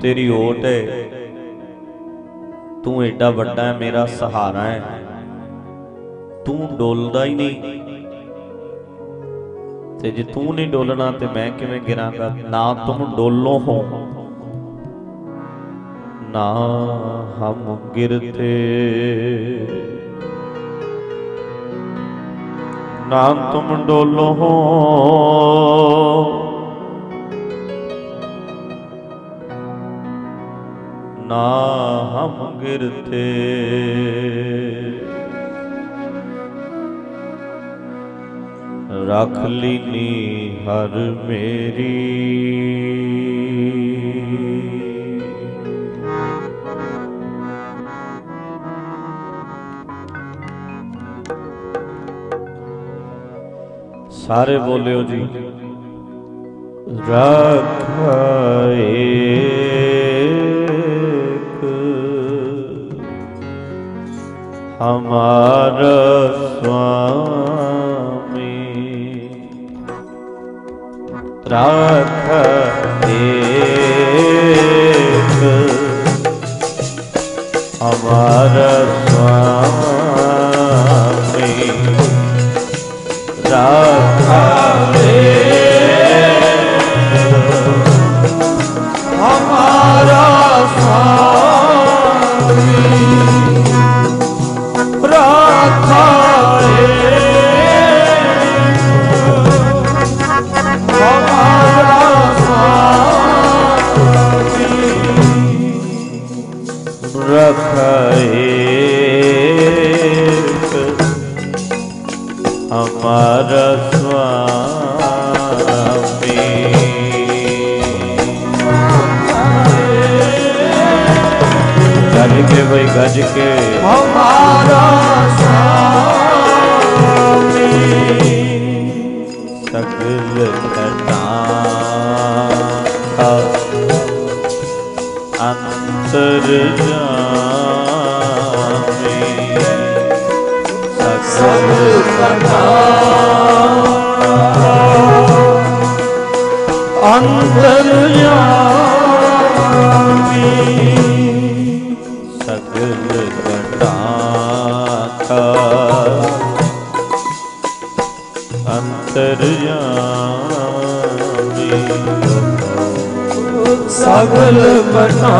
ਤੇਰੀ ਓਟ ਹੈ ਤੂੰ ਐਡਾ ਵੱਡਾ ਹੈ ਮੇਰਾ ਸਹਾਰਾ ਹੈ ਤੂੰ ਡੋਲਦਾ ਹੀ ਨਹੀਂ। ਤੇ ਜੇ ਤੂੰ ਨਹੀਂ ਡੋਲਣਾ ਤੇ ਮੈਂ ਕਿਵੇਂ ਗਿਰਾਂਗਾ? ਨਾ ਤੁਮ ਡੋਲੋ ਹੋ। ਨਾ ਹਮ ਗਿਰਤੇ ਨਾ ਤੁਮ ਡੋਲੋ ਹੋ। ਨਾ ਹਮ ਗਿਰਤੇ ਰਖ ਲੀਨੀ ਹਰ ਮੇਰੀ। ਸਾਰੇ ਬੋਲਿਓ ਜੀ। ਰਖਾਏਕ ਹਮਾਰ ਸੁਆਮੀ। ਰੱਖ ਏਕ ਹਮਾਰ ਸੁਆਮੀ। ਬਈ ਗੱਜ ਕੇ। ਹਮਾਰਾ ਸੁਆਮੀ ਸਗਲ ਘਟਾ ਅੰਤਰ ਜਾਮੀ। ਅੰਤਰ ਜਾਮੀ। ਅੰਤਰ ਜਾਮੀ ਸਗਲ ਬਨਾ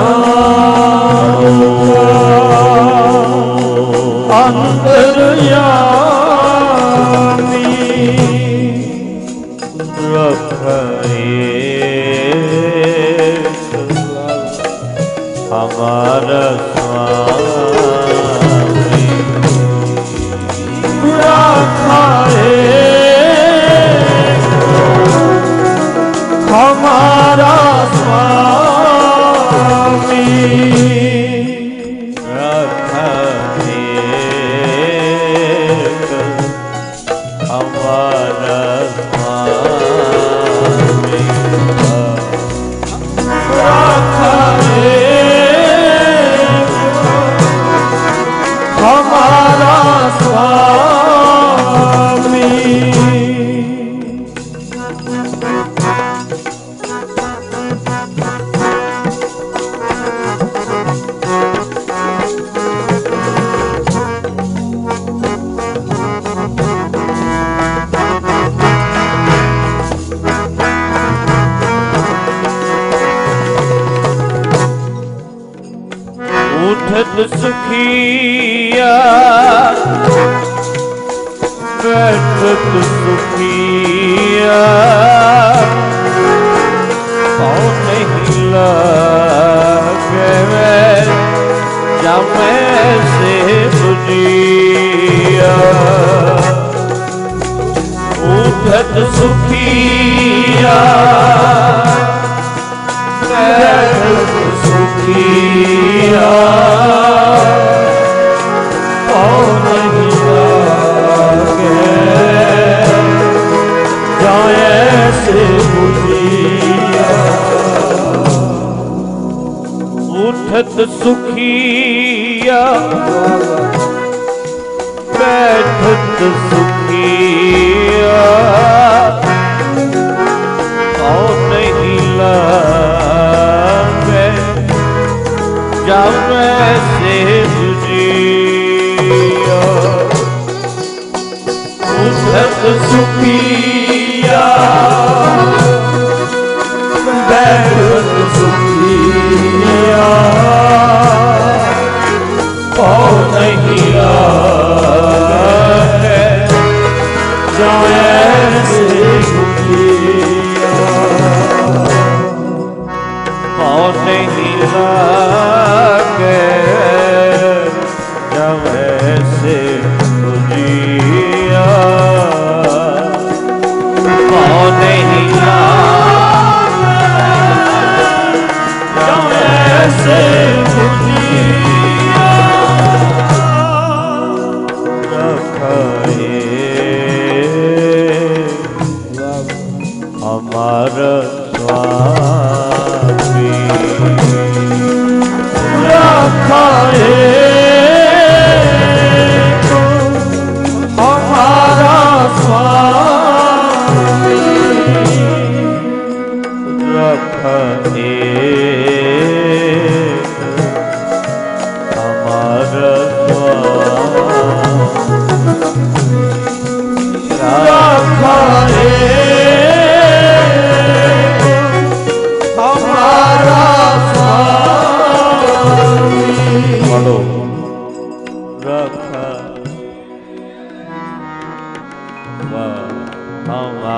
ਅੰਤਰ ਜਾਮੀ ਰਖੇ ਹਮਾਰਾ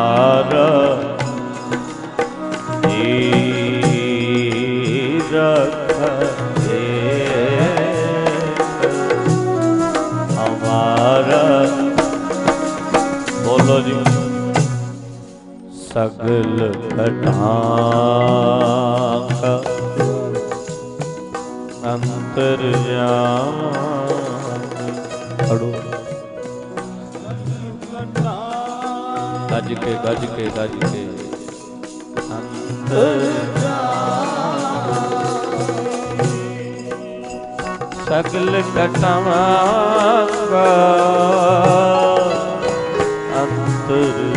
ਹਾਰ ਜੀ ਰਖੇ ਹਮਾਰਾ ਬੋਲੋ ਜੀ। ਸਗਲ ਘਟਾਂ ਅੰਤਰ ਜਾਮ ਗੱਜ ਕੇ ਗੱਜ ਕੇ ਗੱਜ ਕੇ ਅੰਤਰ ਸਗਲ ਕਟਾਵਾਂਗਾ ਅੰਤਰ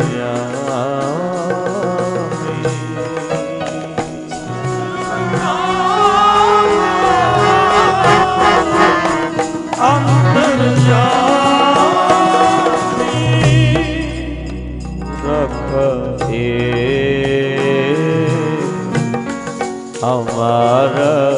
ਵਾਰ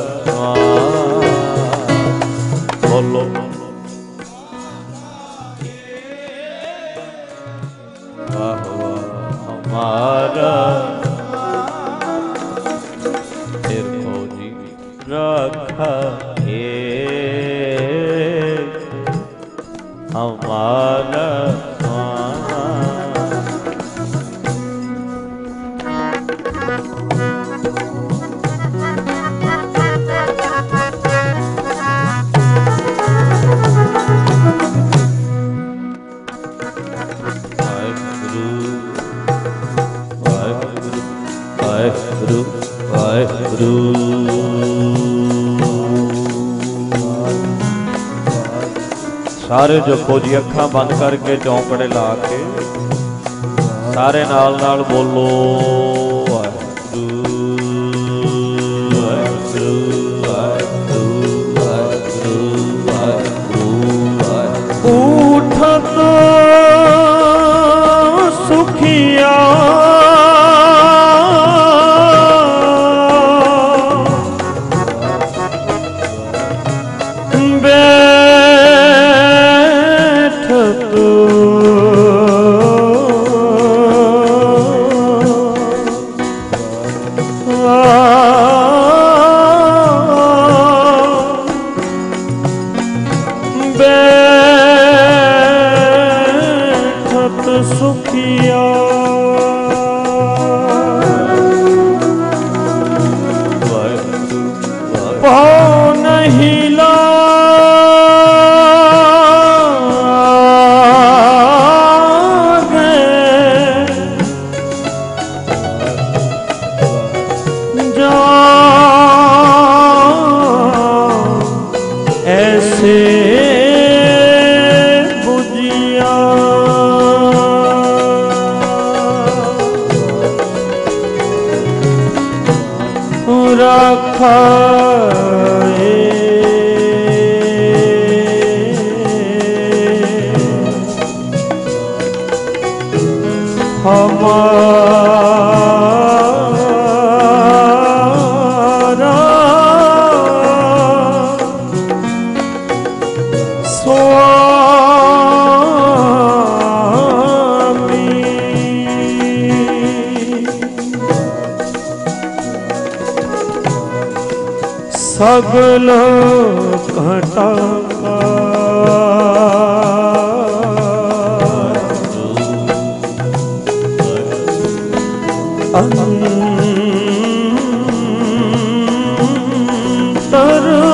ਸਾਰੇ ਜਪੋ ਜੀ ਅੱਖਾਂ ਬੰਦ ਕਰਕੇ ਚੌਂਕੜੇ ਲਾ ਕੇ ਸਾਰੇ ਨਾਲ ਨਾਲ ਬੋਲੋ। ਅੰਤਰ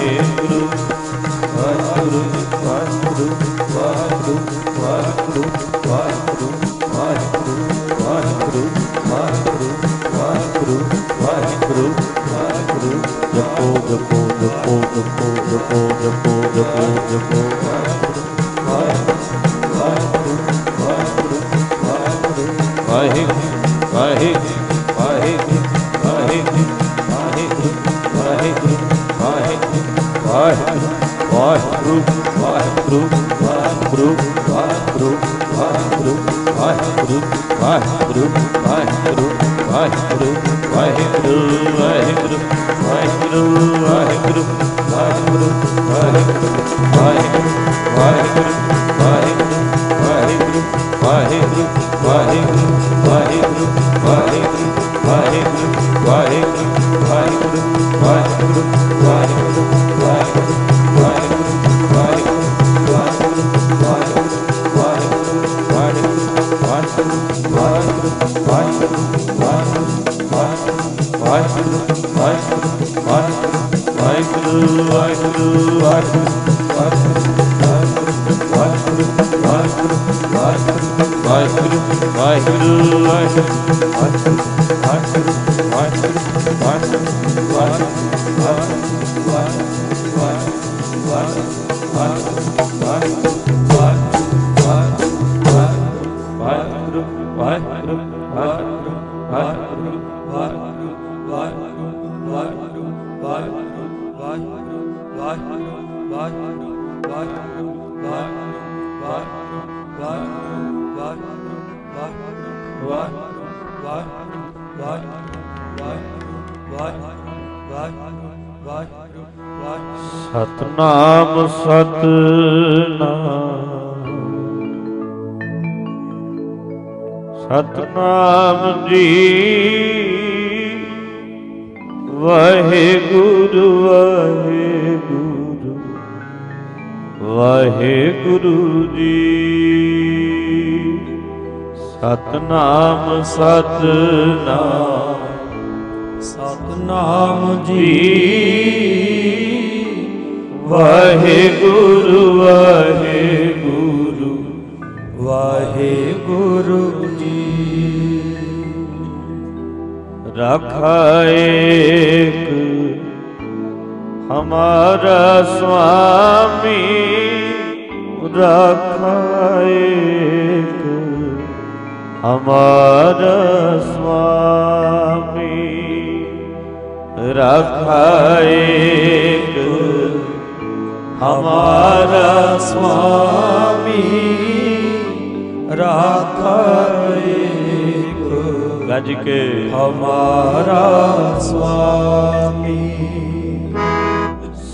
ਵਾਹਿਗੁਰੂ ਵਾਹਿਗੁਰੂ ਵਾਹਿਗੁਰੂ ਵਾਹਿਗੁਰੂ ਵਾਹਿਗੁਰੂ ਵਾਹਿਗੁਰੂ ਵਾਹਿਗੁਰੂ ਵਾਹਿਗੁਰੂ ਵਾਹਿਗੁਰੂ ਵਾਹਿਗੁਰੂ ਵਾਹਿਗੁਰੂ ਵਾਹਿਗੁਰੂ ਜਪੋ ਜਪੋ ਜਪੋ ਜਪੋ ਜਪੋ ਜਪੋ ਜਪੋ ਜਪੋ ਸਤ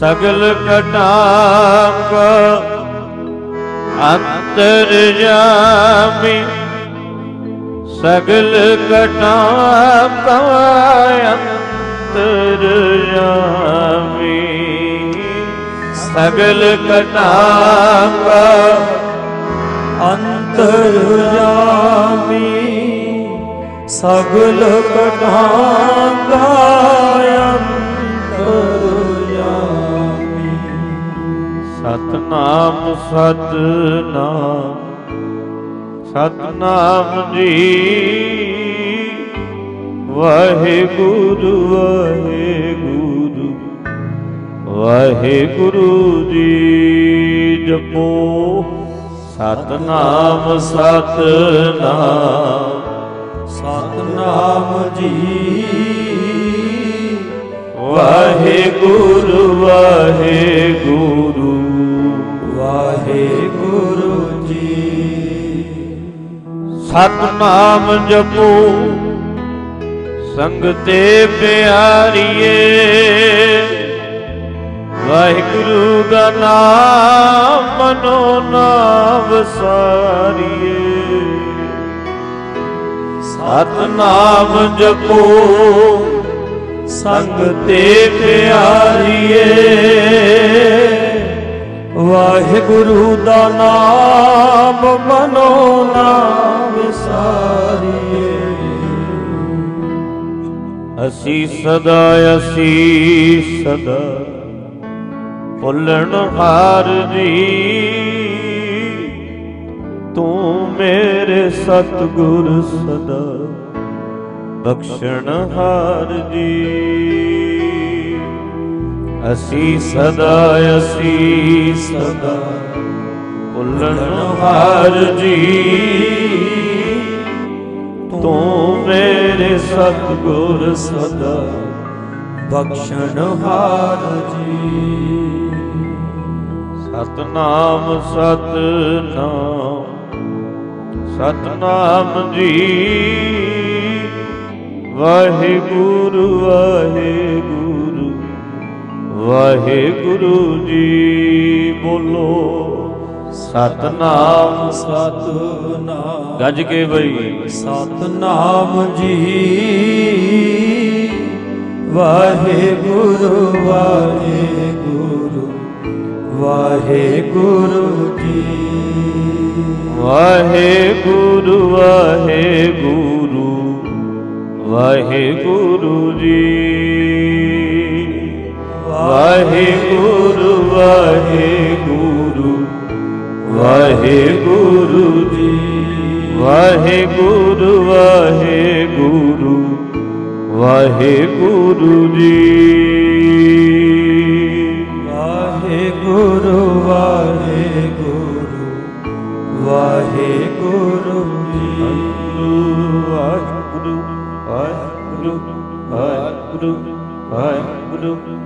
ਸਗਲ ਕਟਾਕ ਅੰਤਰ ਜਾਮੀ। ਸਗਲ ਕਟਾਕ ਅੰਤਰ ਜਾਮੀ। ਸਗਲ ਕਟਾਕ ਅੰਤਰ ਜਾਮੀ। ਸਗਲ ਕਟਾਂਗਾ ਸਤਨਾਮ ਸਤਨਾਮ। ਸਤਨਾਮ ਜੀ। ਵਾਹਿਗੁਰੂ ਵਾਹਿਗੁਰੂ। ਵਾਹਿਗੁਰੂ ਜੀ ਜਪੋ। ਸਤਨਾਮ ਸਤਨਾਮ। ਸਤਨਾਮ ਜੀ। ਵਾਹਿਗੁਰੂ ਵਾਹਿਗੁਰੂ। ਵਾਹਿਗੁਰੂ ਜੀ। ਸਤਨਾਮ ਜਪੋ। ਸੰਗਤੇ ਪਿਆਰੀਏ। ਵਾਹਿਗੁਰੂ ਦਾ ਨਾਮ ਮਨੋ ਨਾਮ ਸਾਰੀਏ। ਸਤਨਾਮ ਜਪੋ। ਸੰਗਤੇ ਪਿਆਰੀਏ। ਵਾਹਿਗੁਰੂ ਦਾ ਨਾਮ ਮਨੋ ਨਾਮ ਸਾਰੀਏ। ਅਸੀਂ ਸਦਾ ਅਸੀਂ ਸਦਾ ਭੁੱਲਣ ਹਾਰ ਜੀ ਤੂੰ ਮੇਰੇ ਸਤਿਗੁਰ ਸਦਾ ਬਖਸ਼ਣ ਹਾਰ ਜੀ। ਅਸੀਂ ਸਦਾ ਅਸੀਂ ਸਦਾ ਭੁੱਲਣ ਹਾਰ ਜੀ। ਤੂੰ ਮੇਰੇ ਸਤਿਗੁਰ ਸਦਾ ਬਖਸ਼ਣ ਹਾਰ ਜੀ। ਸਤਨਾਮ ਸਤਨਾਮ ਸਤਨਾਮ ਜੀ। ਵਾਹਿਗੁਰੂ ਵਾਹਿਗੁਰੂ। ਵਾਹਿਗੁਰੂ ਜੀ ਬੋਲੋ। ਸਤਨਾਮ ਸਤਨਾਮ। ਗੱਜ ਕੇ ਬਈ। ਸਤਨਾਮ ਜੀ। ਵਾਹਿਗੁਰੂ ਵਾਹਿਗੁਰੂ ਵਾਹਿਗੁਰੂ ਜੀ। ਵਾਹਿਗੁਰੂ ਵਾਹਿਗੁਰੂ ਵਾਹਿਗੁਰੂ ਜੀ। ਵਾਹਿਗੁਰੂ ਵਾਹਿਗੁਰੂ ਵਾਹਿਗੁਰੂ ਜੀ। ਵਾਹਿਗੁਰੂ ਵਾਹਿਗੁਰੂ ਵਾਹਿਗੁਰੂ ਜੀ। ਵਾਹਿਗੁਰੂ ਵਾਹਿਗੁਰੂ ਵਾਹਿਗੁਰੂ ਜੀ। ਵਾਹਿਗੁਰੂ ਵਾਹਿਗੁਰੂ ਵਾਹਿਗੁਰੂ ਵਾਹਿਗੁਰੂ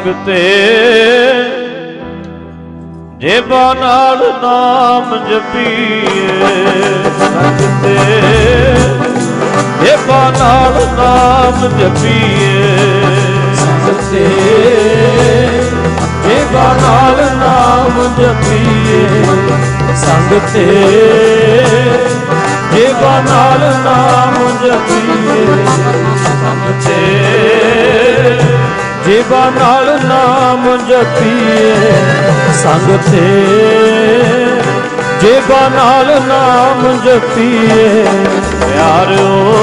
ਸੰਗਤੇ ਜੇਬਾ ਨਾਲ ਨਾਮ ਜਪੀਏ। ਸੰਗਤੇ ਜੇਬਾ ਨਾਲ ਨਾਮ ਜਪੀਏ। ਸੰਗਤੇ ਜੇਬਾ ਨਾਲ ਨਾਮ ਜਪੀਏ। ਸੰਗਤੇ ਜੇਬਾ ਨਾਲ ਨਾਮ ਜਪੀਏ। ਸੰਗਤੇ ਜੇਬਾ ਨਾਲ ਨਾਮ ਜਪੀਏ ਸੰਗ ਤੇ ਜੇਬਾ ਨਾਲ ਨਾਮ ਜਪੀਏ ਪਿਆਰਿਓ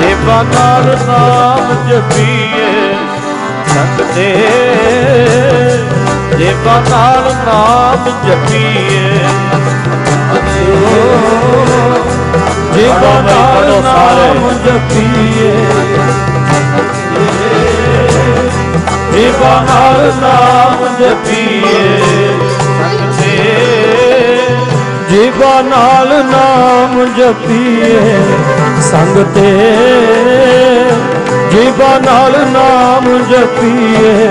ਜੇਬਾ ਨਾਲ ਨਾਮ ਜਪੀਏ ਸੰਗਤੇ ਜੇਬਾ ਨਾਲ ਨਾਮ ਜਪੀਏ ਜੇਬਾ ਨਾਲ। ਨਾਮ ਜਪੀਏ। ਜੇਬਾ ਨਾਲ ਨਾਮ ਜਪੀਏ। ਜੀਵਾ ਨਾਲ ਨਾਮ ਜਪੀਏ। ਸੰਗ ਤੇ ਜੀਵਾ ਨਾਲ ਨਾਮ ਜਪੀਏ।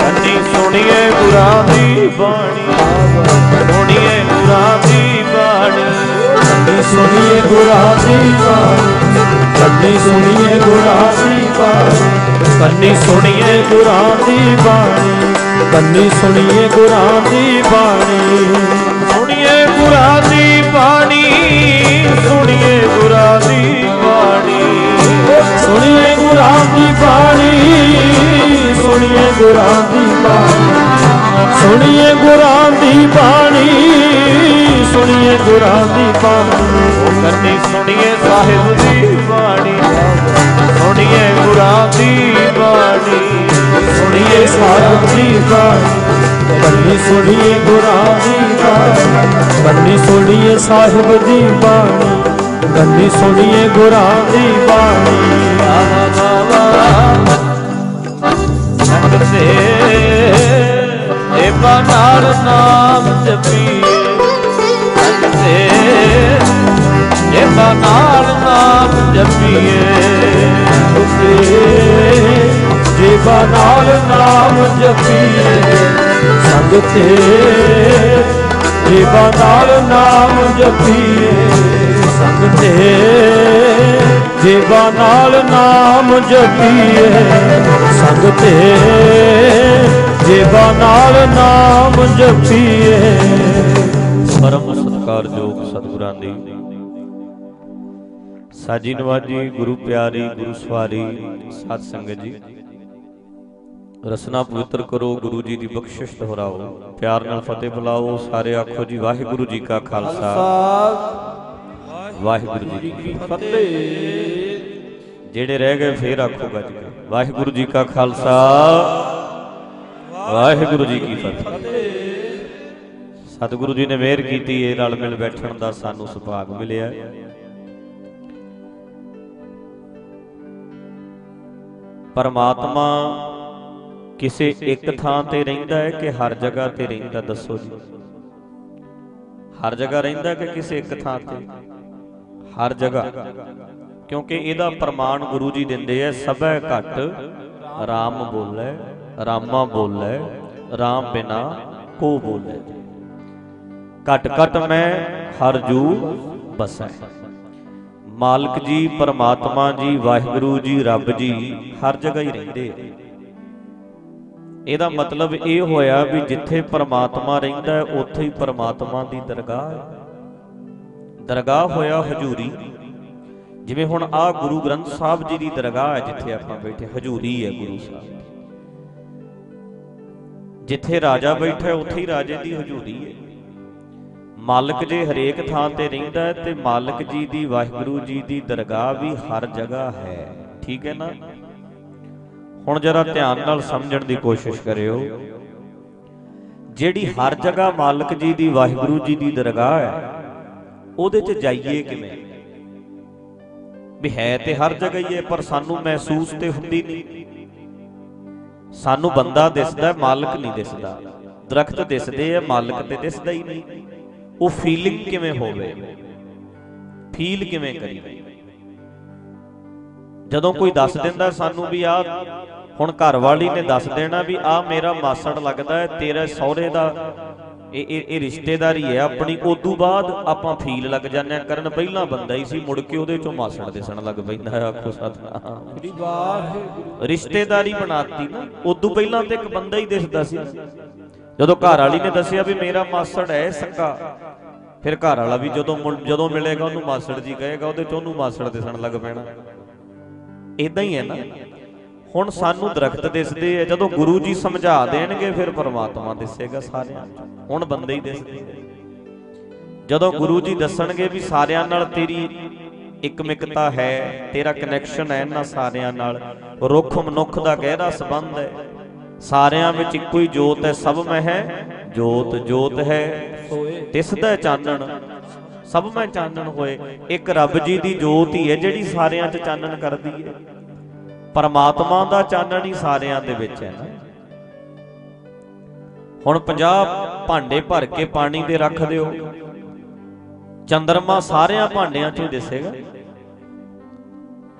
ਕੰਨੀ ਸੁਣੀਏ ਗੁਰਾਂ ਦੀ ਬਾਣੀ। ਸੁਣੀਏ ਗੁਰਾਂ ਦੀ ਬਾਣੀ ਕੰਨੀ ਸੁਣੀਏ ਗੁਰਾਂ ਦੀ ਬਾਣੀ ਕੰਨੀ ਸੁਣੀਏ ਗੁਰਾਂ ਦੀ ਬਾਣੀ ਕੰਨੀ ਸੁਣੀਏ ਗੁਰਾਂ ਦੀ ਬਾਣੀ ਸੁਣੀਏ ਗੁਰਾਂ ਦੀ ਬਾਣੀ ਸੁਣੀਏ ਗੁਰਾਂ ਦੀ ਬਾਣੀ ਸੁਣੀਏ ਗੁਰਾਂ ਦੀ ਬਾਣੀ ਸੁਣੀਏ ਗੁਰਾਂ ਦੀ ਬਾਣੀ ਸੁਣੀਏ ਗੁਰਾਂ ਦੀ ਬਾਣੀ ਸੁਣੀਏ ਗੁਰਾਂ ਦੀ ਬਾਣੀ। ਉਹ ਕੰਨੀ ਸੁਣੀਏ ਸਾਹਿਬ ਦੀ ਬਾਣੀ ਸੁਣੀਏ ਗੁਰਾਂ ਦੀ ਬਾਣੀ। ਸੁਣੀਏ ਸਾਹਿਬ ਦੀ ਬਾਣੀ ਕੰਨੀ ਸੁਣੀਏ ਗੁਰਾਂ ਦੀ ਬਾਣੀ। ਕੰਨੀ ਸੁਣੀਏ ਸਾਹਿਬ ਦੀ ਬਾਣੀ ਕੰਨੀ ਸੁਣੀਏ ਗੁਰਾਂ ਦੀ ਬਾਣੀ। ਆਵਾ ਬਾਵਾ ਸੰਗਤੇ ਜੇਬਾ ਨਾਲ ਨਾਮ ਜਪੀਏ। ਸੰਗਤੇ ਜੇਬਾ ਨਾਲ ਨਾਮ ਜਪੀਏ। ਜੀਵਾ ਨਾਲ ਨਾਮ ਜਪੀਏ। ਸੰਗ ਤੇ ਜੀਵਾ ਨਾਲ ਨਾਮ ਜਪੀਏ। ਸੰਗ ਤੇ ਜੀਵਾ ਨਾਲ ਨਾਮ ਜਪੀਏ। ਸੰਗ ਤੇ। ਜੀਵਾ ਨਾਲ ਨਾਮ ਜਪੀਏ। ਪਰਮ ਸਤਿਕਾਰਯੋਗ ਸਤਿਗੁਰਾਂ ਦੀ। ਸਾਜੀ ਨਵਾਜੀ ਗੁਰੂ ਪਿਆਰੀ ਗੁਰੂ ਸਵਾਰੀ ਸਾਧ ਸੰਗਤ ਜੀ। ਰਸਨਾ ਪਵਿੱਤਰ ਕਰੋ ਗੁਰੂ ਜੀ ਦੀ ਬਖਸ਼ਿਸ਼ ਦੁਹਰਾਓ। ਪਿਆਰ ਨਾਲ ਫਤਿਹ ਬੁਲਾਓ ਸਾਰੇ ਆਖੋ ਜੀ ਵਾਹਿਗੁਰੂ ਜੀ ਕਾ ਖਾਲਸਾ। ਵਾਹਿਗੁਰੂ ਜੀ ਕੀ ਫਤਿਹ। ਜਿਹੜੇ ਰਹਿ ਗਏ ਫੇਰ ਆਖੂਗਾ ਗੱਜ ਵਾਹਿਗੁਰੂ ਜੀ ਕਾ ਖਾਲਸਾ। ਵਾਹਿਗੁਰੂ ਜੀ ਕੀ ਫਤਿਹ। ਸਤਿਗੁਰੂ ਜੀ ਨੇ ਮਿਹਰ ਕੀਤੀ ਇਹ ਰਲ ਮਿਲ ਬੈਠਣ ਦਾ ਸਾਨੂੰ ਸੁਭਾਗ ਮਿਲਿਆ। ਪਰਮਾਤਮਾ ਕਿਸੇ ਇੱਕ ਥਾਂ ਤੇ ਰਹਿੰਦਾ ਹੈ ਕਿ ਹਰ ਜਗ੍ਹਾ ਤੇ ਰਹਿੰਦਾ ਦੱਸੋ ਜੀ। ਹਰ ਜਗ੍ਹਾ ਰਹਿੰਦਾ ਕਿ ਕਿਸੇ ਇੱਕ ਥਾਂ ਤੇ? ਹਰ ਜਗ੍ਹਾ। ਕਿਉਂਕਿ ਇਹਦਾ ਪ੍ਰਮਾਣ ਗੁਰੂ ਜੀ ਦਿੰਦੇ ਐ ਸਭੈ ਘਟ RAM ਬੋਲੇ, ਰਾਮਾ ਬੋਲੇ RAM ਬਿਨਾ ਕੋ ਬੋਲੇ। ਘਟ ਘਟ ਮੈਂ ਹਰ ਜੂ ਬਸੈ। ਮਾਲਕ ਜੀ, ਪਰਮਾਤਮਾ ਜੀ, ਵਾਹਿਗੁਰੂ ਜੀ, ਰੱਬ ਜੀ ਹਰ ਜਗ੍ਹਾ ਹੀ ਰਹਿੰਦੇ ਆ। ਇਹਦਾ ਮਤਲਬ ਇਹ ਹੋਇਆ ਵੀ ਜਿੱਥੇ ਪਰਮਾਤਮਾ ਰਹਿੰਦਾ ਹੈ ਉੱਥੇ ਹੀ ਪਰਮਾਤਮਾ ਦੀ ਦਰਗਾਹ ਦਰਗਾਹ ਹੋਇਆ ਹਜੂਰੀ। ਜਿਵੇਂ ਹੁਣ ਆ ਗੁਰੂ ਗ੍ਰੰਥ ਸਾਹਿਬ ਜੀ ਦੀ ਦਰਗਾਹ ਹੈ ਜਿੱਥੇ ਆਪਾਂ ਬੈਠੇ, ਹਜੂਰੀ ਹੈ ਗੁਰੂ ਸਾਹਿਬ ਜਿੱਥੇ ਰਾਜਾ ਬੈਠਾ ਉੱਥੇ ਹੀ ਰਾਜੇ ਦੀ ਹਜੂਰੀ ਹੈ। ਮਾਲਕ ਜੇ ਹਰੇਕ ਥਾਂ ਤੇ ਰਹਿੰਦਾ ਹੈ ਤੇ ਮਾਲਕ ਜੀ ਦੀ, ਵਾਹਿਗੁਰੂ ਜੀ ਦੀ ਦਰਗਾਹ ਵੀ ਹਰ ਜਗ੍ਹਾ ਹੈ। ਠੀਕ ਹੈ ਨਾ? ਹੁਣ ਜਰਾ ਧਿਆਨ ਨਾਲ ਸਮਝਣ ਦੀ ਕੋਸ਼ਿਸ਼ ਕਰਿਓ। ਜਿਹੜੀ ਹਰ ਜਗ੍ਹਾ ਮਾਲਕ ਜੀ ਦੀ, ਵਾਹਿਗੁਰੂ ਜੀ ਦੀ ਦਰਗਾਹ ਹੈ, ਉਹਦੇ 'ਚ ਜਾਈਏ ਕਿਵੇਂ? ਵੀ ਹੈ ਤੇ ਹਰ ਜਗ੍ਹਾ ਹੀ ਹੈ, ਪਰ ਸਾਨੂੰ ਮਹਿਸੂਸ ਤੇ ਹੁੰਦੀ ਨਹੀਂ। ਸਾਨੂੰ ਬੰਦਾ ਦਿਸਦਾ ਮਾਲਕ ਨਹੀਂ ਦਿਸਦਾ। ਦਰਖਤ ਦਿਸਦੇ ਆ, ਮਾਲਕ ਤੇ ਦਿਸਦਾ ਹੀ ਨਹੀਂ। ਉਹ ਫੀਲਿੰਗ ਕਿਵੇਂ ਹੋਵੇ? ਫੀਲ ਕਿਵੇਂ ਕਰੀਏ? ਜਦੋਂ ਕੋਈ ਦੱਸ ਦਿੰਦਾ ਸਾਨੂੰ ਵੀ ਆ ਹੁਣ ਘਰ ਵਾਲੀ ਨੇ ਦੱਸ ਦੇਣਾ ਵੀ ਆ ਮੇਰਾ ਮਾਸੜ ਲੱਗਦਾ ਹੈ, ਤੇਰੇ ਸਹੁਰੇ ਦਾ ਇਹ ਇਹ ਰਿਸ਼ਤੇਦਾਰੀ ਹੈ ਆਪਣੀ, ਉਦੋਂ ਬਾਅਦ ਆਪਾਂ ਫੀਲ ਲੱਗ ਜਾਂਦੇ ਆ ਕਰਨ ਪਹਿਲਾਂ ਬੰਦਾ ਹੀ ਸੀ, ਮੁੜ ਕੇ ਉਹਦੇ ਚੋਂ ਮਾਸੜ ਦਿਸਣ ਲੱਗ ਪੈਂਦਾ ਆਖੋ ਸਤਨਾਮ ਸ੍ਰੀ ਵਾਹਿਗੁਰੂ ਰਿਸ਼ਤੇਦਾਰੀ ਬਣਾਤੀ ਨਾ, ਉਦੋਂ ਪਹਿਲਾਂ ਤੇ ਇੱਕ ਬੰਦਾ ਹੀ ਦਿਸਦਾ ਸੀ। ਜਦੋਂ ਘਰ ਵਾਲੀ ਨੇ ਦੱਸਿਆ ਵੀ ਮੇਰਾ ਮਾਸੜ ਹੈ ਸੱਕਾ, ਫਿਰ ਘਰ ਵਾਲਾ ਵੀ ਜਦੋਂ ਮੁੜ- ਜਦੋਂ ਮਿਲੇਗਾ ਉਹਨੂੰ ਮਾਸੜ ਜੀ ਕਹੇਗਾ, ਉਹਦੇ ਚ ਉਹਨੂੰ ਮਾਸੜ ਦਿਸਣ ਲੱਗ ਪੈਣਾ। ਇਦਾਂ ਹੀ ਹੈ ਨਾ। ਹੁਣ ਸਾਨੂੰ ਦਰਖਤ ਦਿਸਦੇ ਆ, ਜਦੋਂ ਗੁਰੂ ਜੀ ਸਮਝਾ ਦੇਣਗੇ, ਫਿਰ ਪਰਮਾਤਮਾ ਦਿਸੇਗਾ ਸਾਰਿਆਂ ਨੂੰ। ਹੁਣ ਬੰਦੇ ਹੀ ਦਿਸਦੇ ਜਦੋਂ ਗੁਰੂ ਜੀ ਦੱਸਣਗੇ ਵੀ ਸਾਰਿਆਂ ਨਾਲ ਤੇਰੀ ਇਕਮਿਕਤਾ ਹੈ, ਤੇਰਾ ਕਨੈਕਸ਼ਨ ਹੈ ਇਹਨਾਂ ਸਾਰਿਆਂ ਨਾਲ, ਰੁੱਖ ਮਨੁੱਖ ਦਾ ਗਹਿਰਾ ਸੰਬੰਧ ਹੈ। ਸਾਰਿਆਂ ਵਿੱਚ ਇੱਕੋ ਹੀ ਜੋਤ ਹੈ, ਸਭ ਮੈਂ ਹੈ, ਜੋਤ ਜੋਤ ਹੈ। ਸੋਏ ਦਿਸਦਾ ਚਾਨਣ, ਸਭ ਮੈਂ ਚਾਨਣ ਹੋਏ, ਇੱਕ ਰੱਬ ਜੀ ਦੀ ਜੋਤ ਹੀ ਹੈ ਜਿਹੜੀ ਸਾਰਿਆਂ 'ਚ ਚਾਨਣ ਕਰਦੀ ਹੈ। ਪਰਮਾਤਮਾ ਦਾ ਚਾਨਣ ਹੀ ਸਾਰਿਆਂ ਦੇ ਵਿੱਚ ਹੈ ਨਾ। ਹੁਣ 50 ਭਾਂਡੇ ਭਰ ਕੇ ਪਾਣੀ ਦੇ ਰੱਖ ਦਿਓ। ਚੰਦਰਮਾ ਸਾਰਿਆਂ ਭਾਂਡਿਆਂ 'ਚੋਂ ਦਿਸੇਗਾ।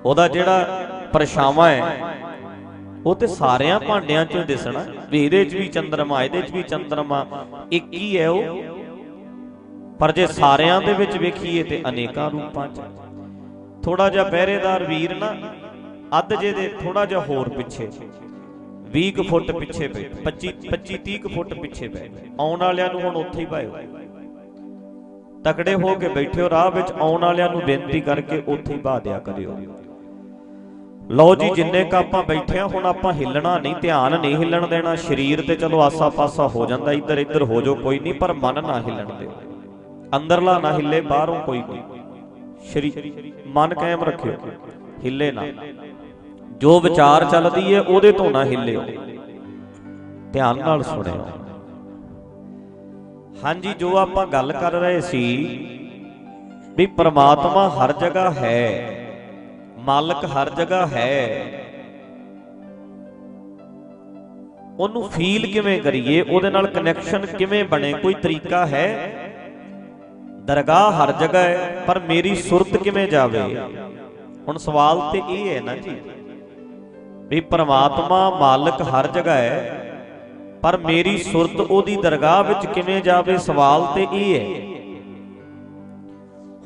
ਉਹਦਾ ਜਿਹੜਾ ਪਰਛਾਵਾਂ ਹੈ, ਉਹ ਤੇ ਸਾਰਿਆਂ ਭਾਂਡਿਆਂ 'ਚੋਂ ਦਿਸਣਾ। ਵੀ ਇਹਦੇ 'ਚ ਵੀ ਚੰਦਰਮਾ, ਇਹਦੇ 'ਚ ਵੀ ਚੰਦਰਮਾ, ਇੱਕ ਹੀ ਹੈ ਉਹ। ਪਰ ਜੇ ਸਾਰਿਆਂ ਦੇ ਵਿੱਚ ਵੇਖੀਏ ਤੇ ਅਨੇਕਾਂ ਰੂਪਾਂ 'ਚ। ਥੋੜਾ ਜਿਹਾ ਪਹਿਰੇਦਾਰ ਵੀਰ ਨਾ ਅੱਧ ਜੇ ਦੇ ਥੋੜਾ ਜਿਹਾ ਹੋਰ ਪਿੱਛੇ 20 ਕੁ ਫੁੱਟ ਪਿੱਛੇ ਪਏ 25 25 30 ਕੁ ਫੁੱਟ ਪਿੱਛੇ ਪਏ। ਆਉਣ ਵਾਲਿਆਂ ਨੂੰ ਹੁਣ ਉੱਥੇ ਹੀ ਪਾਇਓ। ਤਕੜੇ ਹੋ ਕੇ ਬੈਠਿਓ, ਰਾਹ ਵਿੱਚ ਆਉਣ ਵਾਲਿਆਂ ਨੂੰ ਬੇਨਤੀ ਕਰਕੇ ਉੱਥੇ ਹੀ ਬਾ ਦਿਆ ਕਰਿਓ। ਲਓ ਜੀ, ਜਿੰਨੇ ਕ ਆਪਾਂ ਬੈਠੇ ਆ ਹੁਣ ਆਪਾਂ ਹਿੱਲਣਾ ਨਹੀਂ, ਧਿਆਨ ਨਹੀਂ ਹਿੱਲਣ ਦੇਣਾ। ਸਰੀਰ ਤੇ ਚਲੋ ਆਸਾ-ਪਾਸਾ ਹੋ ਜਾਂਦਾ ਇੱਧਰ ਇੱਧਰ ਹੋ ਜਾਓ, ਕੋਈ ਨਹੀਂ, ਪਰ ਮਨ ਨਾ ਹਿੱਲਣ ਦਿਓ। ਅੰਦਰਲਾ ਨਾ ਹਿੱਲੇ, ਬਾਹਰੋਂ ਕੋਈ ਨਹੀਂ। ਸ਼ਰੀ ਮਨ ਕਾਇਮ ਰੱਖਿਓ। ਹਿੱਲੇ ਨਾ। ਜੋ ਵਿਚਾਰ ਚੱਲਦੀ ਹੈ ਉਹਦੇ ਤੋਂ ਨਾ ਹਿੱਲਿਓ ਧਿਆਨ ਨਾਲ ਸੁਣਿਓ। ਹਾਂਜੀ, ਜੋ ਆਪਾਂ ਗੱਲ ਕਰ ਰਹੇ ਸੀ ਵੀ ਪ੍ਰਮਾਤਮਾ ਹਰ ਜਗ੍ਹਾ ਹੈ, ਮਾਲਕ ਹਰ ਜਗ੍ਹਾ ਹੈ, ਉਹਨੂੰ ਫੀਲ ਕਿਵੇਂ ਕਰੀਏ, ਉਹਦੇ ਨਾਲ ਕਨੈਕਸ਼ਨ ਕਿਵੇਂ ਬਣੇ, ਕੋਈ ਤਰੀਕਾ ਹੈ? ਦਰਗਾਹ ਹਰ ਜਗ੍ਹਾ ਹੈ, ਪਰ ਮੇਰੀ ਸੁਰਤ ਕਿਵੇਂ ਜਾਵੇ? ਹੁਣ ਸਵਾਲ ਤੇ ਇਹ ਹੈ ਨਾ ਜੀ ਵੀ ਪ੍ਰਮਾਤਮਾ ਮਾਲਕ ਹਰ ਜਗ੍ਹਾ ਹੈ ਪਰ ਮੇਰੀ ਸੁਰਤ ਉਹਦੀ ਦਰਗਾਹ ਵਿੱਚ ਕਿਵੇਂ ਜਾਵੇ ਸਵਾਲ ਤੇ ਇਹ ਹੈ।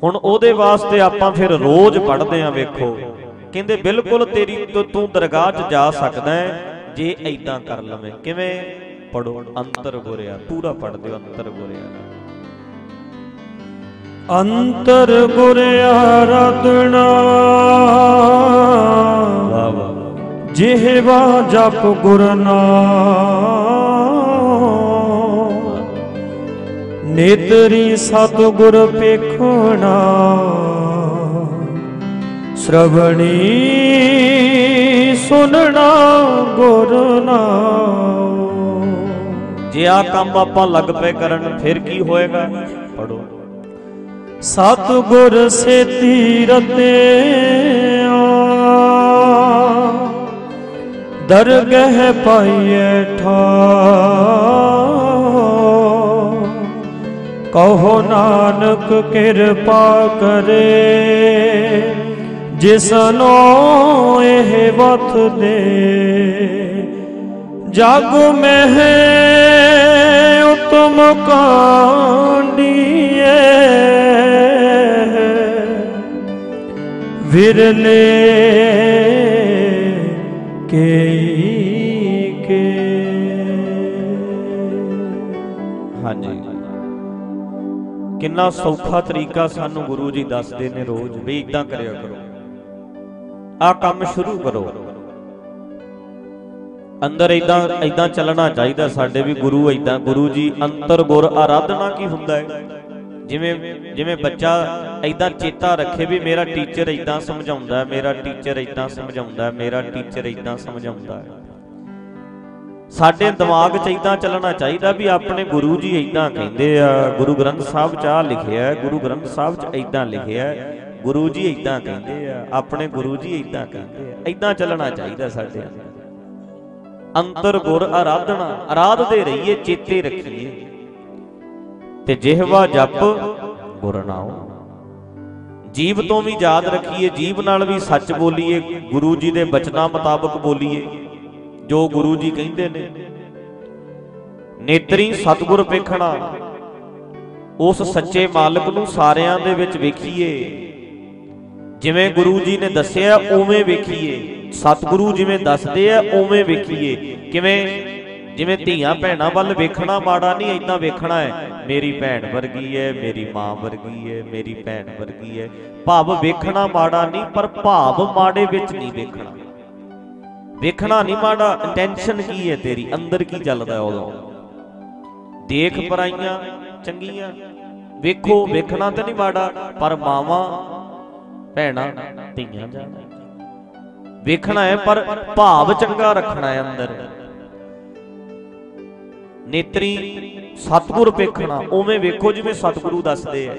ਹੁਣ ਉਹਦੇ ਵਾਸਤੇ ਆਪਾਂ ਫਿਰ ਰੋਜ਼ ਪੜ੍ਹਦੇ ਆਂ ਵੇਖੋ ਕਹਿੰਦੇ ਬਿਲਕੁਲ ਤੇਰੀ ਤੂੰ- ਦਰਗਾਹ 'ਚ ਜਾ ਸਕਦਾ ਹੈ ਜੇ ਐਦਾਂ ਕਰ ਲਵੇਂ। ਕਿਵੇਂ? ਪੜੋ ਅੰਤਰ ਗੁਰਿਆ ਪੂਰਾ ਪੜ੍ਹ ਦਿਓ ਅੰਤਰ ਗੁਰਿਆ ਅੰਤਰ ਗੁਰ ਆਰਾਧਨਾ ਵਾਹ ਵਾਹ। ਜਿਹਵਾ ਜਪ ਗੁਰ ਨਾਮ। ਨੇਤਰੀ ਸਤ ਗੁਰ ਪੇਖਣਾ ਸ਼ਰਵਣੀ ਸੁਨਣਾ ਗੁਰ ਨਾਮ। ਜੇ ਆ ਕੰਮ ਆਪਾਂ ਲੱਗ ਪਏ ਕਰਨ ਫਿਰ ਕੀ ਹੋਏਗਾ? ਪੜੋ ਸਤ ਗੁਰ ਸੇਤੀ ਰਤਿਆ। ਦਰਗਹਿ ਪਾਈਐ ਠਾ ਕਹੋ ਨਾਨਕ ਕਿਰਪਾ ਕਰੇ, ਜਿਸਨੋ ਇਹ ਵਤ ਦੇ। ਜਗ ਮਹਿ ਉਤਮ ਕਾਂਡੀਏ ਵਿਰਲੇ ਕੇ ਕੇ। ਹਾਂਜੀ। ਕਿੰਨਾ ਸੌਖਾ ਤਰੀਕਾ ਸਾਨੂੰ ਗੁਰੂ ਜੀ ਦੱਸਦੇ ਨੇ ਰੋਜ਼, ਵੀ ਇਦਾਂ ਕਰਿਆ ਕਰੋ। ਆ ਕੰਮ ਸ਼ੁਰੂ ਕਰੋ। ਅੰਦਰ ਇਦਾਂ ਇਦਾਂ ਚੱਲਣਾ ਚਾਹੀਦਾ ਸਾਡੇ ਵੀ ਗੁਰੂ ਇਦਾਂ ਗੁਰੂ ਜੀ ਅੰਤਰ ਗੁਰ ਆਰਾਧਨਾ ਕੀ ਹੁੰਦਾ ਹੈ? ਜਿਵੇਂ ਜਿਵੇਂ ਬੱਚਾ ਇਦਾਂ ਚੇਤਾ ਰੱਖੇ ਵੀ ਮੇਰਾ ਟੀਚਰ ਇਦਾਂ ਸਮਝਾਉਂਦਾ, ਮੇਰਾ ਟੀਚਰ ਇਦਾਂ ਸਮਝਾਉਂਦਾ, ਮੇਰਾ ਟੀਚਰ ਇਦਾਂ ਸਮਝਾਉਂਦਾ। ਸਾਡੇ ਦਿਮਾਗ 'ਚ ਇਦਾਂ ਚੱਲਣਾ ਚਾਹੀਦਾ ਵੀ ਆਪਣੇ ਗੁਰੂ ਜੀ ਇਦਾਂ ਕਹਿੰਦੇ ਆ, ਗੁਰੂ ਗ੍ਰੰਥ ਸਾਹਿਬ 'ਚ ਆ ਲਿਖਿਆ ਗੁਰੂ ਗ੍ਰੰਥ ਸਾਹਿਬ 'ਚ ਇਦਾਂ ਲਿਖਿਆ ਗੁਰੂ ਜੀ ਇਦਾਂ ਕਹਿੰਦੇ ਆ, ਆਪਣੇ ਗੁਰੂ ਜੀ ਇਦਾਂ ਕਹਿੰਦੇ ਆ ਇਦਾਂ ਚੱਲਣਾ ਚਾਹੀਦਾ ਸਾਡੇ ਅੰਤਰ ਗੁਰ ਆਰਾਧਨਾ, ਆਰਾਧਦੇ ਰਹੀਏ, ਚੇਤੇ ਰੱਖੀਏ। ਤੇ ਜਿਹਵਾ ਜਪ, ਗੁਰ ਜੀਵ ਤੋਂ ਵੀ ਯਾਦ ਰੱਖੀਏ, ਜੀਵ ਨਾਲ ਵੀ ਸੱਚ ਬੋਲੀਏ, ਗੁਰੂ ਜੀ ਦੇ ਬਚਨਾਂ ਮੁਤਾਬਕ ਬੋਲੀਏ, ਜੋ ਗੁਰੂ ਜੀ ਕਹਿੰਦੇ ਨੇ। ਨੇਤਰੀ ਸਤਿਗੁਰ ਵੇਖਣਾ, ਉਸ ਸੱਚੇ ਮਾਲਕ ਨੂੰ ਸਾਰਿਆਂ ਦੇ ਵਿੱਚ ਵੇਖੀਏ। ਜਿਵੇਂ ਗੁਰੂ ਜੀ ਨੇ ਦੱਸਿਆ, ਉਵੇਂ ਵੇਖੀਏ। ਸਤਿਗੁਰੂ ਜਿਵੇਂ ਦੱਸਦੇ ਆ, ਉਵੇਂ ਵੇਖੀਏ। ਕਿਵੇਂ? ਜਿਵੇਂ ਧੀਆਂ ਭੈਣਾਂ ਵੱਲ ਵੇਖਣਾ ਮਾੜਾ ਨਹੀਂ ਇਦਾਂ ਵੇਖਣਾ ਹੈ। ਮੇਰੀ ਭੈਣ ਵਰਗੀ ਹੈ ਮੇਰੀ ਮਾਂ ਵਰਗੀ ਹੈ ਮੇਰੀ ਭੈਣ ਵਰਗੀ ਹੈ। ਭਾਵ ਵੇਖਣਾ ਮਾੜਾ ਨਹੀਂ ਪਰ ਭਾਵ ਮਾੜੇ ਵਿੱਚ ਨਹੀਂ ਵੇਖਣਾ। ਵੇਖਣਾ। ਨਹੀਂ ਮਾੜਾ ਇੰਟੈਂਸ਼ਨ ਕੀ ਹੈ ਤੇਰੀ? ਅੰਦਰ ਕੀ ਚੱਲਦਾ ਉਦੋਂ ਦੇਖ ਪਰਾਈਆਂ ਚੰਗੀਆਂ। ਵੇਖੋ ਵੇਖਣਾ ਤਾਂ ਨਹੀਂ ਮਾੜਾ ਪਰ ਮਾਵਾਂ ਭੈਣਾਂ ਧੀਆਂ ਜਾਣਾ। ਵੇਖਣਾ ਹੈ ਪਰ ਭਾਵ ਚੰਗਾ ਰੱਖਣਾ ਹੈ ਅੰਦਰ। ਨੇਤਰੀ ਸਤਿਗੁਰ ਵੇਖਣਾ, ਉਵੇਂ ਵੇਖੋ ਜਿਵੇਂ ਸਤਿਗੁਰੂ ਦੱਸਦੇ ਐ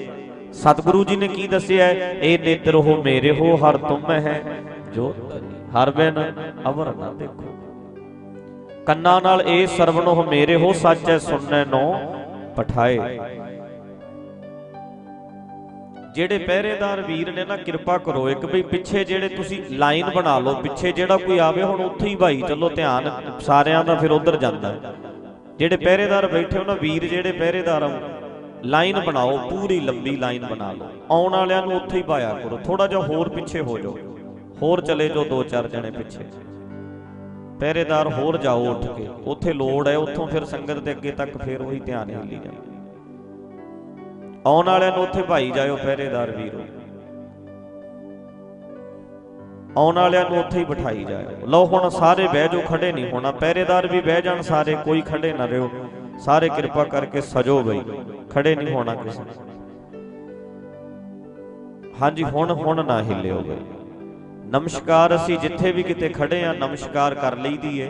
ਸਤਿਗੁਰੂ ਜੀ ਨੇ ਕੀ ਦੱਸਿਆ ਇਹ ਨੇਤਰ ਹੋ ਮੇਰੇ ਹੋ, ਹਰ ਤੁਮ ਹੈ। ਜੋ ਹਰ ਬਿਨ ਅਵਰ ਨਾ ਦੇਖੋ। ਕੰਨਾਂ ਨਾਲ ਇਹ ਸਰਵਣ ਹੋ ਮੇਰੇ ਹੋ, ਸੱਚ ਹੈ, ਸੁਣਨੇ ਨੋ ਪਠਾਏ। ਜਿਹੜੇ ਪਹਿਰੇਦਾਰ ਵੀਰ ਨੇ ਨਾ ਕਿਰਪਾ ਕਰੋ, ਇੱਕ ਵੀ ਪਿੱਛੇ ਜਿਹੜੇ ਤੁਸੀਂ ਲਾਈਨ ਬਣਾ ਲਓ, ਪਿੱਛੇ ਜਿਹੜਾ ਕੋਈ ਆਵੇ, ਹੁਣ ਉੱਥੇ ਹੀ ਭਾਈ, ਚਲੋ ਧਿਆਨ, ਸਾਰਿਆਂ ਦਾ ਫਿਰ ਉਧਰ ਜਾਂਦਾ। ਜਿਹੜੇ ਪਹਿਰੇਦਾਰ ਬੈਠੇ ਉਹਨਾਂ ਵੀਰ ਜਿਹੜੇ ਪਹਿਰੇਦਾਰ ਆ, ਲਾਈਨ ਬਣਾਓ, ਪੂਰੀ ਲੰਬੀ ਲਾਈਨ ਬਣਾ ਲਓ। ਆਉਣ ਵਾਲਿਆਂ ਨੂੰ ਉੱਥੇ ਹੀ ਪਾਇਆ ਕਰੋ ਥੋੜਾ ਜਿਹਾ ਹੋਰ ਪਿੱਛੇ ਹੋ ਜਾਓ। ਹੋਰ ਚਲੇ ਜਾਓ ਦੋ ਚਾਰ ਜਣੇ ਪਿੱਛੇ। ਪਹਿਰੇਦਾਰ ਹੋਰ ਜਾਓ ਉੱਠ ਕੇ। ਉੱਥੇ ਲੋੜ ਹੈ, ਉੱਥੋਂ ਫਿਰ ਸੰਗਤ ਦੇ ਅੱਗੇ ਤੱਕ ਫਿਰ ਉਹੀ ਧਿਆਨ ਹਿੱਲੀ ਜਾਂਦਾ। ਆਉਣ ਵਾਲਿਆਂ ਨੂੰ ਉੱਥੇ ਭਾਈ ਜਾਇਓ, ਪਹਿਰੇਦਾਰ ਵੀਰੋ। ਆਉਣ ਵਾਲਿਆਂ ਨੂੰ ਉੱਥੇ ਹੀ ਬਿਠਾਈ ਜਾਇਓ। ਲਓ ਹੁਣ ਸਾਰੇ ਬਹਿ ਜਾਓ ਖੜੇ ਨਹੀਂ ਹੋਣਾ। ਪਹਿਰੇਦਾਰ ਵੀ ਬਹਿ ਜਾਣ ਸਾਰੇ, ਕੋਈ ਖੜੇ ਨਾ ਰਿਓ ਸਾਰੇ ਕਿਰਪਾ ਕਰਕੇ ਸਜੋ ਬਈ। ਖੜੇ ਨਹੀਂ ਹੋਣਾ ਕਿਸੇ ਹਾਂਜੀ, ਹੁਣ ਹੁਣ ਨਾ ਹਿੱਲਿਓ ਬਈ। ਨਮਸਕਾਰ ਅਸੀਂ ਜਿੱਥੇ ਵੀ ਕਿਤੇ ਖੜੇ ਆ ਨਮਸਕਾਰ ਕਰ ਲਈਦੀ ਏ।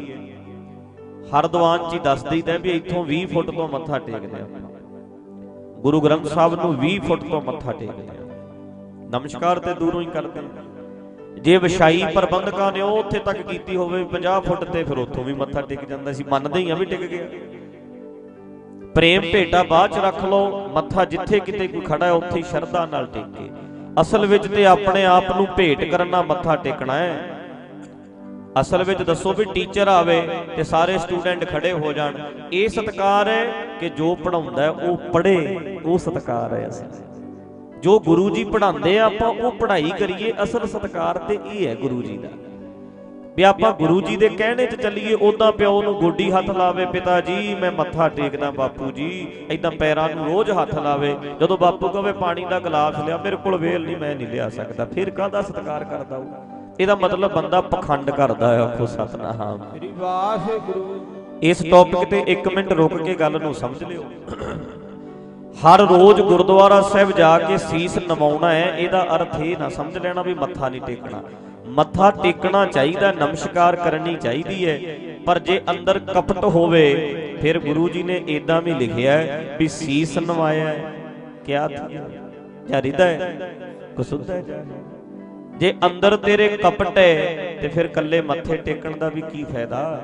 ਹਰਦੁਆਨ ਜੀ ਹੀ ਦੱਸ ਦਈਦਾ ਵੀ ਇੱਥੋਂ 20 ਫੁੱਟ ਤੋਂ ਮੱਥਾ ਟੇਕਦੇ ਆ ਗੁਰੂ ਗ੍ਰੰਥ ਸਾਹਿਬ ਨੂੰ 20 ਫੁੱਟ ਤੋਂ ਮੱਥਾ ਟੇਕਦੇ ਆ ਨਮਸਕਾਰ ਤੇ ਦੂਰੋਂ ਹੀ ਕਰਦੇ ਆ ਜੇ ਵਿਸ਼ਾਈ ਪ੍ਰਬੰਧਕਾਂ ਨੇ ਉਹ ਉੱਥੇ ਤੱਕ ਕੀਤੀ ਹੋਵੇ 50 ਫੁੱਟ ਤੇ ਫਿਰ ਉੱਥੋਂ ਵੀ ਮੱਥਾ ਟੇਕ ਜਾਂਦਾ ਸੀ, ਮੰਨਦੇ ਹੀ ਆ ਵੀ ਟਿਕ ਗਿਆ। ਪ੍ਰੇਮ ਭੇਟਾ ਬਾਅਦ ਚ ਰੱਖ ਲਓ, ਮੱਥਾ ਜਿੱਥੇ ਕਿਤੇ ਕੋਈ ਖੜਾ ਹੈ, ਉੱਥੇ ਸ਼ਰਧਾ ਨਾਲ ਟੇਕੇ ਅਸਲ ਵਿੱਚ ਤੇ ਆਪਣੇ ਆਪ ਨੂੰ ਭੇਟ ਕਰਨ ਨਾਲ ਮੱਥਾ ਟੇਕਣਾ ਹੈ। ਅਸਲ ਵਿੱਚ ਦੱਸੋ ਵੀ ਟੀਚਰ ਆਵੇ ਤੇ ਸਾਰੇ ਸਟੂਡੈਂਟ ਖੜੇ ਹੋ ਜਾਣ। ਇਹ ਸਤਕਾਰ ਹੈ ਕਿ ਜੋ ਪੜਾਉਂਦਾ ਉਹ ਪੜ੍ਹੇ, ਉਹ ਸਤਕਾਰ ਹੈ ਅਸਲ ਜੋ ਗੁਰੂ ਜੀ ਪੜਾਉਂਦੇ ਆ ਆਪਾਂ ਉਹ ਪੜ੍ਹਾਈ ਕਰੀਏ ਅਸਲ ਸਤਕਾਰ ਤੇ ਇਹ ਹੈ ਗੁਰੂ ਜੀ ਦਾ। ਵੀ ਆਪਾਂ ਗੁਰੂ ਜੀ ਦੇ ਕਹਿਣੇ 'ਚ ਚੱਲੀਏ ਉਦਾਂ ਪਿਓ ਨੂੰ ਗੋਡੀ ਹੱਥ ਲਾਵੇ ਪਿਤਾ ਜੀ ਮੈਂ ਮੱਥਾ ਟੇਕਦਾ ਬਾਪੂ ਜੀ ਐਦਾਂ ਪੈਰਾਂ ਨੂੰ ਰੋਜ਼ ਹੱਥ ਲਾਵੇ ਜਦੋਂ ਬਾਪੂ ਕਹੇ ਪਾਣੀ ਦਾ ਗਲਾਸ ਲਿਆ ਮੇਰੇ ਕੋਲ ਵੇਲ ਨਹੀਂ ਮੈਂ ਨਹੀਂ ਲਿਆ ਸਕਦਾ। ਫਿਰ ਕਾਹਦਾ ਸਤਿਕਾਰ ਕਰਦਾ ਉਹ? ਇਹਦਾ ਮਤਲਬ ਬੰਦਾ ਪਖੰਡ ਕਰਦਾ ਹੈ ਆਖੋ ਸਤਨਾਮ। ਸ੍ਰੀ ਵਾਹਿਗੁਰੂ ਇਸ ਟੌਪਿਕ ਤੇ 1 ਮਿੰਟ ਰੁਕ ਕੇ ਗੱਲ ਨੂੰ ਸਮਝ ਲਿਓ। ਹਰ ਰੋਜ਼ ਗੁਰਦੁਆਰਾ ਸਾਹਿਬ ਜਾ ਕੇ ਸੀਸ ਨਵਾਉਣਾ ਹੈ, ਇਹਦਾ ਅਰਥ ਇਹ ਨਾ ਸਮਝ ਲੈਣਾ ਵੀ ਮੱਥਾ ਨਹੀਂ ਟੇਕਣਾ। ਮੱਥਾ ਟੇਕਣਾ ਚਾਹੀਦਾ, ਨਮਸਕਾਰ ਕਰਨੀ ਚਾਹੀਦੀ ਹੈ, ਪਰ ਜੇ ਅੰਦਰ ਕਪਟ ਹੋਵੇ, ਫਿਰ ਗੁਰੂ ਜੀ ਨੇ ਇਦਾਂ ਵੀ ਲਿਖਿਆ ਵੀ ਸੀਸ ਨਵਾਇਆ ਹੈ। ਕਿਆ ਜਾਂ ਰਿਦਾ ਹੈ? ਕੁਸੁੱਧ ਹੈ? ਜੇ ਅੰਦਰ ਤੇਰੇ ਕਪਟ ਹੈ, ਤੇ ਫਿਰ ਕੱਲੇ ਮੱਥੇ ਟੇਕਣ ਦਾ ਵੀ ਕੀ ਫਾਇਦਾ?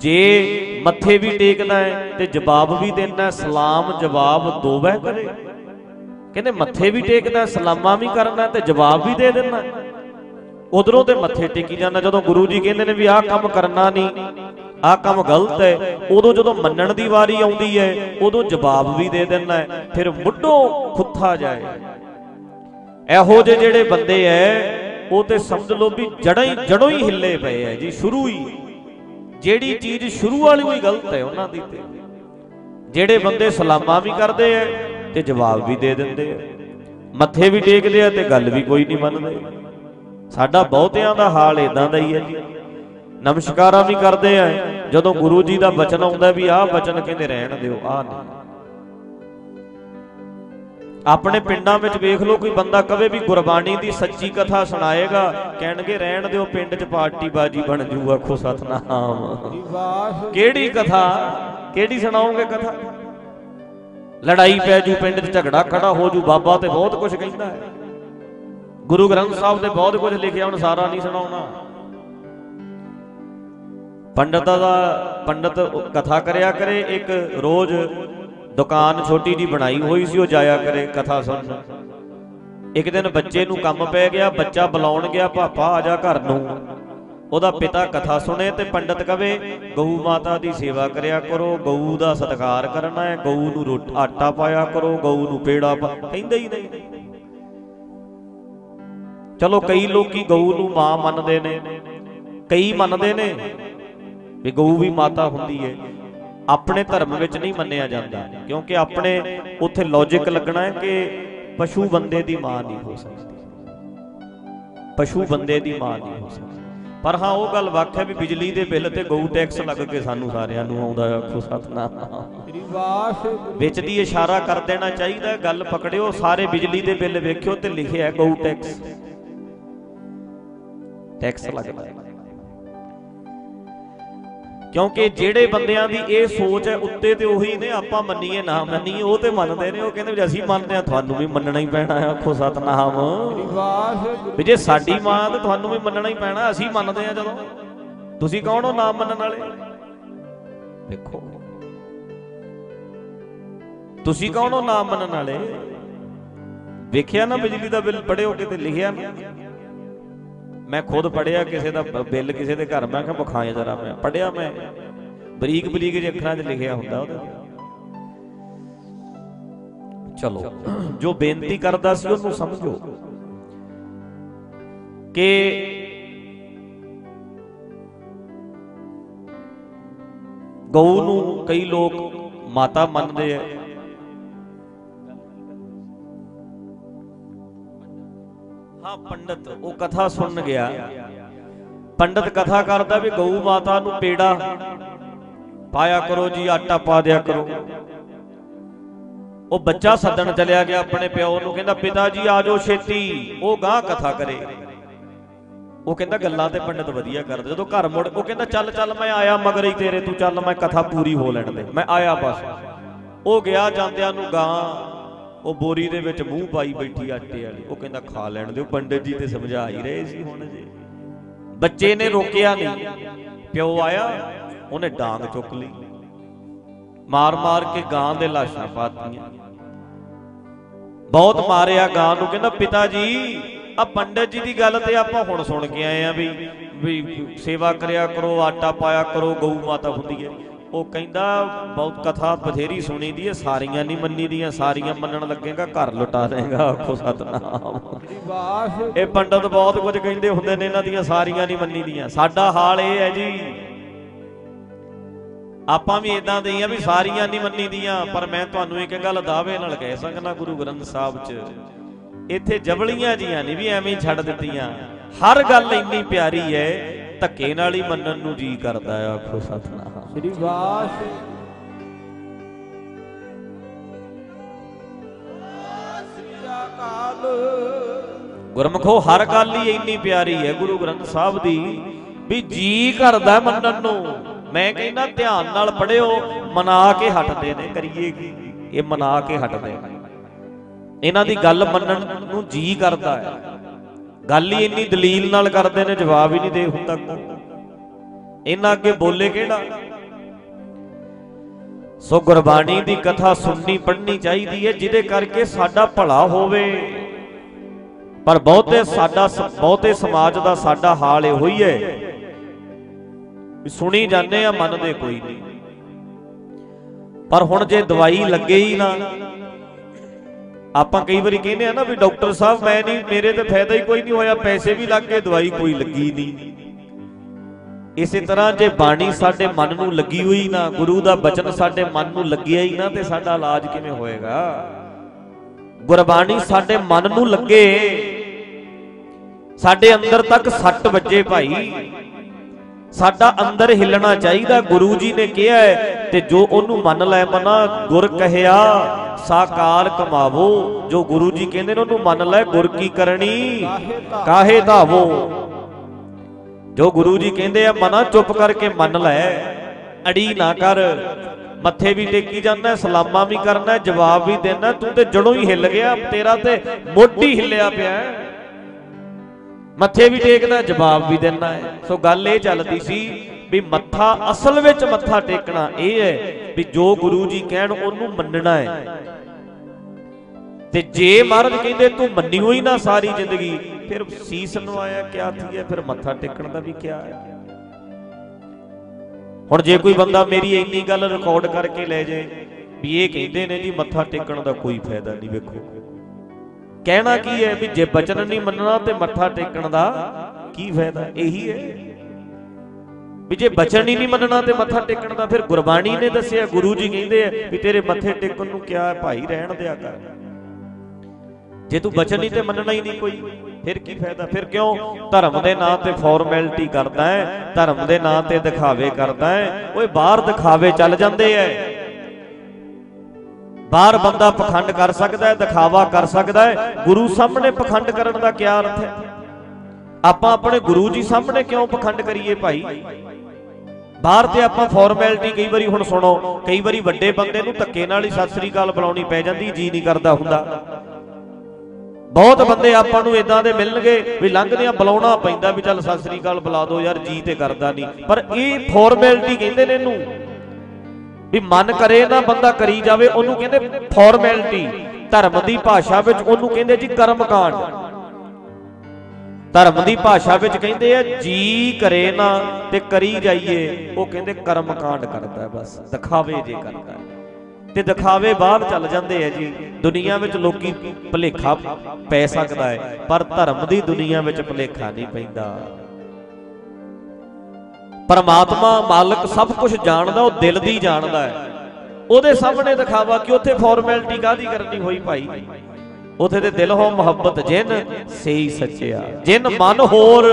ਜੇ ਮੱਥੇ ਵੀ ਟੇਕਦਾ ਹੈ ਤੇ ਜਵਾਬ ਵੀ ਦਿੰਦਾ ਸਲਾਮ ਜਵਾਬ ਦੋਵੇਂ ਕਰੇ। ਕਹਿੰਦੇ ਮੱਥੇ ਵੀ ਟੇਕਦਾ ਸਲਾਮਾਂ ਵੀ ਕਰਨਾ ਤੇ ਜਵਾਬ ਵੀ ਦੇ ਦਿੰਦਾ ਉਧਰੋਂ ਤੇ ਮੱਥੇ ਟੇਕੀ ਜਾਂਦਾ, ਜਦੋਂ ਗੁਰੂ ਜੀ ਕਹਿੰਦੇ ਨੇ ਵੀ ਆਹ ਕੰਮ ਕਰਨਾ ਨਹੀਂ, ਆਹ ਕੰਮ ਗਲਤ ਹੈ, ਉਦੋਂ ਜਦੋਂ ਮੰਨਣ ਦੀ ਵਾਰੀ ਆਉਂਦੀ ਹੈ, ਉਦੋਂ ਜਵਾਬ ਵੀ ਦੇ ਦਿੰਦਾ ਫਿਰ ਮੁੱਢੋਂ ਖੁੱਥਾ ਜਾਏ। ਇਹੋ ਜਿਹੇ ਜਿਹੜੇ ਬੰਦੇ ਐ, ਉਹ ਤੇ ਸਮਝ ਲਓ ਵੀ ਜੜਾਂ ਹੀ ਜੜੋਂ ਹੀ ਹਿੱਲੇ ਪਏ ਐ ਜੀ, ਸ਼ੁਰੂ ਹੀ। ਜਿਹੜੀ ਚੀਜ਼ ਸ਼ੁਰੂ ਵਾਲੀ ਕੋਈ ਗਲਤ ਹੈ ਉਹਨਾਂ ਦੀ ਤੇ। ਜਿਹੜੇ ਬੰਦੇ ਸਲਾਮਾਂ ਵੀ ਕਰਦੇ ਐ ਤੇ ਜਵਾਬ ਵੀ ਦੇ ਦਿੰਦੇ ਐ ਮੱਥੇ ਵੀ ਟੇਕਦੇ ਆ ਤੇ ਗੱਲ ਵੀ ਕੋਈ ਨਹੀਂ ਮੰਨਦੇ। ਸਾਡਾ ਬਹੁਤਿਆਂ ਦਾ ਹਾਲ ਇਦਾਂ ਦਾ ਹੀ ਹੈ ਜੀ। ਨਮਸਕਾਰਾਂ ਵੀ ਕਰਦੇ ਆ। ਜਦੋਂ ਗੁਰੂ ਜੀ ਦਾ ਬਚਨ ਆਉਂਦਾ ਵੀ ਆਹ ਬਚਨ ਕਹਿੰਦੇ ਰਹਿਣ ਦਿਓ, ਆਹ ਨਹੀਂ। ਆਪਣੇ ਪਿੰਡਾਂ ਵਿੱਚ ਵੇਖ ਲਓ, ਕੋਈ ਬੰਦਾ ਕਵੇ ਵੀ ਗੁਰਬਾਣੀ ਦੀ ਸੱਚੀ ਕਥਾ ਸੁਣਾਏਗਾ, ਕਹਿਣਗੇ ਰਹਿਣ ਦਿਓ, ਪਿੰਡ 'ਚ ਪਾਰਟੀ ਬਾਜੀ ਬਣ ਜੂ ਆਖੋ ਸਤਨਾਮ। ਕਿਹੜੀ ਕਥਾ? ਕਿਹੜੀ ਸੁਣਾਓਗੇ ਕਥਾ? ਲੜਾਈ ਪੈ ਜੂ, ਪਿੰਡ 'ਚ ਝਗੜਾ ਖੜਾ ਹੋ ਜੂ, ਬਾਬਾ ਤੇ ਬਹੁਤ ਕੁਝ ਕਹਿੰਦਾ ਹੈ। ਗੁਰੂ ਗ੍ਰੰਥ ਸਾਹਿਬ ਤੇ ਬਹੁਤ ਕੁਝ ਲਿਖਿਆ, ਹੁਣ ਸਾਰਾ ਨਹੀਂ ਸੁਣਾਉਣਾ। ਪੰਡਤ ਦਾ, ਪੰਡਤ ਕਥਾ ਕਰਿਆ ਕਰੇ, ਇੱਕ ਰੋਜ਼ ਦੁਕਾਨ ਛੋਟੀ ਜੀ ਬਣਾਈ ਹੋਈ ਸੀ, ਉਹ ਜਾਇਆ ਕਰੇ, ਕਥਾ ਸੁਣਨ ਇੱਕ ਦਿਨ ਬੱਚੇ ਨੂੰ ਕੰਮ ਪੈ ਗਿਆ, ਬੱਚਾ ਬੁਲਾਉਣ ਗਿਆ ਪਾਪਾ ਆ ਜਾ ਘਰ ਨੂੰ। ਉਹਦਾ ਪਿਤਾ ਕਥਾ ਸੁਣੇ ਤੇ ਪੰਡਤ ਕਵੇ, ਗਊ ਮਾਤਾ ਦੀ ਸੇਵਾ ਕਰਿਆ ਕਰੋ, ਗਊ ਦਾ ਸਤਿਕਾਰ ਕਰਨਾ ਹੈ, ਗਊ ਨੂੰ ਰੋਟ- ਆਟਾ ਪਾਇਆ ਕਰੋ, ਗਊ ਨੂੰ ਪੇੜਾ ਪਾ ਕਹਿੰਦਾ ਹੀ ਨਹੀਂ। ਚਲੋ ਕਈ ਲੋਕੀ ਗਊ ਨੂੰ ਮਾਂ ਮੰਨਦੇ ਨੇ, ਕਈ ਮੰਨਦੇ ਨੇ ਵੀ ਗਊ ਵੀ ਮਾਤਾ ਹੁੰਦੀ ਹੈ ਆਪਣੇ ਧਰਮ ਵਿੱਚ ਨਹੀਂ ਮੰਨਿਆ ਜਾਂਦਾ ਕਿਉਂਕਿ ਆਪਣੇ ਉੱਥੇ ਲੌਜੀਕ ਲੱਗਣਾ ਹੈ ਕਿ ਪਸ਼ੂ ਬੰਦੇ ਦੀ ਮਾਂ ਨਹੀਂ ਹੋ ਸਕਦੀ। ਪਸ਼ੂ ਬੰਦੇ ਦੀ ਮਾਂ ਨਹੀਂ ਹੋ ਸਕਦੀ। ਪਰ ਹਾਂ ਉਹ ਗੱਲ ਵੱਖ ਹੈ ਵੀ ਬਿਜਲੀ ਦੇ ਬਿੱਲ ਤੇ ਗਊ ਟੈਕਸ ਲੱਗ ਕੇ ਸਾਨੂੰ ਸਾਰਿਆਂ ਨੂੰ ਆਉਂਦਾ ਆਖੋ ਸਤਨਾਮ। ਸ੍ਰੀ ਵਾਹਿਗੁਰੂ। ਵਿੱਚ ਦੀ ਇਸ਼ਾਰਾ ਕਰ ਦੇਣਾ ਚਾਹੀਦਾ ਹੈ, ਗੱਲ ਪਕੜਿਓ ਸਾਰੇ ਬਿਜਲੀ ਦੇ ਬਿੱਲ ਵੇਖਿਓ ਤੇ ਲਿਖਿਆ ਹੈ ਗਊ ਟੈਕਸ ਟੈਕਸ ਲੱਗਦਾ ਹੈ। ਕਿਉਂਕਿ ਜਿਹੜੇ ਬੰਦਿਆਂ ਦੀ ਇਹ ਸੋਚ ਹੈ ਉੱਤੇ ਤੇ ਉਹੀ ਨੇ ਆਪਾਂ ਮੰਨੀਏ ਨਾ ਮੰਨੀਏ ਉਹ ਤੇ ਮੰਨਦੇ ਨੇ ਉਹ ਕਹਿੰਦੇ ਵੀ ਅਸੀਂ ਮੰਨਦੇ ਆ ਤੁਹਾਨੂੰ ਵੀ ਮੰਨਣਾ ਹੀ ਪੈਣਾ ਹੈ ਆਖੋ ਸਤਨਾਮ। ਵੀ ਜੇ ਸਾਡੀ ਮਾਂ ਤੇ ਤੁਹਾਨੂੰ ਵੀ ਮੰਨਣਾ ਹੀ ਪੈਣਾ ਅਸੀਂ ਮੰਨਦੇ ਆ ਜਦੋਂ। ਤੁਸੀਂ ਕੌਣ ਹੋ ਨਾ ਮੰਨਣ ਵਾਲੇ? ਦੇਖੋ। ਤੁਸੀਂ ਕੌਣ ਹੋ ਨਾ ਮੰਨਣ ਵਾਲੇ? ਵੇਖਿਆ ਨਾ ਬਿਜਲੀ ਦਾ ਬਿੱਲ ਪੜਿਓ ਕਿਤੇ ਲਿਖਿਆ ਨਾ। ਮੈਂ ਖੁਦ ਪੜਿਆ ਕਿਸੇ ਦਾ ਬਿੱਲ ਕਿਸੇ ਦੇ ਘਰ, ਮੈਂ ਕਿਹਾ ਵਿਖਾਇਆ ਜਰਾ ਮੈਂ ਪੜਿਆ ਮੈਂ। ਬਰੀਕ ਬਰੀਕ ਜਿਹੇ ਅੱਖਰਾਂ 'ਚ ਲਿਖਿਆ ਹੁੰਦਾ ਉਹਦੇ। ਚਲੋ, ਜੋ ਬੇਨਤੀ ਕਰਦਾ ਸੀ ਉਹਨੂੰ ਸਮਝੋ ਕਿ ਗਊ ਨੂੰ ਕਈ ਲੋਕ ਮਾਤਾ ਮੰਨਦੇ ਆ। ਹਾਂ, ਪੰਡਤ, ਉਹ ਕਥਾ ਸੁਣਨ ਗਿਆ। ਪੰਡਤ ਕਥਾ ਕਰਦਾ ਵੀ ਗਊ ਮਾਤਾ ਨੂੰ ਪੇੜਾ ਪਾਇਆ ਕਰੋ ਜੀ, ਆਟਾ ਪਾ ਦਿਆ ਕਰੋ। ਉਹ ਬੱਚਾ ਸੱਦਣ ਚਲਿਆ ਗਿਆ ਆਪਣੇ ਪਿਓ ਨੂੰ, ਕਹਿੰਦਾ, ਪਿਤਾ ਜੀ, ਆ ਜਾਓ ਛੇਤੀ, ਉਹ ਗਾਂ ਕਥਾ ਕਰੇ। ਉਹ ਕਹਿੰਦਾ, ਗੱਲਾਂ ਤੇ ਪੰਡਤ ਵਧੀਆ ਕਰਦੇ। ਜਦੋਂ ਘਰ ਮੁੜ, ਉਹ ਕਹਿੰਦਾ, ਚੱਲ ਚੱਲ, ਮੈਂ ਆਇਆ ਮਗਰ ਹੀ ਤੇਰੇ, ਤੂੰ ਚੱਲ, ਮੈਂ ਕਥਾ ਪੂਰੀ ਹੋ ਲੈਣ ਦੇ। ਮੈਂ ਆਇਆ ਬਸ। ਉਹ ਗਿਆ ਜਾਂਦਿਆਂ ਨੂੰ ਗਾਂ ਉਹ ਬੋਰੀ ਦੇ ਵਿੱਚ ਮੂੰਹ ਪਾਈ ਬੈਠੀ ਆਟੇ ਵਾਲੀ। ਉਹ ਕਹਿੰਦਾ, ਖਾ ਲੈਣ ਦਿਓ, ਪੰਡਿਤ ਜੀ ਤੇ ਸਮਝਾ ਹੀ ਰਹੇ ਸੀ ਹੁਣ ਜੀ। ਬੱਚੇ ਨੇ ਰੋਕਿਆ ਨਹੀਂ। ਪਿਓ ਆਇਆ, ਉਹਨੇ ਡਾਂਗ ਚੁੱਕ ਲਈ। ਮਾਰ ਮਾਰ ਕੇ ਗਾਂ ਦੇ ਲਾਸ਼ਾਂ ਪਾਤੀਆਂ। ਬਹੁਤ ਮਾਰਿਆ ਗਾਂ ਨੂੰ, ਕਹਿੰਦਾ, ਪਿਤਾ ਜੀ ਆ ਪੰਡਤ ਜੀ ਦੀ ਗੱਲ ਤੇ ਆਪਾਂ ਹੁਣ ਸੁਣ ਕੇ ਆਏ ਆ ਵੀ ਵੀ ਸੇਵਾ ਕਰਿਆ ਕਰੋ, ਆਟਾ ਪਾਇਆ ਕਰੋ, ਗਊ ਮਾਤਾ ਹੁੰਦੀ ਹੈ। ਉਹ ਕਹਿੰਦਾ ਬਹੁਤ ਕਥਾ ਬਥੇਰੀ ਸੁਣੀ ਦੀ ਹੈ ਸਾਰੀਆਂ ਨਹੀਂ ਮੰਨੀ ਦੀਆਂ ਸਾਰੀਆਂ ਮੰਨਣ ਲੱਗੇਗਾ ਘਰ ਲੁਟਾ ਦੇਗਾ ਆਖੋ ਸਤਨਾਮ। ਇਹ ਪੰਡਤ ਬਹੁਤ ਕੁਝ ਕਹਿੰਦੇ ਹੁੰਦੇ ਨੇ ਇਹਨਾਂ ਦੀਆਂ ਸਾਰੀਆਂ ਨਹੀਂ ਮੰਨੀ ਦੀਆਂ। ਸਾਡਾ ਹਾਲ ਇਹ ਹੈ ਜੀ ਆਪਾਂ ਵੀ ਇਦਾਂ ਦੇ ਹੀ ਆ ਵੀ ਸਾਰੀਆਂ ਨਹੀਂ ਮੰਨੀ ਦੀਆਂ ਪਰ ਮੈਂ ਤੁਹਾਨੂੰ ਇੱਕ ਗੱਲ ਦਾਅਵੇ ਨਾਲ ਕਹਿ ਸਕਦਾ ਗੁਰੂ ਗ੍ਰੰਥ ਸਾਹਿਬ 'ਚ ਇੱਥੇ ਜਬਲੀਆਂ ਜੀਆਂ ਨਹੀਂ ਵੀ ਐਵੇਂ ਹੀ ਛੱਡ ਦਿੱਤੀਆਂ। ਹਰ ਗੱਲ ਇੰਨੀ ਪਿਆਰੀ ਹੈ ਧੱਕੇ ਨਾਲ ਹੀ ਮੰਨਣ ਨੂੰ ਜੀ ਕਰਦਾ ਆ ਆਖੋ ਸਤਨਾਮ। ਸ੍ਰੀ ਵਾਹਿਗੁਰੂ ਗੁਰਮਖੋ ਹਰ ਗੱਲ ਹੀ ਇੰਨੀ ਪਿਆਰੀ ਹੈ ਗੁਰੂ ਗ੍ਰੰਥ ਸਾਹਿਬ ਦੀ ਵੀ ਜੀ ਕਰਦਾ ਮੰਨਣ ਨੂੰ। ਮੈਂ ਕਹਿੰਦਾ ਧਿਆਨ ਨਾਲ ਪੜਿਓ ਮਨਾ ਕੇ ਹਟਦੇ ਨੇ ਕਰੀਏ ਕੀ? ਇਹ ਮਨਾ ਕੇ ਹਟਦੇ ਇਹਨਾਂ ਦੀ ਗੱਲ ਮੰਨਣ ਨੂੰ ਜੀ ਕਰਦਾ ਹੈ। ਗੱਲ ਹੀ ਇੰਨੀ ਦਲੀਲ ਨਾਲ ਕਰਦੇ ਨੇ, ਜਵਾਬ ਹੀ ਨਹੀਂ ਦੇ ਹੁੰਦਾ ਇਹਨਾਂ ਅੱਗੇ ਬੋਲੇ ਕਿਹੜਾ? ਸੋ ਗੁਰਬਾਣੀ ਦੀ ਕਥਾ ਸੁਣਨੀ, ਪੜ੍ਹਨੀ ਚਾਹੀਦੀ ਹੈ, ਜਿਹਦੇ ਕਰਕੇ ਸਾਡਾ ਭਲਾ ਹੋਵੇ। ਪਰ ਬਹੁਤੇ ਸਾਡਾ ਬਹੁਤੇ ਸਮਾਜ ਦਾ ਸਾਡਾ ਹਾਲ ਇਹੋ ਹੀ ਹੈ ਵੀ ਸੁਣੀ ਜਾਂਦੇ ਆ ਮੰਨਦੇ ਕੋਈ ਨਹੀਂ। ਪਰ ਹੁਣ ਜੇ ਦਵਾਈ ਲੱਗੇ ਹੀ ਨਾ ਆਪਾਂ ਕਈ ਵਾਰੀ ਕਹਿੰਦੇ ਆ ਨਾ ਵੀ ਡਾਕਟਰ ਸਾਹਿਬ, ਮੈਂ ਨਹੀਂ, ਮੇਰੇ ਤੇ ਫਾਇਦਾ ਹੀ ਕੋਈ ਨਹੀਂ ਹੋਇਆ, ਪੈਸੇ ਵੀ ਲੱਗ ਗਏ, ਦਵਾਈ ਕੋਈ ਲੱਗੀ ਨਹੀਂ। ਇਸੇ ਤਰ੍ਹਾਂ ਜੇ ਬਾਣੀ ਸਾਡੇ ਮਨ ਨੂੰ ਲੱਗੀ ਹੋਈ ਨਾ, ਗੁਰੂ ਦਾ ਬਚਨ ਸਾਡੇ ਮਨ ਨੂੰ ਲੱਗਿਆ ਹੀ ਨਾ, ਤੇ ਸਾਡਾ ਇਲਾਜ ਕਿਵੇਂ ਹੋਏਗਾ? ਗੁਰਬਾਣੀ ਸਾਡੇ ਮਨ ਨੂੰ ਲੱਗੇ, ਸਾਡੇ ਅੰਦਰ ਤੱਕ ਸੱਟ ਵੱਜੇ ਭਾਈ। ਸਾਡਾ ਅੰਦਰ ਹਿੱਲਣਾ ਚਾਹੀਦਾ, ਗੁਰੂ ਜੀ ਨੇ ਕਿਹਾ ਹੈ, ਤੇ ਜੋ ਉਹਨੂੰ ਮੰਨ ਲੈ ਮਨਾ, ਗੁਰ ਕਹਿਆ, ਸਾਕਾਰ ਕਮਾਵੋ। ਜੋ ਗੁਰੂ ਜੀ ਕਹਿੰਦੇ ਨੇ, ਉਹਨੂੰ ਮੰਨ ਲੈ, ਗੁਰ ਕੀ ਕਰਨੀ? ਕਾਹੇ ਧਾਵੋ। ਜੋ ਗੁਰੂ ਜੀ ਕਹਿੰਦੇ ਆ, ਮਨਾ, ਚੁੱਪ ਕਰਕੇ ਮੰਨ ਲੈ। ਅੜੀ ਨਾ ਕਰ। ਮੱਥੇ ਵੀ ਟੇਕੀ ਜਾਂਦਾ, ਸਲਾਮਾਂ ਵੀ ਕਰਨਾ, ਜਵਾਬ ਵੀ ਦੇਣਾ, ਤੂੰ ਤੇ ਜੜੋਂ ਹੀ ਹਿੱਲ ਗਿਆ, ਤੇਰਾ ਤੇ ਮੋਢੀ ਹਿੱਲਿਆ ਪਿਆ। ਮੱਥੇ ਵੀ ਟੇਕਦਾ, ਜਵਾਬ ਵੀ ਦਿੰਦਾ ਹੈ। ਸੋ ਗੱਲ ਇਹ ਚੱਲਦੀ ਸੀ ਵੀ ਮੱਥਾ, ਅਸਲ ਵਿੱਚ ਮੱਥਾ ਟੇਕਣਾ ਇਹ ਹੈ ਵੀ ਜੋ ਗੁਰੂ ਜੀ ਕਹਿਣ, ਉਹਨੂੰ ਮੰਨਣਾ ਹੈ। ਤੇ ਜੇ ਮਹਾਰਾਜ ਕਹਿੰਦੇ, ਤੂੰ ਮੰਨੀ ਹੋਈ ਨਾ ਸਾਰੀ ਜ਼ਿੰਦਗੀ, ਫਿਰ ਸੀਸ ਨਵਾਇਆ, ਕਿਆ ਥੀ ਹੈ? ਫਿਰ ਮੱਥਾ ਟੇਕਣ ਦਾ ਵੀ ਕਿਆ ਹੈ? ਹੁਣ ਜੇ ਕੋਈ ਬੰਦਾ ਮੇਰੀ ਇੰਨੀ ਗੱਲ ਰਿਕਾਰਡ ਕਰਕੇ ਲੈ ਜਾਏ ਵੀ ਇਹ ਕਹਿੰਦੇ ਨੇ ਜੀ, ਮੱਥਾ ਟੇਕਣ ਦਾ ਕੋਈ ਫਾਇਦਾ ਨਹੀਂ, ਵੇਖੋ। ਕਹਿਣਾ ਕੀ ਹੈ ਵੀ ਜੇ ਬਚਨ ਨਹੀਂ ਮੰਨਣਾ ਤੇ ਮੱਥਾ ਟੇਕਣ ਦਾ ਕੀ ਫਾਇਦਾ? ਇਹੀ ਹੈ। ਵੀ ਜੇ ਬਚਨ ਹੀ ਨਹੀਂ ਮੰਨਣਾ ਤੇ ਮੱਥਾ ਟੇਕਣ ਦਾ ਫਿਰ ਗੁਰਬਾਣੀ ਨੇ ਦੱਸਿਆ, ਗੁਰੂ ਜੀ ਕਹਿੰਦੇ ਆ ਵੀ ਤੇਰੇ ਮੱਥੇ ਟੇਕਣ ਨੂੰ ਕਿਹਾ ਹੈ? ਭਾਈ ਰਹਿਣ ਦਿਆ ਕਰ। ਜੇ ਤੂੰ ਬਚਨ ਹੀ ਤੇ ਮੰਨਣਾ ਹੀ ਨਹੀਂ ਕੋਈ, ਫਿਰ ਕੀ ਫਾਇਦਾ? ਫਿਰ ਕਿਉਂ? ਧਰਮ ਦੇ ਨਾਂ ਤੇ ਫਾਰਮੈਲਿਟੀ ਕਰਦਾ ਹੈ, ਧਰਮ ਦੇ ਨਾਂ ਤੇ ਦਿਖਾਵੇ ਕਰਦਾ ਹੈ। ਓਏ ਬਾਹਰ ਦਿਖਾਵੇ ਚੱਲ ਜਾਂਦੇ ਐ। ਬਾਹਰ ਬੰਦਾ ਪਖੰਡ ਕਰ ਸਕਦਾ ਹੈ, ਦਿਖਾਵਾ ਕਰ ਸਕਦਾ ਹੈ, ਗੁਰੂ ਸਾਹਮਣੇ ਪਖੰਡ ਕਰਨ ਦਾ ਕੀ ਅਰਥ ਹੈ? ਆਪਾਂ ਆਪਣੇ ਗੁਰੂ ਜੀ ਸਾਹਮਣੇ ਕਿਉਂ ਪਖੰਡ ਕਰੀਏ ਭਾਈ? ਬਾਹਰ ਤੇ ਆਪਾਂ ਫਾਰਮੈਲਿਟੀ ਕਈ ਵਾਰੀ ਹੁਣ ਸੁਣੋ, ਕਈ ਵਾਰੀ ਵੱਡੇ ਬੰਦੇ ਨੂੰ ਧੱਕੇ ਨਾਲ ਹੀ ਸਤਿ ਸ੍ਰੀ ਅਕਾਲ ਬੁਲਾਉਣੀ ਪੈ ਜਾਂਦੀ, ਜੀ ਨਹੀਂ ਕਰਦਾ ਹੁੰਦਾ। ਬਹੁਤ ਬੰਦੇ ਆਪਾਂ ਨੂੰ ਇਦਾਂ ਦੇ ਮਿਲਣਗੇ ਵੀ ਲੰਘਦਿਆਂ ਬੁਲਾਉਣਾ ਪੈਂਦਾ ਵੀ ਚੱਲ ਸਤਿ ਸ੍ਰੀ ਅਕਾਲ ਬੁਲਾ ਦਿਓ ਯਾਰ, ਜੀ ਤੇ ਕਰਦਾ ਨਹੀਂ। ਪਰ ਇਹ ਫਾਰਮੈਲਿਟੀ ਕਹਿੰਦੇ ਨੇ ਇਹਨੂੰ। ਵੀ ਮਨ ਕਰੇ ਨਾ ਬੰਦਾ ਕਰੀ ਜਾਵੇ, ਉਹਨੂੰ ਕਹਿੰਦੇ ਫਾਰਮੈਲਿਟੀ ਧਰਮ ਦੀ ਭਾਸ਼ਾ ਵਿੱਚ ਉਹਨੂੰ ਕਹਿੰਦੇ ਜੀ ਕਰਮ ਕਾਂਡ ਧਰਮ ਦੀ ਭਾਸ਼ਾ ਵਿੱਚ ਕਹਿੰਦੇ ਆ, ਜੀ ਕਰੇ ਨਾ ਤੇ ਕਰੀ ਜਾਈਏ, ਉਹ ਕਹਿੰਦੇ ਕਰਮ ਕਾਂਡ ਕਰਦਾ ਹੈ ਬਸ, ਦਿਖਾਵੇ ਜੇ ਕਰਦਾ ਤੇ ਦਿਖਾਵੇ ਬਾਹਰ ਚੱਲ ਜਾਂਦੇ ਆ ਜੀ, ਦੁਨੀਆ ਵਿੱਚ ਲੋਕੀ ਭਲੇਖਾ ਪੈ ਸਕਦਾ ਹੈ, ਪਰ ਧਰਮ ਦੀ ਦੁਨੀਆ ਵਿੱਚ ਭਲੇਖਾ ਨਹੀਂ ਪੈਂਦਾ। ਪਰਮਾਤਮਾ ਮਾਲਕ ਸਭ ਕੁਝ ਜਾਣਦਾ, ਉਹ ਦਿਲ ਦੀ ਜਾਣਦਾ ਹੈ। ਉਹਦੇ ਸਾਹਮਣੇ ਦਿਖਾਵਾ ਕਿ ਉੱਥੇ ਫਾਰਮੈਲਿਟੀ ਕਾਦੀ ਕਰਨੀ ਹੋਈ ਭਾਈ? ਉਥੇ ਤੇ ਦਿਲ ਹੋ, ਮੁਹੱਬਤ ਜਿਨ ਸਹੀ ਸੱਚਿਆ। ਜਿਨ ਮਨ ਹੋਰ,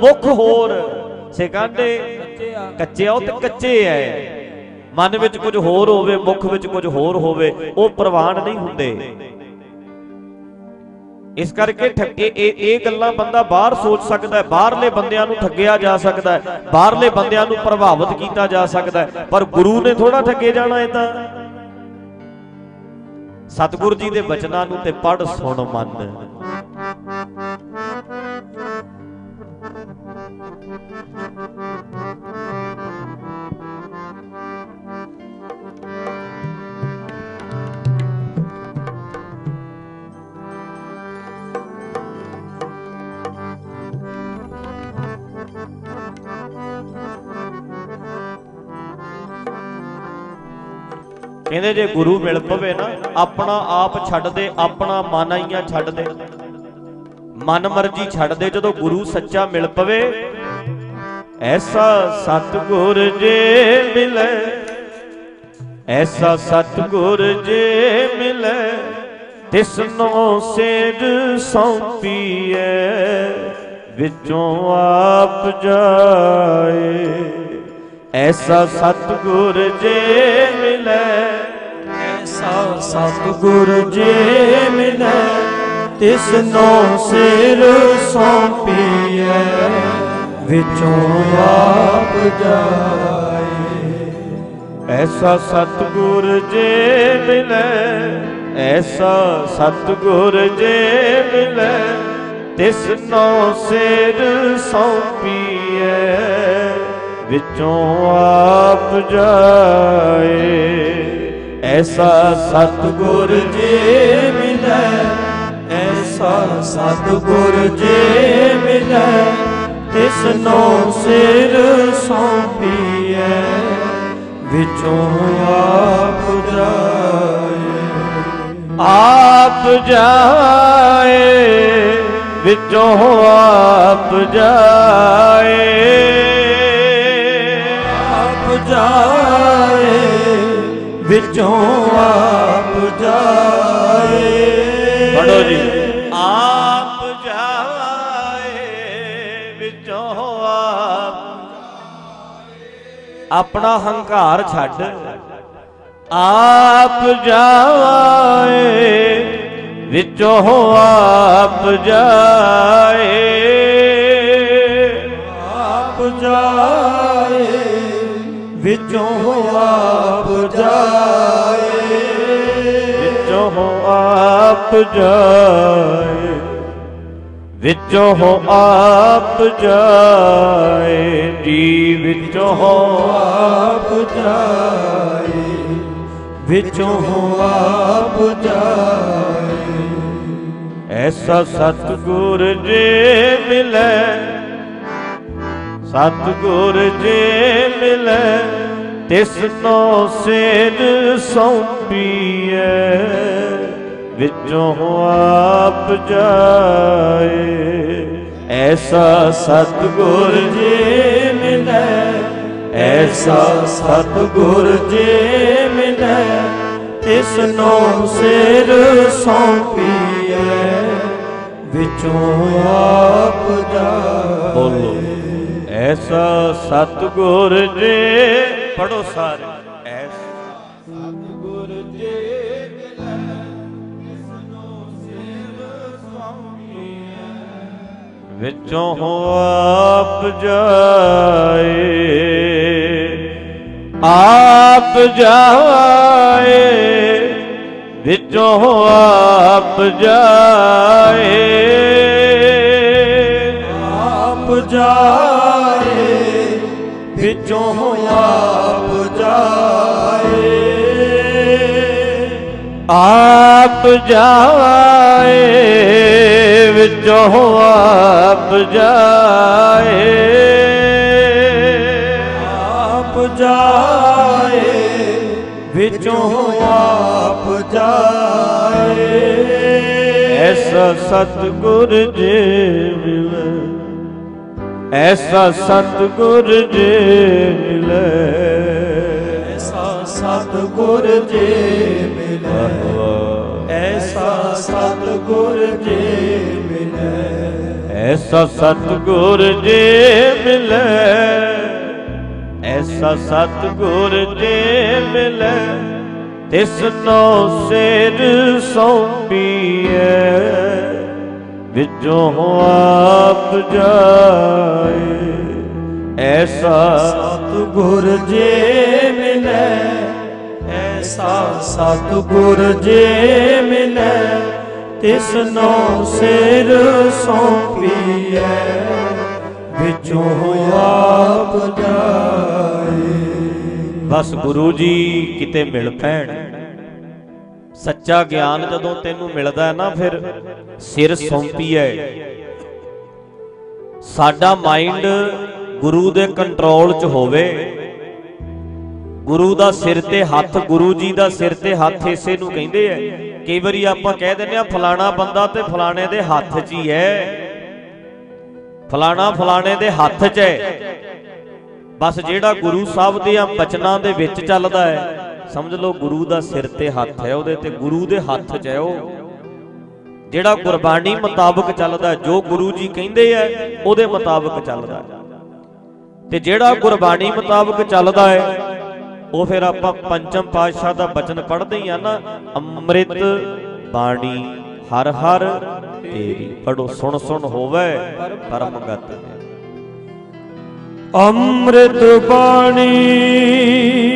ਮੁਖ ਹੋਰ। ਸਿਕਾਂਡੇ ਕੱਚੇ ਉਹ ਤੇ ਕੱਚੇ ਐ। ਮਨ ਵਿੱਚ ਕੁਝ ਹੋਰ ਹੋਵੇ, ਮੁਖ ਵਿੱਚ ਕੁਝ ਹੋਰ ਹੋਵੇ, ਉਹ ਪ੍ਰਵਾਨ ਨਹੀਂ ਹੁੰਦੇ। ਇਸ ਕਰਕੇ ਠੱਗੇ ਇਹ ਇਹ ਗੱਲਾਂ ਬੰਦਾ ਬਾਹਰ ਸੋਚ ਸਕਦਾ ਹੈ, ਬਾਹਰਲੇ ਬੰਦਿਆਂ ਨੂੰ ਠੱਗਿਆ ਜਾ ਸਕਦਾ ਹੈ, ਬਾਹਰਲੇ ਬੰਦਿਆਂ ਨੂੰ ਪ੍ਰਭਾਵਿਤ ਕੀਤਾ ਜਾ ਸਕਦਾ ਹੈ, ਪਰ ਗੁਰੂ ਨੇ ਥੋੜਾ ਠੱਗੇ ਜਾਣਾ ਇਦਾਂ ਸਤਿਗੁਰੂ ਜੀ ਦੇ ਬਚਨਾਂ ਨੂੰ ਤੇ ਪੜ ਸੁਣ ਮੰਨ। ਕਹਿੰਦੇ ਜੇ ਗੁਰੂ ਮਿਲ ਪਵੇ ਨਾ, ਆਪਣਾ ਆਪ ਛੱਡ ਦੇ, ਆਪਣਾ ਮਨ ਆਈਆਂ ਛੱਡ ਦੇ। ਮਨ ਮਰਜ਼ੀ ਛੱਡ ਦੇ, ਜਦੋਂ ਗੁਰੂ ਸੱਚਾ ਮਿਲ ਪਵੇ, ਐਸਾ ਸਤਗੁਰ ਜੇ ਮਿਲੇ, ਐਸਾ ਸਤਗੁਰ ਜੇ ਮਿਲੇ, ਤਿਸਨੋ ਸੇਜ ਸੌਂਪੀਐ, ਵਿੱਚੋਂ ਆਪ ਜਾਏ। ਐਸਾ ਸਤਗੁਰ ਜੇ ਮਿਲੇ, ਐਸਾ ਸਤਗੁਰ ਜੇ ਮਿਲੇ ਤਿਸ ਨੋ ਸਿਰ ਸੌਂਪੀਐ, ਵਿੱਚੋਂ ਆਪ ਜਾਏ। ਐਸਾ ਸਤਗੁਰ ਜੇ ਮਿਲੇ, ਐਸਾ ਸਤਗੁਰ ਜੇ ਮਿਲੇ ਤਿਸ ਨੋ ਸਿਰ ਸੌਂਪੀਐ। ਵਿੱਚੋਂ ਆਪ ਜਾਏ। ਐਸਾ ਸਤਗੁਰ ਜੇ ਮਿਲੇ, ਐਸਾ ਸਤਗੁਰ ਜੇ ਮਿਲੇ, ਤਿਸ ਨੋ ਸਿਰ ਸੌਂਪੀਐ। ਵਿੱਚੋਂ ਆਪ ਜਾਏ। ਆਪ ਜਾਏ, ਵਿੱਚੋਂ ਆਪ ਜਾਏ। ਜਾਏ ਵਿੱਚੋਂ ਆਪ ਜਾਏ। ਪੜੋ ਜੀ। ਆਪ ਜਾਏ ਵਿੱਚੋਂ ਆਪ ਆਪਣਾ ਹੰਕਾਰ ਛੱਡ। ਆਪ ਜਾਏ ਵਿੱਚੋਂ ਆਪ ਜਾਏ। ਆਪ ਜਾਏ। ਵਿੱਚੋਂ ਆਪ ਜਾਏ। ਵਿੱਚੋਂ ਆਪ ਜਾਏ। ਵਿੱਚੋਂ ਆਪ ਜਾਏ। ਜੀ ਵਿੱਚੋਂ ਆਪ ਜਾਏ। ਵਿੱਚੋਂ ਆਪ ਜਾਏ। ਐਸਾ ਸਤਿਗੁਰ ਜੇ ਮਿਲੈ ਸਤਿਗੁਰ ਜੇ ਮਿਲੈ ਤਿਸ ਨੋ ਸੇਜ ਸੌਂਪੀਐ ਵਿੱਚੋਂ ਆਪ ਜਾਏ। ਐਸਾ ਸਤਿਗੁਰ ਜੇ ਮਿਲੈ, ਐਸਾ ਸਤਿਗੁਰ ਜੇ ਮਿਲੈ ਤਿਸ ਨੂੰ ਸਿਰ ਸੌਂਪੀਐ ਵਿੱਚੋਂ ਆਪ ਜਾਏ। ਬੋਲੋ। ਐਸਾ ਸਤਿਗੁਰ ਜੇ ਪੜੋ ਸਾਰੇ, ਐਸਾ ਗੁਰ ਜੇ ਮਿਲੈ ਤਿਸ ਨੂੰ ਸਿਰ ਸੌਂਪੀਐ ਵਿੱਚੋਂ ਆਪ ਜਾਏ ਆਪ ਜਾਏ, ਵਿੱਚੋਂ ਆਪ ਜਾਏ। ਆਪ ਜਾਏ। ਵਿੱਚੋਂ ਆਪ ਜਾਏ। ਆਪ ਜਾਏ, ਵਿੱਚੋਂ ਆਪ ਜਾਏ। ਆਪ ਜਾਏ, ਵਿੱਚੋਂ ਆਪ ਜਾਏ। ਐਸਾ ਸਤਿਗੁਰ ਜੇ ਮਿਲੇ। ਐਸਾ ਸਤਿਗੁਰ ਜੇ ਮਿਲੇ। ਐਸਾ ਸਤਿਗੁਰ ਜੇ ਮਿਲੈ। ਐਸਾ ਸਤਿਗੁਰ ਜੇ ਮਿਲੈ। ਐਸਾ ਸਤਿਗੁਰ ਜੇ ਮਿਲੇ। ਐਸਾ ਸਤਿਗੁਰ ਜੇ ਮਿਲੇ। ਤਿਸ ਨੋ ਸਿਰ ਸੌਂਪੀਐ। ਵਿੱਚੋਂ ਆਪ ਜਾਏ। ਐਸਾ ਸਤਿਗੁਰ ਜੇ ਮਿਲੈ, ਐਸਾ ਸਤਿਗੁਰ ਜੇ ਮਿਲੈ, ਤਿਸ ਨੂੰ ਸਿਰ ਸੌਂਪੀਐ। ਵਿੱਚੋਂ ਆਪ ਜਾਏ। ਬਸ ਗੁਰੂ ਜੀ, ਕਿਤੇ ਮਿਲ ਪੈਣ। ਸੱਚਾ ਗਿਆਨ ਜਦੋਂ ਤੈਨੂੰ ਮਿਲਦਾ ਹੈ ਨਾ ਫਿਰ ਸਿਰ ਸੌਂਪੀ ਹੈ ਸਾਡਾ ਮਾਈਂਡ ਗੁਰੂ ਦੇ ਕੰਟਰੋਲ 'ਚ ਹੋਵੇ। ਗੁਰੂ ਦਾ ਸਿਰ ਤੇ ਹੱਥ, ਗੁਰੂ ਜੀ ਦਾ ਸਿਰ ਤੇ ਹੱਥ ਇਸੇ ਨੂੰ ਕਹਿੰਦੇ ਐ। ਕਈ ਵਾਰੀ ਆਪਾਂ ਕਹਿ ਦਿੰਦੇ ਆ ਫਲਾਣਾ ਬੰਦਾ ਤੇ ਫਲਾਣੇ ਦੇ ਹੱਥ 'ਚ ਹੀ ਐ। ਫਲਾਣਾ ਫਲਾਣੇ ਦੇ ਹੱਥ 'ਚ ਐ। ਬਸ ਜਿਹੜਾ ਗੁਰੂ ਸਾਹਿਬ ਦੇ ਆ ਬਚਨਾਂ ਦੇ ਵਿੱਚ ਚੱਲਦਾ ਹੈ ਸਮਝ ਲਓ, ਗੁਰੂ ਦਾ ਸਿਰ ਤੇ ਹੱਥ ਹੈ, ਉਹਦੇ ਤੇ ਗੁਰੂ ਦੇ ਹੱਥ 'ਚ ਹੈ ਉਹ। ਜਿਹੜਾ ਗੁਰਬਾਣੀ ਮੁਤਾਬਕ ਚੱਲਦਾ, ਜੋ ਗੁਰੂ ਜੀ ਕਹਿੰਦੇ ਆ, ਉਹਦੇ ਮੁਤਾਬਕ ਚੱਲਦਾ। ਹੈ ਤੇ ਜਿਹੜਾ ਗੁਰਬਾਣੀ ਮੁਤਾਬਕ ਚੱਲਦਾ ਹੈ, ਉਹ ਫਿਰ ਆਪਾਂ ਪੰਚਮ ਪਾਤਸ਼ਾਹ ਦਾ ਬਚਨ ਪੜ੍ਹਦੇ ਹੀ ਆ ਨਾ, ਅੰਮ੍ਰਿਤ ਬਾਣੀ, ਹਰ ਹਰ ਤੇਰੀ। ਪੜੋ ਸੁਣ ਸੁਣ ਹੋਵੇ, ਪਰਮ ਅੰਮ੍ਰਿਤ ਬਾਣੀ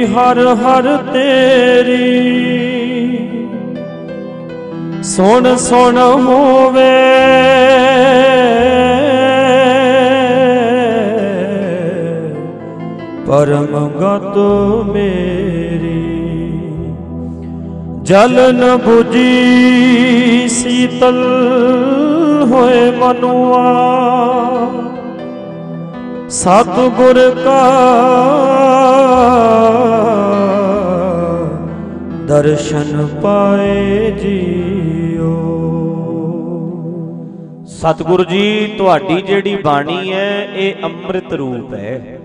ਹਰ ਹਰ ਤੇਰੀ। ਸੁਣ ਸੁਣ ਹੋਵੇ। ਪਰਮ ਗਤ ਮੇਰੀ। ਜਲਨ ਨ 부ਜੀ ਸੀਤਲ ਹੋਏ ਮਨੁਆ। ਸਤਿਗੁਰ ਕਾ ਦਰਸ਼ਨ ਪਾਏ ਜੀਓ। ਸਤਿਗੁਰੂ ਜੀ, ਤੁਹਾਡੀ ਜਿਹੜੀ ਬਾਣੀ ਹੈ, ਇਹ ਅੰਮ੍ਰਿਤ ਰੂਪ ਹੈ।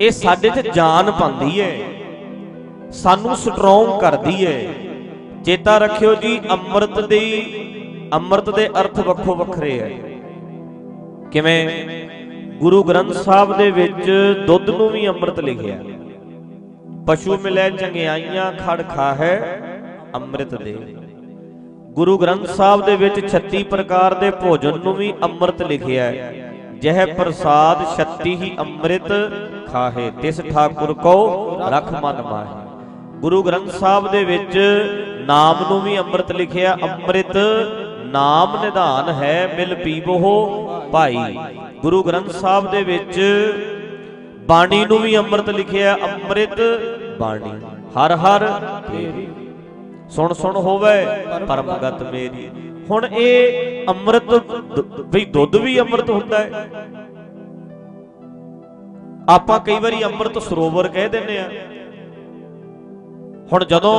ਇਹ ਸਾਡੇ 'ਚ ਜਾਨ ਪਾਉਂਦੀ ਹੈ। ਸਾਨੂੰ ਸਟਰੋਂਗ ਕਰਦੀ ਹੈ। ਚੇਤਾ ਰੱਖਿਓ ਜੀ, ਅੰਮ੍ਰਿਤ ਦੀ ਅੰਮ੍ਰਿਤ ਦੇ ਅਰਥ ਵੱਖੋ ਵੱਖਰੇ ਹੈ। ਕਿਵੇਂ? ਗੁਰੂ ਗ੍ਰੰਥ ਸਾਹਿਬ ਦੇ ਵਿੱਚ ਦੁੱਧ ਨੂੰ ਵੀ ਅੰਮ੍ਰਿਤ ਲਿਖਿਆ। ਪਸ਼ੂ ਮਿਲੇ ਚੰਗਿਆਈਆਂ ਖੜ ਖਾਹੈ ਅੰਮ੍ਰਿਤ ਦੇ। ਗੁਰੂ ਗ੍ਰੰਥ ਸਾਹਿਬ ਦੇ ਵਿੱਚ 36 ਪ੍ਰਕਾਰ ਦੇ ਭੋਜਨ ਨੂੰ ਵੀ ਅੰਮ੍ਰਿਤ ਲਿਖਿਆ ਹੈ। ਜਹ ਪ੍ਰਸਾਦ 36 ਹੀ ਅੰਮ੍ਰਿਤ ਖਾਹੇ, ਤਿਸ ਠਾਕੁਰ ਕੋ ਰਖ ਮਨ ਮਾਹੇ। ਗੁਰੂ ਗ੍ਰੰਥ ਸਾਹਿਬ ਦੇ ਵਿੱਚ ਨਾਮ ਨੂੰ ਵੀ ਅੰਮ੍ਰਿਤ ਲਿਖਿਆ, ਅੰਮ੍ਰਿਤ ਨਾਮ ਨਿਧਾਨ ਹੈ, ਮਿਲ ਪੀਵੋ ਭਾਈ। ਗੁਰੂ ਗ੍ਰੰਥ ਸਾਹਿਬ ਦੇ ਵਿੱਚ ਬਾਣੀ ਨੂੰ ਵੀ ਅੰਮ੍ਰਿਤ ਲਿਖਿਆ ਅੰਮ੍ਰਿਤ ਬਾਣੀ। ਹਰ ਹਰ ਤੇਰੀ। ਸੁਣ ਸੁਣ ਹੋਵੇ ਪਰਮਗਤ ਮੇਰੀ। ਹੁਣ ਇਹ ਅੰਮ੍ਰਿਤ ਵੀ ਦੁੱਧ ਵੀ ਅੰਮ੍ਰਿਤ ਹੁੰਦਾ ਹੈ। ਆਪਾਂ ਕਈ ਵਾਰੀ ਅੰਮ੍ਰਿਤ ਸਰੋਵਰ ਕਹਿ ਦਿੰਨੇ ਆ ਹੁਣ ਜਦੋਂ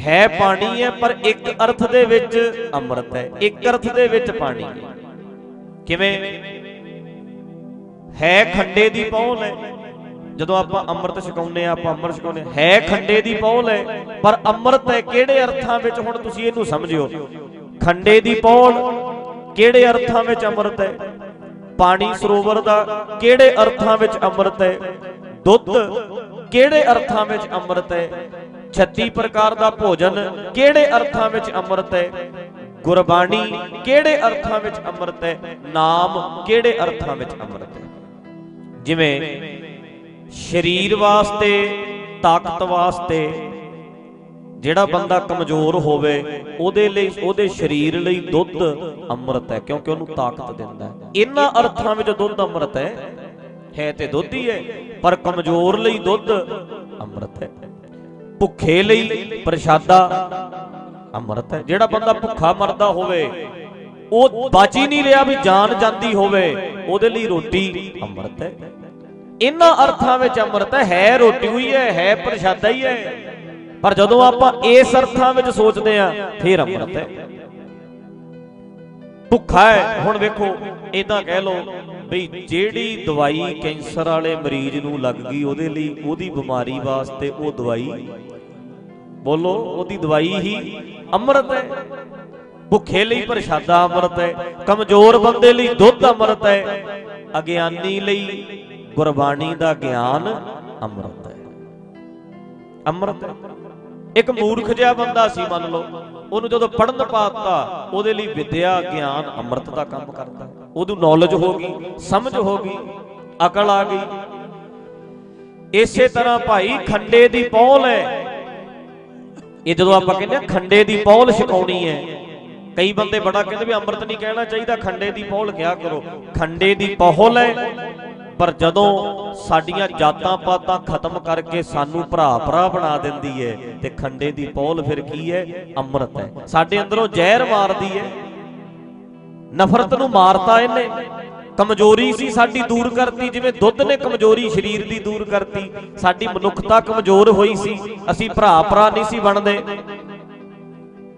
ਹੈ ਪਾਣੀ ਹੈ, ਪਰ ਇੱਕ ਅਰਥ ਦੇ ਵਿੱਚ ਅੰਮ੍ਰਿਤ ਹੈ, ਇੱਕ ਅਰਥ ਦੇ ਵਿੱਚ ਪਾਣੀ ਹੈ। ਕਿਵੇਂ? ਹੈ ਖੰਡੇ ਦੀ ਪੌਲ ਹੈ। ਜਦੋਂ ਆਪਾਂ ਅੰਮ੍ਰਿਤ ਛਕਾਉਂਦੇ ਆ ਆਪਾਂ ਅੰਮ੍ਰਿਤ ਛਕਾਉਂਦੇ ਹੈ। ਖੰਡੇ ਦੀ ਪੌਲ ਹੈ। ਪਰ ਅੰਮ੍ਰਿਤ ਹੈ ਕਿਹੜੇ ਅਰਥਾਂ ਵਿੱਚ? ਹੁਣ ਤੁਸੀਂ ਇਹਨੂੰ ਸਮਝਿਓ। ਖੰਡੇ ਦੀ ਪੌਲ ਕਿਹੜੇ ਅਰਥਾਂ ਵਿੱਚ ਅੰਮ੍ਰਿਤ ਹੈ? ਪਾਣੀ ਸਰੋਵਰ ਦਾ ਕਿਹੜੇ ਅਰਥਾਂ ਵਿੱਚ ਅੰਮ੍ਰਿਤ ਹੈ? ਦੁੱਧ ਕਿਹੜੇ ਅਰਥਾਂ ਵਿੱਚ ਅੰਮ੍ਰਿਤ ਹੈ? 36 ਪ੍ਰਕਾਰ ਦਾ ਭੋਜਨ ਕਿਹੜੇ ਅਰਥਾਂ ਵਿੱਚ ਅੰਮ੍ਰਿਤ ਹੈ? ਗੁਰਬਾਣੀ ਕਿਹੜੇ ਅਰਥਾਂ ਵਿੱਚ ਅੰਮ੍ਰਿਤ ਹੈ? ਨਾਮ ਕਿਹੜੇ ਅਰਥਾਂ ਵਿੱਚ ਅੰਮ੍ਰਿਤ ਹੈ? ਜਿਵੇਂ ਸਰੀਰ ਵਾਸਤੇ, ਤਾਕਤ ਵਾਸਤੇ ਜਿਹੜਾ ਬੰਦਾ ਕਮਜ਼ੋਰ ਹੋਵੇ, ਉਹਦੇ ਲਈ, ਉਹਦੇ ਸਰੀਰ ਲਈ ਦੁੱਧ ਅੰਮ੍ਰਿਤ ਹੈ, ਕਿਉਂਕਿ ਉਹਨੂੰ ਤਾਕਤ ਦਿੰਦਾ ਹੈ। ਇਹਨਾਂ ਅਰਥਾਂ ਵਿੱਚ ਦੁੱਧ ਅੰਮ੍ਰਿਤ ਹੈ। ਹੈ ਤੇ ਦੁੱਧ ਹੀ ਹੈ, ਪਰ ਕਮਜ਼ੋਰ ਲਈ ਦੁੱਧ ਅੰਮ੍ਰਿਤ ਹੈ। ਭੁੱਖੇ ਲਈ ਪ੍ਰਸ਼ਾਦਾ ਅੰਮ੍ਰਿਤ ਹੈ। ਜਿਹੜਾ ਬੰਦਾ ਭੁੱਖਾ ਮਰਦਾ ਹੋਵੇ, ਉਹ ਬਚ ਨਹੀਂ ਰਿਹਾ ਵੀ ਜਾਨ ਜਾਂਦੀ ਹੋਵੇ, ਉਹਦੇ ਲਈ ਰੋਟੀ ਅੰਮ੍ਰਿਤ ਹੈ। ਇਹਨਾਂ ਅਰਥਾਂ ਵਿੱਚ ਅੰਮ੍ਰਿਤ ਹੈ ਰੋਟੀ ਹੋਈ ਹੈ ਹੈ ਪ੍ਰਸ਼ਾਦਾ ਹੀ ਹੈ। ਪਰ ਜਦੋਂ ਆਪਾਂ ਇਸ ਅਰਥਾਂ ਵਿੱਚ ਸੋਚਦੇ ਆ ਫੇਰ ਅੰਮ੍ਰਿਤ ਹੈ। ਭੁੱਖਾ ਹੈ, ਹੁਣ ਵੇਖੋ ਇਦਾਂ ਕਹਿ ਲਓ ਵੀ ਜਿਹੜੀ ਦਵਾਈ ਕੈਂਸਰ ਵਾਲੇ ਮਰੀਜ਼ ਨੂੰ ਲੱਗ ਗਈ, ਉਹਦੇ ਲਈ ਉਹਦੀ ਬਿਮਾਰੀ ਵਾਸਤੇ ਉਹ ਦਵਾਈ ਬੋਲੋ, ਉਹਦੀ ਦਵਾਈ ਹੀ ਅੰਮ੍ਰਿਤ ਹੈ। ਭੁੱਖੇ ਲਈ ਪ੍ਰਸ਼ਾਦਾ ਅੰਮ੍ਰਿਤ ਹੈ, ਕਮਜ਼ੋਰ ਬੰਦੇ ਲਈ ਦੁੱਧ ਅੰਮ੍ਰਿਤ ਹੈ। ਅਗਿਆਨੀ ਲਈ ਗੁਰਬਾਣੀ ਦਾ ਗਿਆਨ ਅੰਮ੍ਰਿਤ ਹੈ। ਅੰਮ੍ਰਿਤ ਇੱਕ ਮੂਰਖ ਜਿਹਾ ਬੰਦਾ ਸੀ, ਮੰਨ ਲਓ। ਉਹਨੂੰ ਜਦੋਂ ਪੜਨ ਪਾਤਾ, ਉਹਦੇ ਲਈ ਵਿਦਿਆ, ਗਿਆਨ ਅੰਮ੍ਰਿਤ ਦਾ ਕੰਮ ਕਰਦਾ। ਉਹਨੂੰ ਨੌਲੇਜ ਹੋ ਗਈ, ਸਮਝ ਹੋ ਗਈ, ਅਕਲ ਆ ਗਈ। ਇਸੇ ਤਰ੍ਹਾਂ ਭਾਈ ਖੰਡੇ ਦੀ ਪੌਲ ਹੈ। ਇਹ ਜਦੋਂ ਆਪਾਂ ਕਹਿੰਦੇ ਆ ਖੰਡੇ ਦੀ ਪੌਲ ਛਕਾਉਣੀ ਹੈ, ਕਈ ਬੰਦੇ ਬੜਾ ਕਹਿੰਦੇ ਵੀ ਅੰਮ੍ਰਿਤ ਨਹੀਂ ਕਹਿਣਾ ਚਾਹੀਦਾ, ਖੰਡੇ ਦੀ ਪੌਲ ਕਿਹਾ ਕਰੋ? ਖੰਡੇ ਦੀ ਪੌਲ ਹੈ, ਪਰ ਜਦੋਂ ਸਾਡੀਆਂ ਜਾਤਾਂ ਪਾਤਾਂ ਖਤਮ ਕਰਕੇ ਸਾਨੂੰ ਭਰਾ ਭਰਾ ਬਣਾ ਦਿੰਦੀ ਹੈ, ਤੇ ਖੰਡੇ ਦੀ ਪੌਲ ਫਿਰ ਕੀ ਹੈ? ਅੰਮ੍ਰਿਤ ਹੈ। ਸਾਡੇ ਅੰਦਰੋਂ ਜ਼ਹਿਰ ਮਾਰਦੀ ਹੈ। ਨਫ਼ਰਤ ਨੂੰ ਮਾਰਤਾ ਇਹਨੇ। ਕਮਜ਼ੋਰੀ ਸੀ ਸਾਡੀ ਦੂਰ ਕਰਤੀ, ਜਿਵੇਂ ਦੁੱਧ ਨੇ ਕਮਜ਼ੋਰੀ ਸਰੀਰ ਦੀ ਦੂਰ ਕਰਤੀ। ਸਾਡੀ ਮਨੁੱਖਤਾ ਕਮਜ਼ੋਰ ਹੋਈ ਸੀ, ਅਸੀਂ ਭਰਾ ਭਰਾ ਨਹੀਂ ਸੀ ਬਣਦੇ।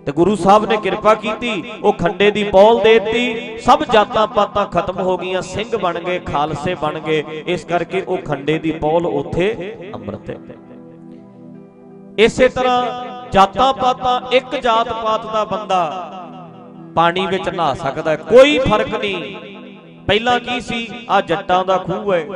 ਤੇ ਗੁਰੂ ਸਾਹਿਬ ਨੇ ਕਿਰਪਾ ਕੀਤੀ, ਉਹ ਖੰਡੇ ਦੀ ਪੌਲ ਦੇਤੀ, ਸਭ ਜਾਤਾਂ ਪਾਤਾਂ ਖਤਮ ਹੋ ਗਈਆਂ, ਸਿੰਘ ਬਣ ਗਏ, ਖਾਲਸੇ ਬਣ ਗਏ। ਇਸ ਕਰਕੇ ਉਹ ਖੰਡੇ ਦੀ ਪੌਲ ਉੱਥੇ ਅੰਮ੍ਰਿਤ ਹੈ। ਇਸੇ ਤਰ੍ਹਾਂ ਜਾਤਾਂ ਪਾਤਾਂ, ਇੱਕ ਜਾਤ ਪਾਤ ਦਾ ਬੰਦਾ ਪਾਣੀ ਵਿੱਚ ਨਹਾ ਸਕਦਾ ਕੋਈ ਫ਼ਰਕ ਨਹੀਂ। ਪਹਿਲਾਂ ਕੀ ਸੀ? ਆ ਜੱਟਾਂ ਦਾ ਖੂਹ ਹੈ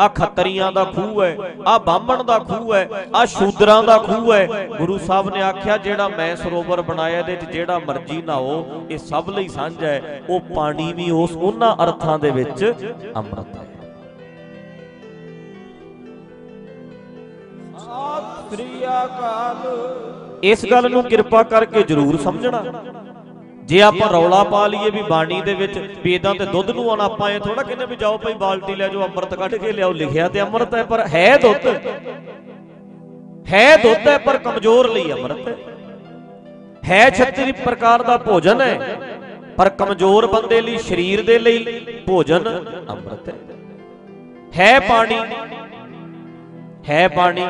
ਆ ਖੱਤਰੀਆਂ ਦਾ ਖੂਹ ਹੈ ਆ ਬਾਹਮਣ ਦਾ ਖੂਹ ਹੈ ਆ ਸ਼ੂਦਰਾਂ ਦਾ ਖੂਹ ਹੈ। ਗੁਰੂ ਸਾਹਿਬ ਨੇ ਆਖਿਆ ਜਿਹੜਾ ਮੈਂ ਸਰੋਵਰ ਬਣਾਇਆ ਇਹਦੇ 'ਚ ਜਿਹੜਾ ਮਰਜ਼ੀ ਨਹਾਓ ਇਹ ਸਭ ਲਈ ਸਾਂਝਾ ਹੈ। ਉਹ ਪਾਣੀ ਵੀ ਉਸ ਉਹਨਾਂ ਅਰਥਾਂ ਦੇ ਵਿੱਚ ਅੰਮ੍ਰਿਤ ਹੈ। ਸਤਿ ਸ੍ਰੀ ਅਕਾਲ। ਇਸ ਗੱਲ ਨੂੰ ਕਿਰਪਾ ਕਰਕੇ ਜਰੂਰ ਸਮਝਣਾ। ਜੇ ਆਪਾਂ ਰੌਲਾ ਪਾ ਲਈਏ ਵੀ ਬਾਣੀ ਦੇ ਵਿੱਚ ਵੀ ਇਦਾਂ ਤੇ ਦੁੱਧ ਨੂੰ ਆਣਾ ਆਪਾਂ ਇਹ ਥੋੜਾ ਕਹਿੰਦੇ ਵੀ ਜਾਓ ਭਾਈ ਬਾਲਟੀ ਲੈ ਜਾਓ, ਅੰਮ੍ਰਿਤ ਕੱਢ ਕੇ ਲਿਆਓ, ਲਿਖਿਆ ਤੇ ਅੰਮ੍ਰਿਤ ਹੈ, ਪਰ ਹੈ ਦੁੱਧ। ਹੈ ਦੁੱਧ ਹੈ, ਪਰ ਕਮਜ਼ੋਰ ਲਈ ਅੰਮ੍ਰਿਤ ਹੈ। ਹੈ 36 ਪ੍ਰਕਾਰ ਦਾ ਭੋਜਨ ਹੈ, ਪਰ ਕਮਜ਼ੋਰ ਬੰਦੇ ਲਈ, ਸਰੀਰ ਦੇ ਲਈ ਭੋਜਨ ਅੰਮ੍ਰਿਤ ਹੈ। ਹੈ ਪਾਣੀ ਹੈ ਪਾਣੀ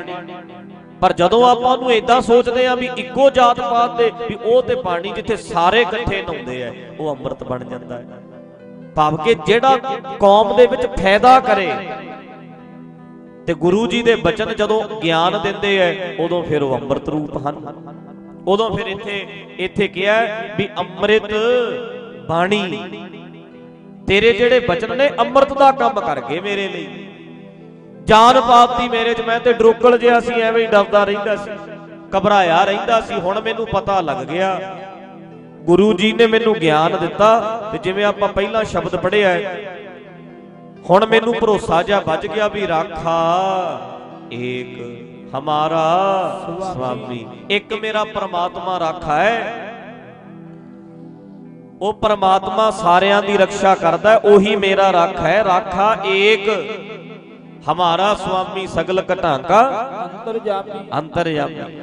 ਪਰ ਜਦੋਂ ਆਪਾਂ ਉਹਨੂੰ ਇਦਾਂ ਸੋਚਦੇ ਆ ਵੀ ਇੱਕੋ ਜਾਤ ਪਾਤ ਦੇ ਵੀ ਉਹ ਤੇ ਪਾਣੀ ਜਿੱਥੇ ਸਾਰੇ ਇਕੱਠੇ ਨਹਾਉਂਦੇ ਆ, ਉਹ ਅੰਮ੍ਰਿਤ ਬਣ ਜਾਂਦਾ ਹੈ। ਭਾਵ ਕਿ ਜਿਹੜਾ ਕੌਮ ਦੇ ਵਿੱਚ ਫਾਇਦਾ ਕਰੇ ਤੇ ਗੁਰੂ ਜੀ ਦੇ ਬਚਨ ਜਦੋਂ ਗਿਆਨ ਦਿੰਦੇ ਐ ਉਦੋਂ ਫਿਰ ਉਹ ਅੰਮ੍ਰਿਤ ਰੂਪ ਹਨ। ਉਦੋਂ ਫਿਰ ਇੱਥੇ ਇੱਥੇ ਕਿਹਾ ਵੀ ਅੰਮ੍ਰਿਤ ਬਾਣੀ। ਤੇਰੇ ਜਿਹੜੇ ਬਚਨ ਨੇ, ਅੰਮ੍ਰਿਤ ਦਾ ਕੰਮ ਕਰ ਗਏ ਮੇਰੇ ਲਈ। ਜਾਨ ਪਾਤੀ ਮੇਰੇ ਚ, ਮੈਂ ਤੇ ਡਰੋਕਲ ਜਿਹਾ ਸੀ, ਐਵੇਂ ਹੀ ਡਰਦਾ ਰਹਿੰਦਾ ਸੀ। ਘਬਰਾਇਆ ਰਹਿੰਦਾ ਸੀ, ਹੁਣ ਮੈਨੂੰ ਪਤਾ ਲੱਗ ਗਿਆ। ਗੁਰੂ ਜੀ ਨੇ ਮੈਨੂੰ ਗਿਆਨ ਦਿੱਤਾ ਤੇ ਜਿਵੇਂ ਆਪਾਂ ਪਹਿਲਾਂ ਸ਼ਬਦ ਪੜ੍ਹਿਆ ਹੈ, ਹੁਣ ਮੈਨੂੰ ਭਰੋਸਾ ਜਿਹਾ ਵੱਜ ਗਿਆ ਵੀ ਰਾਖਾ ਏਕ ਹਮਾਰਾ ਸੁਆਮੀ ਇੱਕ ਮੇਰਾ ਪਰਮਾਤਮਾ ਰਾਖਾ ਹੈ। ਉਹ ਪਰਮਾਤਮਾ ਸਾਰਿਆਂ ਦੀ ਰੱਖਿਆ ਕਰਦਾ ਉਹੀ ਮੇਰਾ ਰੱਖ ਹੈ। ਰਾਖਾ ਏਕ ਹਮਾਰਾ ਸੁਆਮੀ ਸਗਲ ਘਟਾਂਕਾ ਅੰਤਰਜਾਮੀ। ਅੰਤਰਯਾਮੀ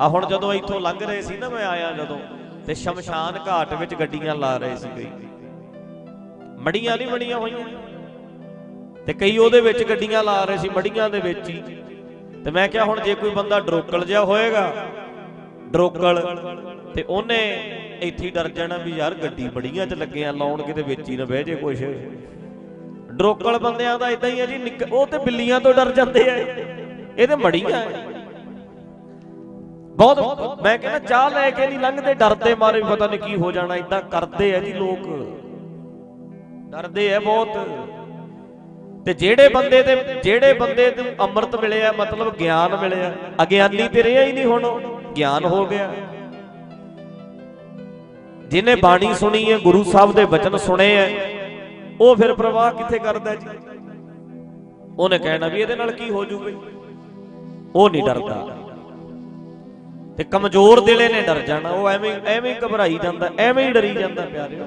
ਆ ਹੁਣ ਜਦੋਂ ਇੱਥੋਂ ਲੰਘ ਰਹੇ ਸੀ ਨਾ ਮੈਂ ਆਇਆ ਜਦੋਂ ਤੇ ਸ਼ਮਸ਼ਾਨ ਘਾਟ ਵਿੱਚ ਗੱਡੀਆਂ ਲਾ ਰਹੇ ਸੀ ਕਈ। ਮੜੀਆਂ ਨਹੀਂ ਬਣੀਆਂ ਹੋਈਆਂ। ਤੇ ਕਈ ਉਹਦੇ ਵਿੱਚ ਗੱਡੀਆਂ ਲਾ ਰਹੇ ਸੀ ਮੜੀਆਂ ਦੇ ਵਿੱਚ ਹੀ। ਤੇ ਮੈਂ ਕਿਹਾ ਹੁਣ ਜੇ ਕੋਈ ਬੰਦਾ ਡਰੋਕਲ ਜਿਹਾ ਹੋਏਗਾ ਡਰੋਕਲ ਤੇ ਉਹਨੇ ਇੱਥੇ ਡਰ ਜਾਣਾ ਵੀ ਯਾਰ ਗੱਡੀ ਬੜੀਆਂ 'ਚ ਲੱਗੇ ਆ ਲਾਉਣ ਕਿਤੇ ਵਿੱਚ ਹੀ ਨਾ ਬਹਿ ਜੇ ਕੁਛ। ਡਰੋਕਲ ਬੰਦਿਆਂ ਦਾ ਇਦਾਂ ਹੀ ਹੈ ਜੀ ਨਿੱਕ- ਉਹ ਤੇ ਬਿੱਲੀਆਂ ਤੋਂ ਡਰ ਜਾਂਦੇ ਆ। ਇਹ ਤੇ ਮੜੀਆਂ ਹੈ ਬਹੁਤ ਮੈਂ ਕਹਿੰਦਾ ਚਾਹ ਲੈ ਕੇ ਨਹੀਂ ਲੰਘਦੇ ਡਰਦੇ ਮਾਰੇ ਪਤਾ ਨਹੀਂ ਕੀ ਹੋ ਜਾਣਾ ਇਦਾਂ ਕਰਦੇ ਆ ਜੀ ਲੋਕ। ਡਰਦੇ ਆ ਬਹੁਤ। ਤੇ ਜਿਹੜੇ ਬੰਦੇ ਤੇ ਜਿਹੜੇ ਬੰਦੇ ਨੂੰ ਅੰਮ੍ਰਿਤ ਮਿਲਿਆ ਮਤਲਬ ਗਿਆਨ ਮਿਲਿਆ ਅਗਿਆਨੀ ਤੇ ਰਿਹਾ ਹੀ ਨਹੀਂ ਹੁਣ ਉਹ, ਗਿਆਨ ਹੋ ਗਿਆ। ਜਿਹਨੇ ਬਾਣੀ ਸੁਣੀ ਹੈ ਗੁਰੂ ਸਾਹਿਬ ਦੇ ਵਚਨ ਸੁਣੇ ਹੈ ਉਹ ਫਿਰ ਪ੍ਰਵਾਹ ਕਿੱਥੇ ਕਰਦਾ ਜੀ? ਉਹਨੇ ਕਹਿਣਾ ਵੀ ਇਹਦੇ ਨਾਲ ਕੀ ਹੋ ਜੂਗਾ? ਉਹ ਨਹੀਂ ਡਰਦਾ। ਤੇ ਕਮਜ਼ੋਰ ਦਿਲੇ ਨੇ ਡਰ ਜਾਣਾ। ਉਹ ਐਵੇਂ ਐਵੇਂ ਹੀ ਘਬਰਾਈ ਜਾਂਦਾ, ਐਵੇਂ ਹੀ ਡਰੀ ਜਾਂਦਾ ਪਿਆਰਿਓ।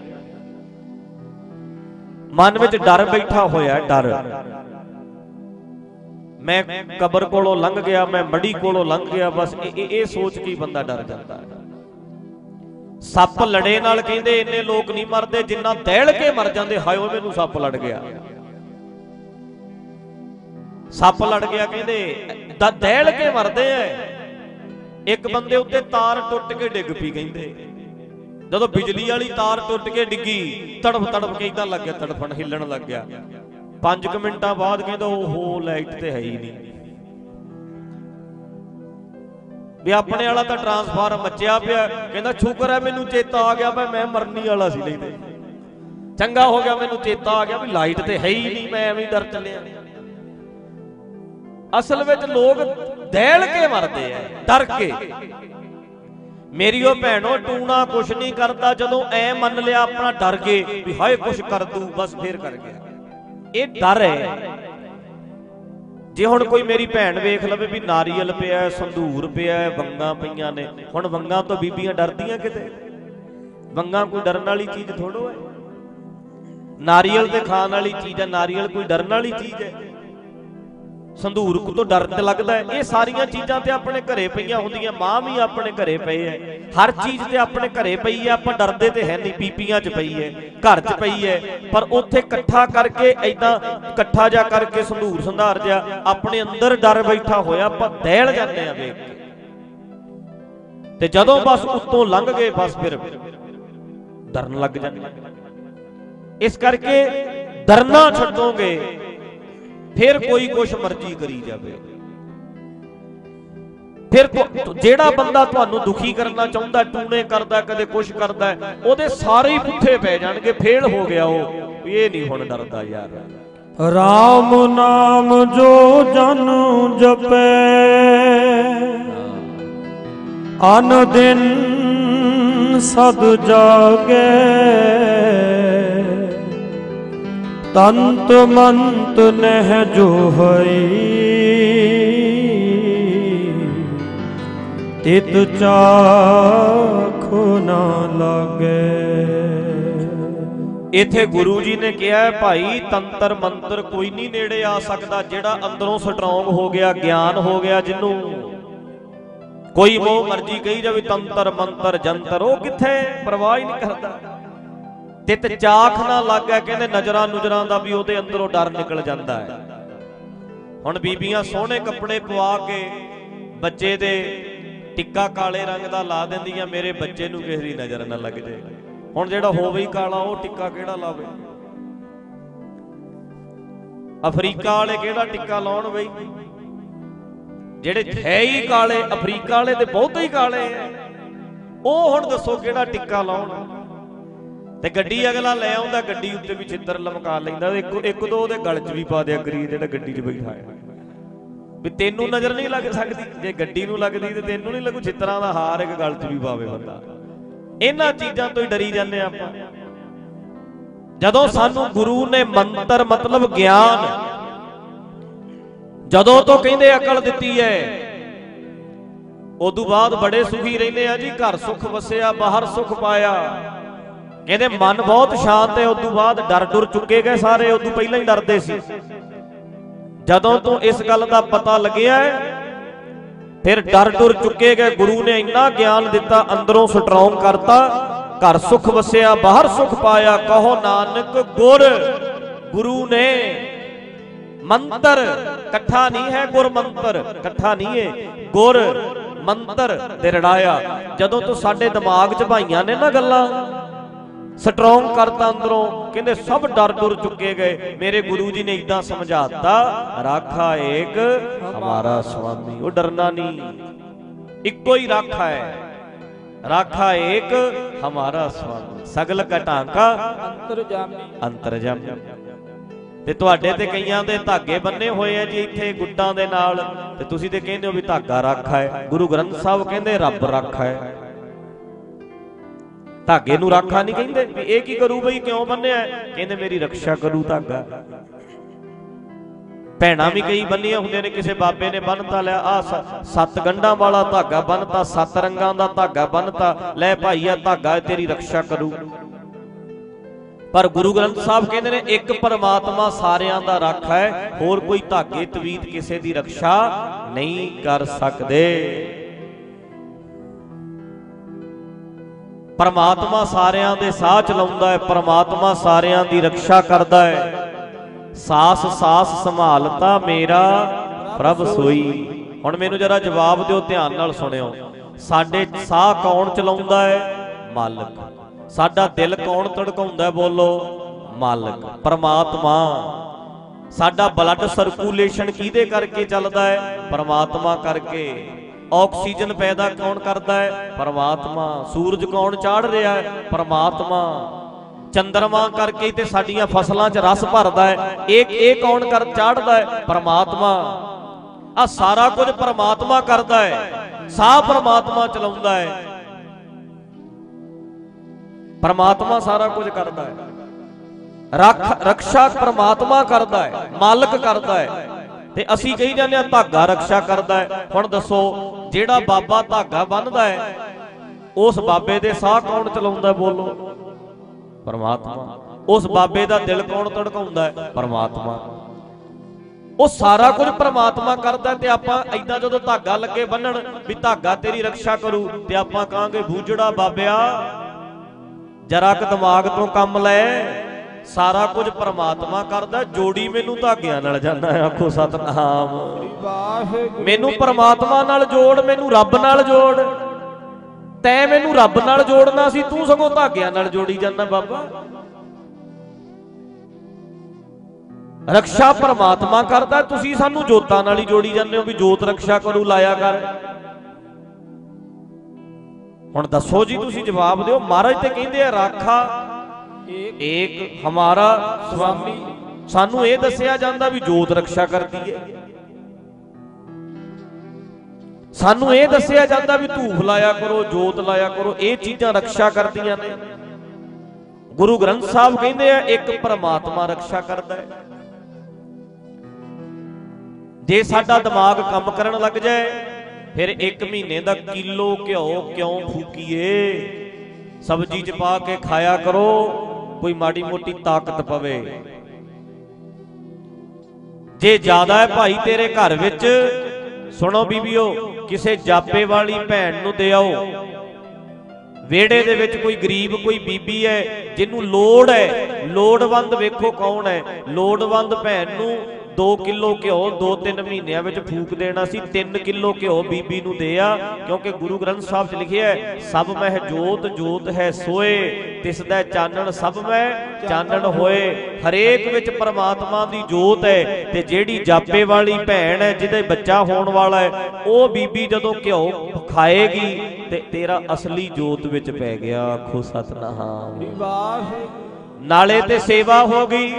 ਮਨ ਵਿੱਚ ਡਰ ਬੈਠਾ ਹੋਇਆ ਡਰ। ਮੈਂ ਕਬਰ ਕੋਲੋਂ ਲੰਘ ਗਿਆ, ਮੈਂ ਮੜੀ ਕੋਲੋਂ ਲੰਘ ਗਿਆ, ਬਸ ਇਹ ਇਹ- ਸੋਚ ਕੇ ਬੰਦਾ ਡਰ ਜਾਂਦਾ। ਹੈ ਸੱਪ ਲੜੇ ਨਾਲ ਕਹਿੰਦੇ ਇੰਨੇ ਲੋਕ ਨਹੀਂ ਮਰਦੇ, ਜਿੰਨਾ ਦਹਿਲ ਕੇ ਮਰ ਜਾਂਦੇ, ਹਾਏ ਓਏ ਮੈਨੂੰ ਸੱਪ ਲੜ ਗਿਆ। ਸੱਪ ਲੜ ਗਿਆ ਕਹਿੰਦੇ, ਦਾ, ਦਹਿਲ ਕੇ ਮਰਦੇ ਐ। ਇੱਕ ਬੰਦੇ ਉੱਤੇ ਤਾਰ ਟੁੱਟ ਕੇ ਡਿੱਗ ਪਈ ਕਹਿੰਦੇ। ਜਦੋਂ ਬਿਜਲੀ ਵਾਲੀ ਤਾਰ ਟੁੱਟ ਕੇ ਡਿੱਗੀ, ਤੜਫ ਤੜਫ ਕੇ ਇਦਾਂ ਲੱਗਿਆ ਤੜਫਣ ਹਿੱਲਣ ਲੱਗ ਗਿਆ। 5 ਮਿੰਟਾਂ ਬਾਅਦ ਕਹਿੰਦਾ, ਓਹੋ, ਲਾਈਟ ਤੇ ਹੈ ਹੀ ਨਹੀਂ। ਵੀ ਆਪਣੇ ਵਾਲਾ ਤਾਂ ਟਰਾਂਸਫਾਰਮ ਮੱਚਿਆ ਪਿਆ। ਕਹਿੰਦਾ, ਸ਼ੁਕਰ ਹੈ, ਮੈਨੂੰ ਚੇਤਾ ਆ ਗਿਆ ਮੈਂ ਮਰਨੀ ਵਾਲਾ ਸੀ ਨਹੀਂ ਤੇ। ਚੰਗਾ ਹੋ ਗਿਆ, ਮੈਨੂੰ ਚੇਤਾ ਆ ਗਿਆ ਵੀ ਲਾਈਟ ਤੇ ਹੈ ਹੀ ਨਹੀਂ, ਮੈਂ ਐਵੇਂ ਡਰ ਚੱਲਿਆ। ਅਸਲ ਵਿੱਚ ਲੋਕ ਦਹਿਲ ਕੇ ਮਰਦੇ ਆ, ਡਰ ਕੇ। ਮੇਰੀ ਉਹ ਭੈਣੋ, ਟੂਣਾ ਕੁਛ ਨਹੀਂ ਕਰਦਾ, ਜਦੋਂ ਐ ਮੰਨ ਲਿਆ ਆਪਣਾ ਡਰ ਕੇ ਵੀ ਹਾਏ, ਕੁਛ ਕਰ ਦੂ ਬਸ ਫੇਰ ਕਰ ਗਿਆ। ਇਹ ਡਰ ਹੈ। ਜੇ ਹੁਣ ਕੋਈ ਮੇਰੀ ਭੈਣ ਵੇਖ ਲਵੇ ਵੀ ਨਾਰੀਅਲ ਪਿਆ ਸੰਧੂਰ ਪਿਆ ਹੈ, ਵੰਗਾਂ ਪਈਆਂ ਨੇ ਹੁਣ ਵੰਗਾਂ ਤੋਂ ਬੀਬੀਆਂ ਡਰਦੀਆਂ ਕਿਤੇ? ਵੰਗਾਂ ਕੋਈ ਡਰਨ ਵਾਲੀ ਚੀਜ਼ ਥੋੜੋ ਹੈ? ਨਾਰੀਅਲ ਤੇ ਖਾਣ ਵਾਲੀ ਚੀਜ਼ ਹੈ ਨਾਰੀਅਲ ਕੋਈ ਡਰਨ ਵਾਲੀ ਚੀਜ਼ ਹੈ? ਸੰਧੂਰ ਤੋਂ ਡਰ ਤੇ ਲੱਗਦਾ ਹੈ। ਇਹ ਸਾਰੀਆਂ ਚੀਜ਼ਾਂ ਤੇ ਆਪਣੇ ਘਰੇ ਪਈਆਂ ਹੁੰਦੀਆਂ। ਮਾਂ ਵੀ ਆਪਣੇ ਘਰੇ ਪਈ ਹੈ। ਹਰ ਚੀਜ਼ ਤੇ ਆਪਣੇ ਘਰੇ ਪਈ ਹੈ। ਆਪਾਂ ਡਰਦੇ ਤੇ ਹੈ ਨਹੀਂ। ਪੀਪੀਆਂ 'ਚ ਪਈ ਹੈ। ਘਰ 'ਚ ਪਈ ਹੈ। ਪਰ ਉੱਥੇ ਇਕੱਠਾ ਕਰਕੇ ਐਦਾਂ ਇਕੱਠਾ ਜਾ ਕਰਕੇ ਸੰਧੂਰ ਸੰਧਾਰ ਜਾ ਆਪਣੇ ਅੰਦਰ ਡਰ ਬੈਠਾ ਹੋਇਆ ਆਪਾਂ ਦਹਿਲ ਜਾਂਦੇ ਆ ਵੇਖ ਕੇ। ਤੇ ਜਦੋਂ ਬਸ ਉੱਤੋਂ ਲੰਘ ਗਏ, ਬਸ ਫਿਰ ਡਰਨ ਲੱਗ ਜਾਂਦੇ। ਇਸ ਕਰਕੇ ਡਰਨਾ ਛੱਡੋਗੇ। ਫਿਰ ਕੋਈ ਕੁਛ ਮਰਜ਼ੀ ਕਰੀ ਜਾਵੇ। ਫਿਰ ਜਿਹੜਾ ਬੰਦਾ ਤੁਹਾਨੂੰ ਦੁਖੀ ਕਰਨਾ ਚਾਹੁੰਦਾ, ਟੂਣੇ ਕਰਦਾ, ਕਦੇ ਕੁਛ ਕਰਦਾ, ਉਹਦੇ ਸਾਰੇ ਹੀ ਪੁੱਠੇ ਪੈ ਜਾਣਗੇ, ਫੇਲ ਹੋ ਗਿਆ ਉਹ। ਇਹ ਨਹੀਂ ਹੁਣ ਡਰਦਾ ਯਾਰ। ਰਾਮ ਨਾਮ ਜੋ ਜਨ ਜਪੈ, ਅਨ ਦਿਨ ਸਦ ਜਾਗੇ। ਤੰਤ ਮੰਤ ਨਹਿ ਜੋ ਹਈ। ਤਿਤ ਚਾਖੋ ਨਾ ਲਾਗੇ। ਇਥੇ ਗੁਰੂ ਜੀ ਨੇ ਕਿਹਾ, ਭਾਈ, ਤੰਤਰ ਮੰਤਰ ਕੋਈ ਨਹੀਂ ਨੇੜੇ ਆ ਸਕਦਾ, ਜਿਹੜਾ ਅੰਦਰੋਂ ਸਟਰੋਂਗ ਹੋ ਗਿਆ, ਗਿਆਨ ਹੋ ਗਿਆ ਜਿਹਨੂੰ। ਕੋਈ ਮੋਹ ਮਰਜ਼ੀ ਕਹੀ ਜਾਵੇ, ਤੰਤਰ ਮੰਤਰ ਜੰਤਰ, ਉਹ ਕਿੱਥੇ? ਪਰਵਾਹ ਹੀ ਨਹੀਂ ਕਰਦਾ। ਤਿਤ ਚਾਖ ਨਾ ਲੱਗਾ, ਕਹਿੰਦੇ ਨਜ਼ਰਾਂ ਨੁਜਰਾਂ ਦਾ ਵੀ ਉਹਦੇ ਅੰਦਰੋਂ ਡਰ ਨਿਕਲ ਜਾਂਦਾ ਹੈ। ਹੁਣ ਬੀਬੀਆਂ ਸੋਹਣੇ ਕੱਪੜੇ ਪਵਾ ਕੇ ਬੱਚੇ ਦੇ ਟਿੱਕਾ ਕਾਲੇ ਰੰਗ ਦਾ ਲਾ ਦਿੰਦੀਆਂ, ਮੇਰੇ ਬੱਚੇ ਨੂੰ ਕਿਸੇ ਦੀ ਨਜ਼ਰ ਨਾ ਲੱਗ ਜਾਏ। ਹੁਣ ਜਿਹੜਾ ਹੋਵੇ ਹੀ ਕਾਲਾ, ਉਹ ਟਿੱਕਾ ਕਿਹੜਾ ਲਾਵੇ? ਅਫਰੀਕਾ ਵਾਲੇ ਕਿਹੜਾ ਟਿੱਕਾ ਲਾਉਣ ਬਈ? ਜਿਹੜੇ ਹੈ ਹੀ ਕਾਲੇ, ਅਫਰੀਕਾ ਵਾਲੇ ਤੇ ਬਹੁਤੇ ਹੀ ਕਾਲੇ ਆ। ਉਹ ਹੁਣ ਦੱਸੋ ਕਿਹੜਾ ਟਿੱਕਾ ਲਾਉਣ? ਤੇ ਗੱਡੀ ਅਗਲਾ ਲੈ ਆਉਂਦਾ, ਗੱਡੀ ਉੱਤੇ ਵੀ ਛਿੱਤਰ ਲਮਕਾ ਲੈਂਦਾ ਇੱਕ ਇੱਕ ਦੋ ਉਹਦੇ ਗਲ 'ਚ ਵੀ ਪਾ ਦਿਆ ਕਰੀ ਜਿਹੜਾ ਗੱਡੀ 'ਚ ਬੈਠਾ ਹੈ ਵੀ ਤੈਨੂੰ ਨਜ਼ਰ ਨਹੀਂ ਲੱਗ ਸਕਦੀ। ਜੇ ਗੱਡੀ ਨੂੰ ਲੱਗਦੀ ਤੇ ਤੈਨੂੰ ਨਹੀਂ ਲੱਗੂ, ਛਿੱਤਰਾਂ ਦਾ ਹਾਰ ਇੱਕ ਗਲ 'ਚ ਵੀ ਪਾਵੇ ਬੰਦਾ। ਇਹਨਾਂ ਚੀਜ਼ਾਂ ਤੋਂ ਹੀ ਡਰੀ ਜਾਂਦੇ ਆਪਾਂ। ਜਦੋਂ ਸਾਨੂੰ ਗੁਰੂ ਨੇ ਮੰਤਰ ਮਤਲਬ ਗਿਆਨ, ਜਦੋਂ ਤੋਂ ਕਹਿੰਦੇ ਅਕਲ ਦਿੱਤੀ ਹੈ, ਉਦੋਂ ਬਾਅਦ ਬੜੇ ਸੁਖੀ ਰਹਿੰਦੇ ਆ ਜੀ, ਘਰ ਸੁਖ ਵਸਿਆ, ਬਾਹਰ ਸੁਖ ਪਾਇਆ। ਕਹਿੰਦੇ ਮਨ ਬਹੁਤ ਸ਼ਾਂਤ ਹੈ, ਉਦੋਂ ਬਾਅਦ ਡਰ ਡੁਰ ਚੁੱਕੇ ਗਏ ਸਾਰੇ, ਉਦੋਂ ਪਹਿਲਾਂ ਹੀ ਡਰਦੇ ਸੀ। ਜਦੋਂ ਤੋਂ ਇਸ ਗੱਲ ਦਾ ਪਤਾ ਲੱਗਿਆ ਫਿਰ ਡਰ ਡਰ ਚੁੱਕੇ ਗਏ, ਗੁਰੂ ਨੇ ਇੰਨਾ ਗਿਆਨ ਦਿੱਤਾ, ਅੰਦਰੋਂ ਸਟਰੋਂਗ ਕਰਤਾ, ਘਰ ਸੁਖ ਵਸਿਆ, ਬਾਹਰ ਸੁਖ ਪਾਇਆ, ਕਹੋ ਨਾਨਕ ਗੁਰ, ਗੁਰੂ ਨੇ ਮੰਤਰ, ਇਕੱਠਾ ਨਹੀਂ ਹੈ ਗੁਰ ਮੰਤਰ, ਇਕੱਠਾ ਨਹੀਂ ਹੈ, ਗੁਰ ਮੰਤਰ ਤੇ ਰੜਾਇਆ। ਜਦੋਂ ਤੋਂ ਸਾਡੇ ਦਿਮਾਗ 'ਚ ਭਾਈਆਂ ਨੇ ਨਾ ਗੱਲਾਂ ਸਟਰੋਂਗ ਕਰਤਾ ਅੰਦਰੋਂ। ਕਹਿੰਦੇ ਸਭ ਡਰ ਡੁਰ ਚੁੱਕੇ ਗਏ। ਮੇਰੇ ਗੁਰੂ ਜੀ ਨੇ ਇਦਾਂ ਸਮਝਾਤਾ ਰਾਖਾ ਏਕ ਹਮਾਰਾ ਸੁਆਮੀ ਉਹ ਡਰਨਾ ਨਹੀਂ। ਇੱਕੋ ਹੀ ਰਾਖਾ ਹੈ। ਰਾਖਾ ਏਕ ਹਮਾਰਾ ਸੁਆਮੀ ਸਗਲ ਘਟਾਂਕਾ ਅੰਤਰਜਾਮੀ। ਅੰਤਰਜਾਮੀ। ਤੇ ਤੁਹਾਡੇ ਤੇ ਕਈਆਂ ਦੇ ਧਾਗੇ ਬੰਨੇ ਹੋਏ ਆ ਜੀ ਇੱਥੇ ਗੁੱਟਾਂ ਦੇ ਨਾਲ। ਤੇ ਤੁਸੀਂ ਤੇ ਕਹਿੰਦੇ ਹੋ ਵੀ ਧਾਗਾ ਰਾਖਾ ਹੈ। ਗੁਰੂ ਗ੍ਰੰਥ ਸਾਹਿਬ ਕਹਿੰਦੇ ਰੱਬ ਰਾਖਾ ਹੈ। ਧਾਗੇ ਨੂੰ ਰਾਖਾ ਨਹੀਂ ਕਹਿੰਦੇ? ਵੀ ਇਹ ਕੀ ਕਰੂ ਬਈ? ਕਿਉਂ ਬੰਨਿਆ? ਕਹਿੰਦੇ, ਮੇਰੀ ਰੱਖਿਆ ਕਰੂ ਧਾਗਾ। ਭੈਣਾਂ ਵੀ ਕਈ ਬੰਨੀਆਂ ਹੁੰਦੀਆਂ ਨੇ, ਕਿਸੇ ਬਾਬੇ ਨੇ ਬੰਨਤਾ ਲਿਆ ਆ ਸੱਤ ਗੰਢਾਂ ਵਾਲਾ ਧਾਗਾ ਬੰਨਤਾ, ਸੱਤ ਰੰਗਾਂ ਦਾ ਧਾਗਾ ਬੰਨਤਾ, ਲੈ ਭਾਈਆ ਧਾਗਾ ਤੇਰੀ ਰੱਖਿਆ ਕਰੂ। ਪਰ ਗੁਰੂ ਗ੍ਰੰਥ ਸਾਹਿਬ ਕਹਿੰਦੇ ਨੇ, ਇੱਕ ਪਰਮਾਤਮਾ ਸਾਰਿਆਂ ਦਾ ਰਾਖਾ ਹੈ, ਹੋਰ ਕੋਈ ਧਾਗੇ ਤਵੀਤ ਕਿਸੇ ਦੀ ਰੱਖਿਆ ਨਹੀਂ ਕਰ ਸਕਦੇ। ਪਰਮਾਤਮਾ ਸਾਰਿਆਂ ਦੇ ਸਾਹ ਚਲਾਉਂਦਾ ਹੈ, ਪਰਮਾਤਮਾ ਸਾਰਿਆਂ ਦੀ ਰੱਖਿਆ ਕਰਦਾ ਹੈ। ਸਾਸ ਸਾਸ ਸੰਭਾਲਤਾ ਮੇਰਾ ਪ੍ਰਭ ਸੋਈ। ਹੁਣ ਮੈਨੂੰ ਜਰਾ ਜਵਾਬ ਦਿਓ, ਧਿਆਨ ਨਾਲ ਸੁਣਿਓ। ਸਾਡੇ ਸਾਹ ਕੌਣ ਚਲਾਉਂਦਾ ਹੈ? ਮਾਲਕ। ਸਾਡਾ ਦਿਲ ਕੌਣ ਧੜਕਾਉਂਦਾ ਬੋਲੋ, ਮਾਲਕ, ਪਰਮਾਤਮਾ। ਸਾਡਾ ਬਲੱਡ ਸਰਕੂਲੇਸ਼ਨ ਕਿਹਦੇ ਕਰਕੇ ਚੱਲਦਾ ਹੈ? ਪਰਮਾਤਮਾ ਕਰਕੇ। ਆਕਸੀਜਨ ਪੈਦਾ ਕੌਣ ਕਰਦਾ ਹੈ? ਪਰਮਾਤਮਾ। ਸੂਰਜ ਕੌਣ ਚਾੜ ਰਿਹਾ ਹੈ? ਪਰਮਾਤਮਾ। ਚੰਦਰਮਾ ਕਰਕੇ ਤੇ ਸਾਡੀਆਂ ਫਸਲਾਂ 'ਚ ਰਸ ਭਰਦਾ ਹੈ। ਇਹ ਇਹ ਕੌਣ ਕਰ, ਚਾੜਦਾ ਹੈ? ਪਰਮਾਤਮਾ। ਆ ਸਾਰਾ ਕੁਝ ਪਰਮਾਤਮਾ ਕਰਦਾ ਹੈ। ਸਾਹ ਪਰਮਾਤਮਾ ਚਲਾਉਂਦਾ ਹੈ। ਪਰਮਾਤਮਾ ਸਾਰਾ ਕੁਝ ਕਰਦਾ ਹੈ। ਰੱਖ ਰੱਖਿਆ ਪਰਮਾਤਮਾ ਕਰਦਾ ਹੈ। ਮਾਲਕ ਕਰਦਾ ਹੈ। ਤੇ ਅਸੀਂ ਕਹੀ ਜਾਂਦੇ ਆ ਧਾਗਾ ਰੱਖਿਆ ਕਰਦਾ ਹੈ। ਹੁਣ ਦੱਸੋ, ਜਿਹੜਾ ਬਾਬਾ ਧਾਗਾ ਬੰਨਦਾ ਹੈ, ਉਸ ਬਾਬੇ ਦੇ ਸਾਹ ਕੌਣ ਚਲਾਉਂਦਾ ਬੋਲੋ? ਪਰਮਾਤਮਾ। ਉਸ ਬਾਬੇ ਦਾ ਦਿਲ ਕੌਣ ਧੜਕਾਉਂਦਾ ਹੈ? ਪਰਮਾਤਮਾ। ਉਹ ਸਾਰਾ ਕੁਝ ਪਰਮਾਤਮਾ ਕਰਦਾ ਤੇ ਆਪਾਂ ਐਦਾਂ ਜਦੋਂ ਧਾਗਾ ਲੱਗੇ ਬੰਨਣ ਵੀ ਧਾਗਾ ਤੇਰੀ ਰੱਖਿਆ ਕਰੂ ਤੇ ਆਪਾਂ ਕਹਾਂਗੇ, ਬੂਝੜਾ ਬਾਬਿਆ, ਜਰਾ ਕ ਦਿਮਾਗ ਤੋਂ ਕੰਮ ਲੈ। ਸਾਰਾ ਕੁਝ ਪਰਮਾਤਮਾ ਕਰਦਾ, ਜੋੜੀ ਮੈਨੂੰ ਧਾਗਿਆਂ ਨਾਲ ਜਾਂਦਾ ਹੈ, ਆਖੋ ਸਤਨਾਮ। ਮੈਨੂੰ ਪਰਮਾਤਮਾ ਨਾਲ ਜੋੜ, ਮੈਨੂੰ ਰੱਬ ਨਾਲ ਜੋੜ। ਤੈਂ ਮੈਨੂੰ ਰੱਬ ਨਾਲ ਜੋੜਨਾ ਸੀ, ਤੂੰ ਸਗੋਂ ਧਾਗਿਆਂ ਨਾਲ ਜੋੜੀ ਜਾਂਦਾ ਬਾਬਾ। ਰੱਖਿਆ ਪਰਮਾਤਮਾ ਕਰਦਾ, ਤੁਸੀਂ ਸਾਨੂੰ ਜੋਤਾਂ ਨਾਲ ਹੀ ਜੋੜੀ ਜਾਂਦੇ ਹੋ ਵੀ ਜੋਤ ਰੱਖਿਆ ਕਰੂ, ਲਾਇਆ ਕਰ। ਹੁਣ ਦੱਸੋ ਜੀ, ਤੁਸੀਂ ਜਵਾਬ ਦਿਓ, ਮਹਾਰਾਜ ਤੇ ਕਹਿੰਦੇ ਆ, ਰਾਖਾ ਏਕ ਹਮਾਰਾ ਸੁਆਮੀ। ਸਾਨੂੰ ਇਹ ਦੱਸਿਆ ਜਾਂਦਾ ਵੀ ਜੋਤ ਰੱਖਿਆ ਕਰਦੀ ਹੈ ਸਾਨੂੰ ਇਹ ਦੱਸਿਆ ਜਾਂਦਾ ਵੀ ਧੂਫ ਲਾਇਆ ਕਰੋ, ਜੋਤ ਲਾਇਆ ਕਰੋ, ਇਹ ਚੀਜ਼ਾਂ ਰੱਖਿਆ ਕਰਦੀਆਂ ਨੇ। ਗੁਰੂ ਗ੍ਰੰਥ ਸਾਹਿਬ ਕਹਿੰਦੇ ਆ, ਇੱਕ ਪਰਮਾਤਮਾ ਰੱਖਿਆ ਕਰਦਾ ਹੈ ਜੇ ਸਾਡਾ ਦਿਮਾਗ ਕੰਮ ਕਰਨ ਲੱਗ ਜਾਏ, ਫਿਰ 1 ਮਹੀਨੇ ਦਾ ਕਿਲੋ ਘਿਓ ਕਿਉਂ ਫੂਕੀਏ? ਸਬਜ਼ੀ ਚ ਪਾ ਕੇ ਖਾਇਆ ਕਰੋ। ਕੋਈ ਮਾੜੀ ਮੋਟੀ ਤਾਕਤ ਪਵੇ। ਜੇ ਜ਼ਿਆਦਾ ਹੈ ਭਾਈ ਤੇਰੇ ਘਰ ਵਿੱਚ, ਸੁਣੋ ਬੀਬੀਓ, ਕਿਸੇ ਜਾਪੇ ਵਾਲੀ ਭੈਣ ਨੂੰ ਦੇ ਆਓ। ਵਿਹੜੇ ਦੇ ਵਿੱਚ ਕੋਈ ਗਰੀਬ, ਕੋਈ ਬੀਬੀ ਹੈ, ਜਿਹਨੂੰ ਲੋੜ ਹੈ, ਲੋੜਵੰਦ ਵੇਖੋ ਕੌਣ ਹੈ। ਲੋੜਵੰਦ ਭੈਣ ਨੂੰ 2 ਕਿਲੋ ਘਿਓ 2-3 ਮਹੀਨਿਆਂ ਵਿੱਚ ਫੂਕ ਦੇਣਾ ਸੀ 3 ਕਿਲੋ ਘਿਓ ਬੀਬੀ ਨੂੰ ਦੇ ਆ ਕਿਉਂਕਿ ਗੁਰੂ ਗ੍ਰੰਥ ਸਾਹਿਬ 'ਚ ਲਿਖਿਆ ਹੈ ਸਭ ਮਹਿ ਜੋਤ ਜੋਤ ਹੈ ਸੋਏ ਤਿਸ ਦਾ ਚਾਨਣ ਸਭ ਮਹਿ ਚਾਨਣ ਹੋਏ। ਹਰੇਕ ਵਿੱਚ ਪਰਮਾਤਮਾ ਦੀ ਜੋਤ ਹੈ ਤੇ ਜਿਹੜੀ ਜਾਪੇ ਵਾਲੀ ਭੈਣ ਹੈ ਜਿਹਦੇ ਬੱਚਾ ਹੋਣ ਵਾਲਾ ਹੈ ਉਹ ਬੀਬੀ ਜਦੋਂ ਘਿਓ ਖਾਏਗੀ ਤੇ ਤੇਰਾ ਅਸਲੀ ਜੋਤ ਵਿੱਚ ਪੈ ਗਿਆ। ਆਖੋ ਸਤਨਾਮ। ਨਾਲੇ ਤੇ ਸੇਵਾ ਹੋ ਗਈ।